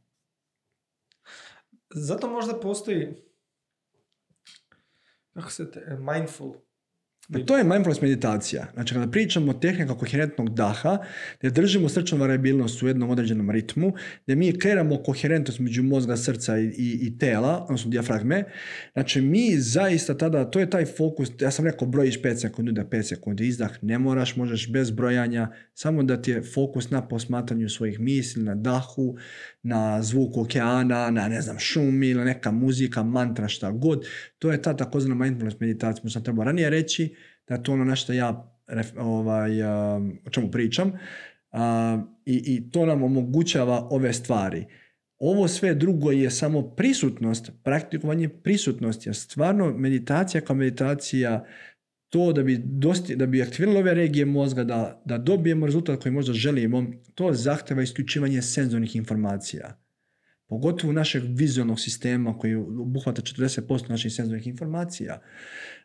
S2: Zato možda postoji kako se te, mindful
S1: to je mindfulness meditacija. Znači, kada pričamo o koherentnog daha, gdje držimo srčnu variabilnost u jednom određenom ritmu, gdje mi kreiramo koherentnost među mozga, srca i, i, i tela, odnosno dijafragme, znači mi zaista tada, to je taj fokus, ja sam rekao brojiš 5 sekundi da 5 sekundi izdah, ne moraš, možeš bez brojanja, samo da ti je fokus na posmatranju svojih misli, na dahu, na zvuku okeana, na ne znam, šumi ili neka muzika, mantra, šta god. To je ta takozvana mindfulness meditacija. Možda sam trebao ranije reći da je to ono na što ja ovaj, o čemu pričam. i, I to nam omogućava ove stvari. Ovo sve drugo je samo prisutnost, praktikovanje prisutnosti. Stvarno meditacija kao meditacija to da bi, dosti, da bi aktivirali ove regije mozga, da, da dobijemo rezultat koji možda želimo, to zahteva isključivanje senzornih informacija. Pogotovo našeg vizualnog sistema koji obuhvata 40% naših senzornih informacija.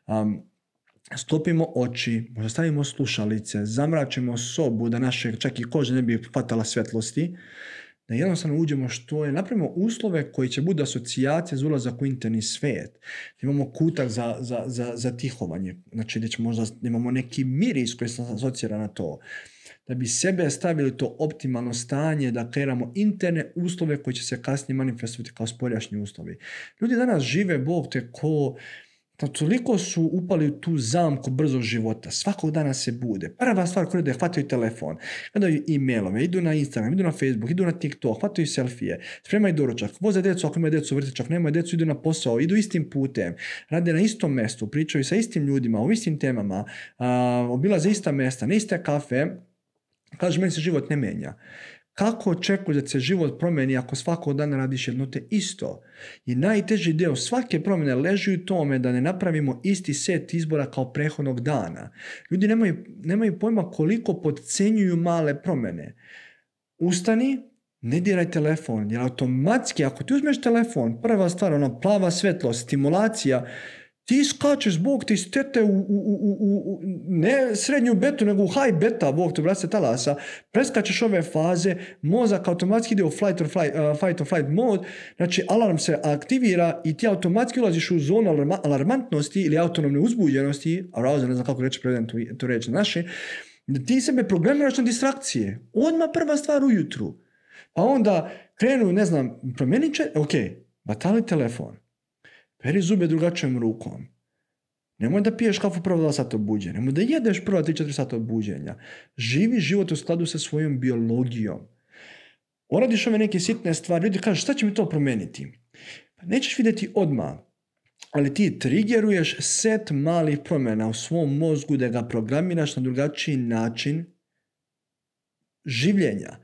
S1: Um, stopimo oči, možda stavimo slušalice, zamračimo sobu da naše čak i kože ne bi hvatala svjetlosti da jednostavno uđemo što je, napravimo uslove koji će biti asocijacije za ulazak u interni svijet. Imamo kutak za, za, za, za tihovanje, znači gdje možda imamo neki miris koji se asocira na to. Da bi sebe stavili to optimalno stanje, da kreiramo interne uslove koji će se kasnije manifestovati kao spoljašnji uslovi. Ljudi danas žive, Bog te ko toliko su upali u tu zamku brzog života. Svakog dana se bude. Prva stvar koju je hvataju telefon, gledaju e-mailove, idu na Instagram, idu na Facebook, idu na TikTok, hvataju selfije, spremaju doručak, voze djecu ako imaju djecu vrtić, ako nemaju djecu, idu na posao, idu istim putem, rade na istom mjestu, pričaju sa istim ljudima, o istim temama, obilaze ista mjesta, na iste kafe, kaže meni se život ne menja. Kako očekuješ da se život promeni ako svakog dana radiš jedno te isto? I najteži dio svake promjene leži u tome da ne napravimo isti set izbora kao prethodnog dana. Ljudi nemaju, nemaju pojma koliko podcenjuju male promjene. Ustani, ne diraj telefon, jer automatski ako ti uzmeš telefon, prva stvar, ona plava svetlost, stimulacija, ti skačeš Bog ti stete u, u, u, u, ne srednju betu, nego u high beta, Bog te brate talasa, preskačeš ove faze, mozak automatski ide u flight or flight, uh, fight or flight mode, znači alarm se aktivira i ti automatski ulaziš u zonu alarma, alarmantnosti ili autonomne uzbuđenosti, arousal, ne znam kako reći, prevedem tu, tu reći naše, ti sebe programiraš na distrakcije. Odmah prva stvar ujutru. Pa onda krenu, ne znam, promijenit će, ok, batali telefon Peri zube drugačijom rukom. Nemoj da piješ kafu prvo dva sata buđenja. Nemoj da jedeš prvo 3-4 sata buđenja. Živi život u skladu sa svojom biologijom. Oradiš ove neke sitne stvari. Ljudi kažu šta će mi to promijeniti? Pa nećeš vidjeti odmah. Ali ti triggeruješ set malih promjena u svom mozgu da ga programiraš na drugačiji način življenja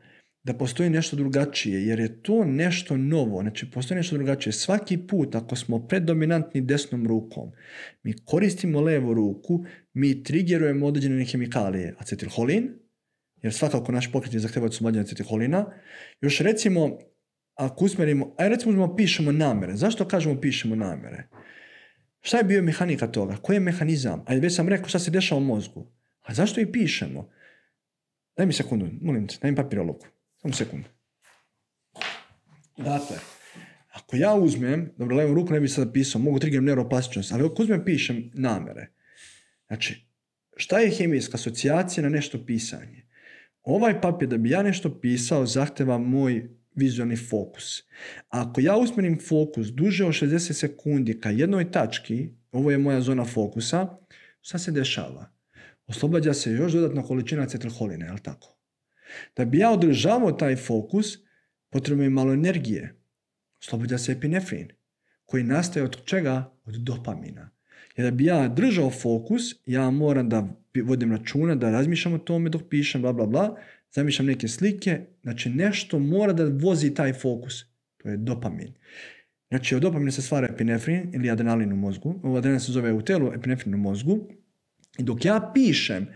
S1: da postoji nešto drugačije, jer je to nešto novo, znači postoji nešto drugačije. Svaki put ako smo predominantni desnom rukom, mi koristimo levu ruku, mi triggerujemo određene hemikalije, acetilholin, jer svakako naš pokret je zahtjeva oslobađanje acetilholina. Još recimo, ako usmerimo, aj recimo pišemo namere. Zašto kažemo pišemo namere? Šta je bio mehanika toga? Koji je mehanizam? Ajde, već sam rekao šta se dešava u mozgu. A zašto i pišemo? Daj mi sekundu, molim te, daj mi papir. Samo sekundu. Dakle, ako ja uzmem, dobro, levom ruku ne bi sad pisao, mogu trigger neuroplastičnost, ali ako uzmem pišem namere, znači, šta je hemijska asocijacija na nešto pisanje? Ovaj papir da bi ja nešto pisao zahteva moj vizualni fokus. Ako ja usmerim fokus duže od 60 sekundi ka jednoj tački, ovo je moja zona fokusa, šta se dešava? Oslobađa se još dodatna količina je li tako? Da bi ja održavao taj fokus, potrebno je malo energije. Sloboda se epinefrin, koji nastaje od čega? Od dopamina. Jer da bi ja držao fokus, ja moram da vodim računa, da razmišljam o tome dok pišem, bla, bla, bla, zamišljam neke slike, znači nešto mora da vozi taj fokus. To je dopamin. Znači od dopamina se stvara epinefrin ili adrenalin u mozgu. Adrenalin se zove u telu epinefrin u mozgu. I dok ja pišem,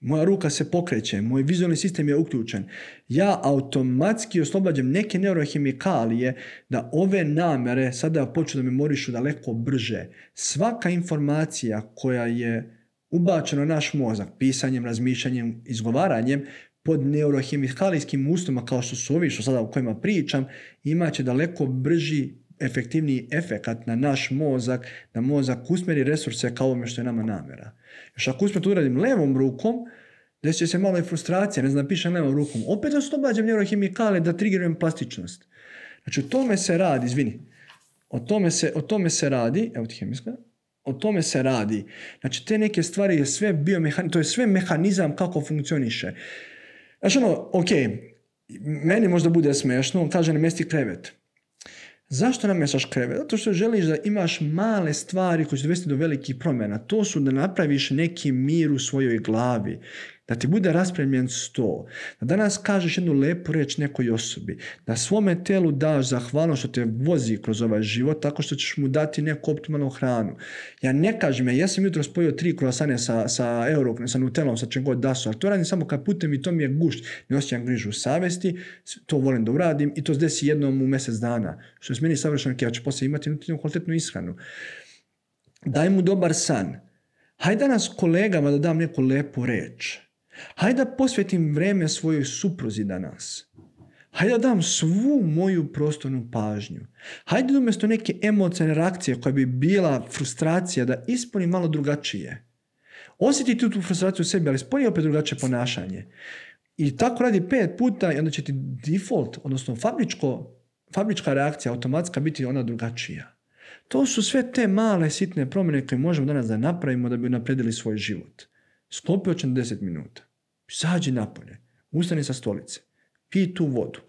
S1: moja ruka se pokreće, moj vizualni sistem je uključen. Ja automatski oslobađam neke neurohemikalije da ove namere sada počnu da memorišu daleko brže. Svaka informacija koja je ubačena u naš mozak, pisanjem, razmišljanjem, izgovaranjem, pod neurohemikalijskim uslovima kao što su ovi što sada o kojima pričam, imat će daleko brži efektivniji efekat na naš mozak, da mozak usmjeri resurse kao ovome što je nama namjera. Još ako uspjem to uradim levom rukom, desit će se malo i frustracija, ne znam, pišem levom rukom. Opet oslobađam neurohemikale da trigerujem plastičnost. Znači, o tome se radi, izvini, o tome se, o tome se radi, evo ti hemijska, o tome se radi. Znači, te neke stvari je sve biomehanizam, to je sve mehanizam kako funkcioniše. Znači, ono, ok, meni možda bude smiješno, on kaže namjesti krevet. Zašto namještaš krevet? Zato što želiš da imaš male stvari koje će dovesti do velikih promjena. To su da napraviš neki mir u svojoj glavi da ti bude raspremljen sto, da danas kažeš jednu lepu reč nekoj osobi, da svome telu daš zahvalnost što te vozi kroz ovaj život tako što ćeš mu dati neku optimalnu hranu. Ja ne kažem, ja jesam jutro spojio tri krosane sa, sa euro, sa nutelom, sa čem god da su, ali to radim samo kad putem i to mi je gušt. Ne osjećam grižu savesti, to volim da uradim i to se desi jednom u mjesec dana. Što je meni savršeno, ja ću poslije imati nutritivnu kvalitetnu ishranu. Daj mu dobar san. Hajde danas kolegama da dam neku lepu reč. Hajde da posvetim vreme svojoj supruzi danas. Hajde da dam svu moju prostornu pažnju. Hajde da umjesto neke emocijne reakcije koja bi bila frustracija da ispunim malo drugačije. Osjeti tu, tu frustraciju u sebi, ali ispuni opet drugačije ponašanje. I tako radi pet puta i onda će ti default, odnosno fabričko, fabrička reakcija automatska biti ona drugačija. To su sve te male sitne promjene koje možemo danas da napravimo da bi napredili svoj život. Sklopio će 10 minuta. Sađi napolje, ustani sa stolice, pij tu vodu.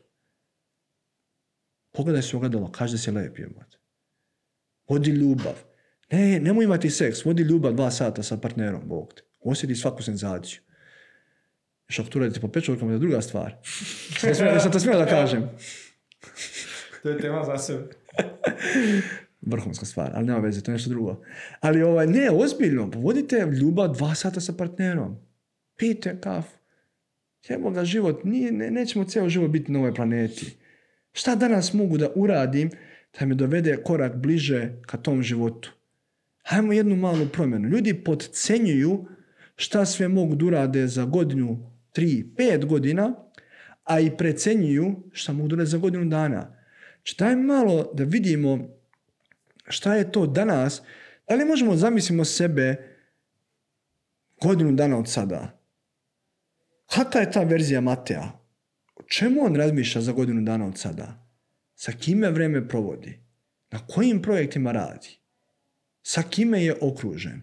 S1: Pogledaj se ogledalo, kaži da si lep jebot. Vodi ljubav. Ne, nemoj imati seks, vodi ljubav dva sata sa partnerom, Bog te. Osjeti svaku senzaciju. Tu radite po pečurkama, je druga stvar. Sam to smio da kažem.
S2: to je tema za sebe.
S1: Vrhunska stvar, ali nema veze, to je nešto drugo. Ali ovaj, ne, ozbiljno, vodite ljubav dva sata sa partnerom pijte kafu. Jebo ga život, nije, ne, nećemo cijelo život biti na ovoj planeti. Šta danas mogu da uradim da me dovede korak bliže ka tom životu? Hajmo jednu malu promjenu. Ljudi podcenjuju šta sve mogu da urade za godinu, tri, pet godina, a i precenjuju šta mogu da urade za godinu dana. Znači malo da vidimo šta je to danas, da li možemo zamislimo sebe godinu dana od sada? Kakva je ta verzija Matea? O čemu on razmišlja za godinu dana od sada? Sa kime vreme provodi? Na kojim projektima radi? Sa kime je okružen?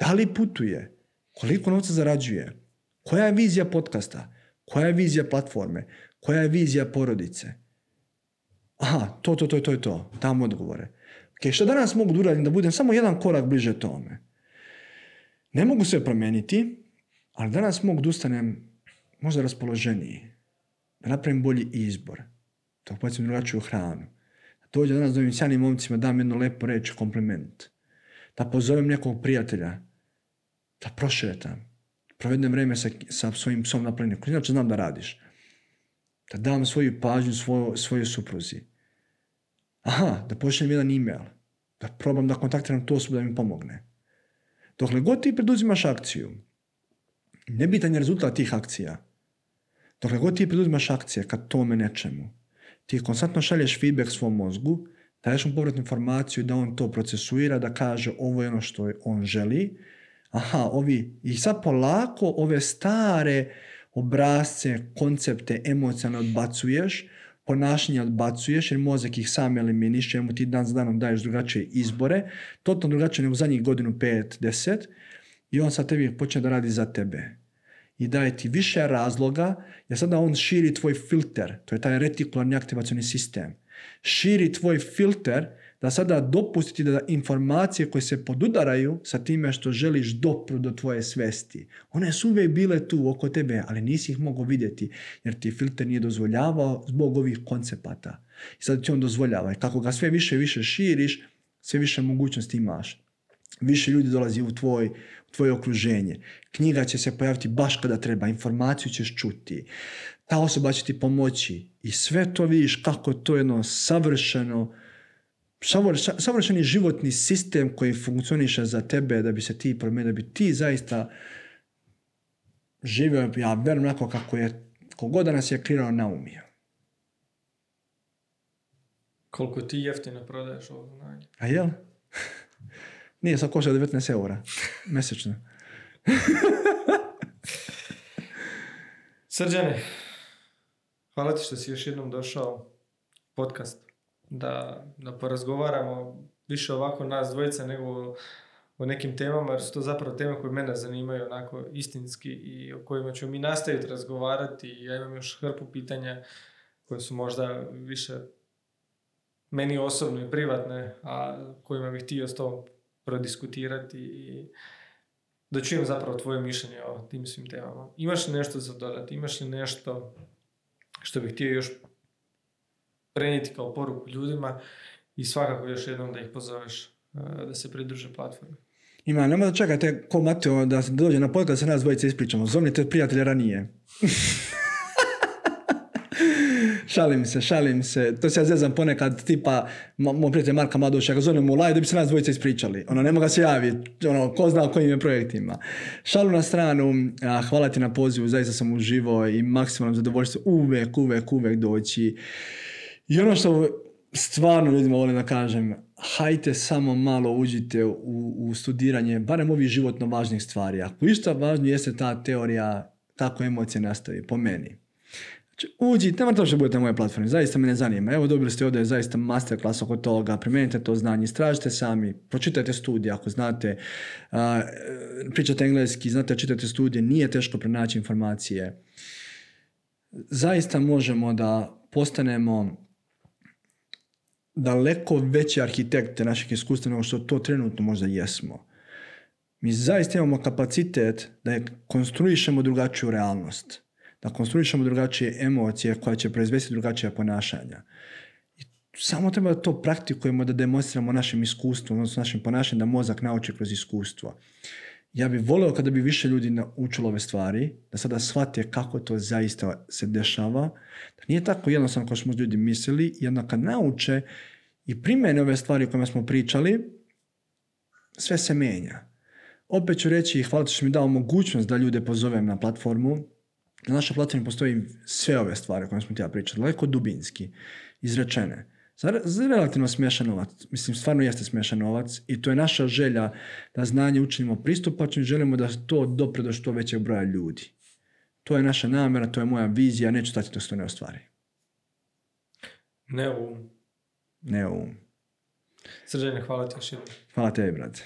S1: Da li putuje? Koliko novca zarađuje? Koja je vizija podcasta? Koja je vizija platforme? Koja je vizija porodice? Aha, to, to, to, to to. Dam odgovore. Ok, što danas mogu da uradim da budem samo jedan korak bliže tome? Ne mogu sve promijeniti, ali danas mogu da ustanem možda raspoloženiji, da napravim bolji izbor, da upacim drugačiju hranu, da dođem danas do ovim momcima, dam jednu lepu reč, kompliment, da pozovem nekog prijatelja, da prošetam, provedem vreme sa, sa svojim psom na planinu, inače znam da radiš, da dam svoju pažnju svojo, svojoj supruzi. Aha, da pošaljem jedan email, da probam da kontaktiram tu osobu da mi pomogne. Dokle god ti preduzimaš akciju, nebitan je rezultat tih akcija. Dokle god ti preduzimaš akcije ka tome nečemu, ti konstantno šalješ feedback svom mozgu, daješ mu povratnu informaciju da on to procesuira, da kaže ovo je ono što on želi. Aha, ovi, i sad polako ove stare obrazce, koncepte emocionalno odbacuješ, ponašanje odbacuješ jer mozak ih sam eliminiš, mu ti dan za danom daješ drugačije izbore, totalno drugačije nego zadnjih godinu, pet, deset i on sad tebi počne da radi za tebe i daje ti više razloga, jer sada on širi tvoj filter, to je taj retikularni aktivacioni sistem. Širi tvoj filter da sada dopustiti da informacije koje se podudaraju sa time što želiš dopru do tvoje svesti. One su uvijek bile tu oko tebe, ali nisi ih mogao vidjeti jer ti filter nije dozvoljavao zbog ovih koncepata. I sad ti on dozvoljava. I kako ga sve više i više širiš, sve više mogućnosti imaš. Više ljudi dolazi u tvoj, tvoje okruženje. Knjiga će se pojaviti baš kada treba, informaciju ćeš čuti. Ta osoba će ti pomoći i sve to vidiš kako to je jedno savršeno, savršeni životni sistem koji funkcioniše za tebe da bi se ti promijenio, da bi ti zaista živio, ja verujem onako kako je, kogod nas je kreirao naumio.
S2: Koliko ti jeftino prodaješ ovo znanje?
S1: A jel? Nije, sad košta 19 eura. Mjesečno.
S2: Srđane, hvala ti što si još jednom došao podcast da, da porazgovaramo više ovako nas dvojica nego o nekim temama, jer su to zapravo teme koje mene zanimaju onako istinski i o kojima ću mi nastaviti razgovarati i ja imam još hrpu pitanja koje su možda više meni osobno i privatne, a kojima bih htio s tobom prodiskutirati i da čujem zapravo tvoje mišljenje o tim svim temama. Imaš li nešto za dodati? Imaš li nešto što bih htio još prenijeti kao poruku ljudima i svakako još jednom da ih pozoveš eh, da se pridruže platformi?
S1: Ima, nema da čekate ko Mateo da dođe na podcast da se nas dvojice ispričamo. Zovnite prijatelja ranije. šalim se, šalim se. To se ja zezam ponekad, tipa, moj prijatelj Marka Madoš, ja ga zovem u live da bi se nas dvojice ispričali. Ono, ne mogu se javiti, ono, ko zna o kojim je projektima. Šalu na stranu, a, hvala ti na pozivu, zaista sam uživao i maksimalno zadovoljstvo uvek, uvek, uvek doći. I ono što stvarno ljudima volim da kažem, hajte samo malo uđite u, u studiranje, barem ovih životno važnih stvari. Ako išta važno jeste ta teorija kako emocije nastaju, po meni. Znači, uđite, to što budete na mojoj platformi, zaista me ne zanima. Evo dobili ste ovdje zaista masterclass oko toga, primijenite to znanje, istražite sami, pročitajte studije ako znate, uh, pričate engleski, znate, čitate studije, nije teško pronaći informacije. Zaista možemo da postanemo daleko veći arhitekte naših iskustva nego što to trenutno možda jesmo. Mi zaista imamo kapacitet da je konstruišemo drugačiju realnost, da konstruišemo drugačije emocije koja će proizvesti drugačija ponašanja. I samo treba da to praktikujemo, da demonstriramo našim iskustvom, odnosno našim ponašanjem, da mozak nauči kroz iskustvo. Ja bih volio kada bi više ljudi naučilo ove stvari, da sada shvate kako to zaista se dešava, da nije tako jednostavno kao smo ljudi mislili, jedno kad nauče i primjene ove stvari o kojima smo pričali, sve se menja. Opet ću reći, hvala što mi dao mogućnost da ljude pozovem na platformu. Na našoj platformi postoji sve ove stvari o kojima smo ti ja pričali, daleko dubinski, izrečene. Za, za relativno smiješan novac. Mislim, stvarno jeste smiješan novac i to je naša želja da znanje učinimo pristupačno i želimo da to dopre do što većeg broja ljudi. To je naša namjera, to je moja vizija, neću stati se to ne ostvari.
S2: Ne u
S1: Ne u...
S2: Srđane, hvala ti još jednom.
S1: Hvala tebi, brate.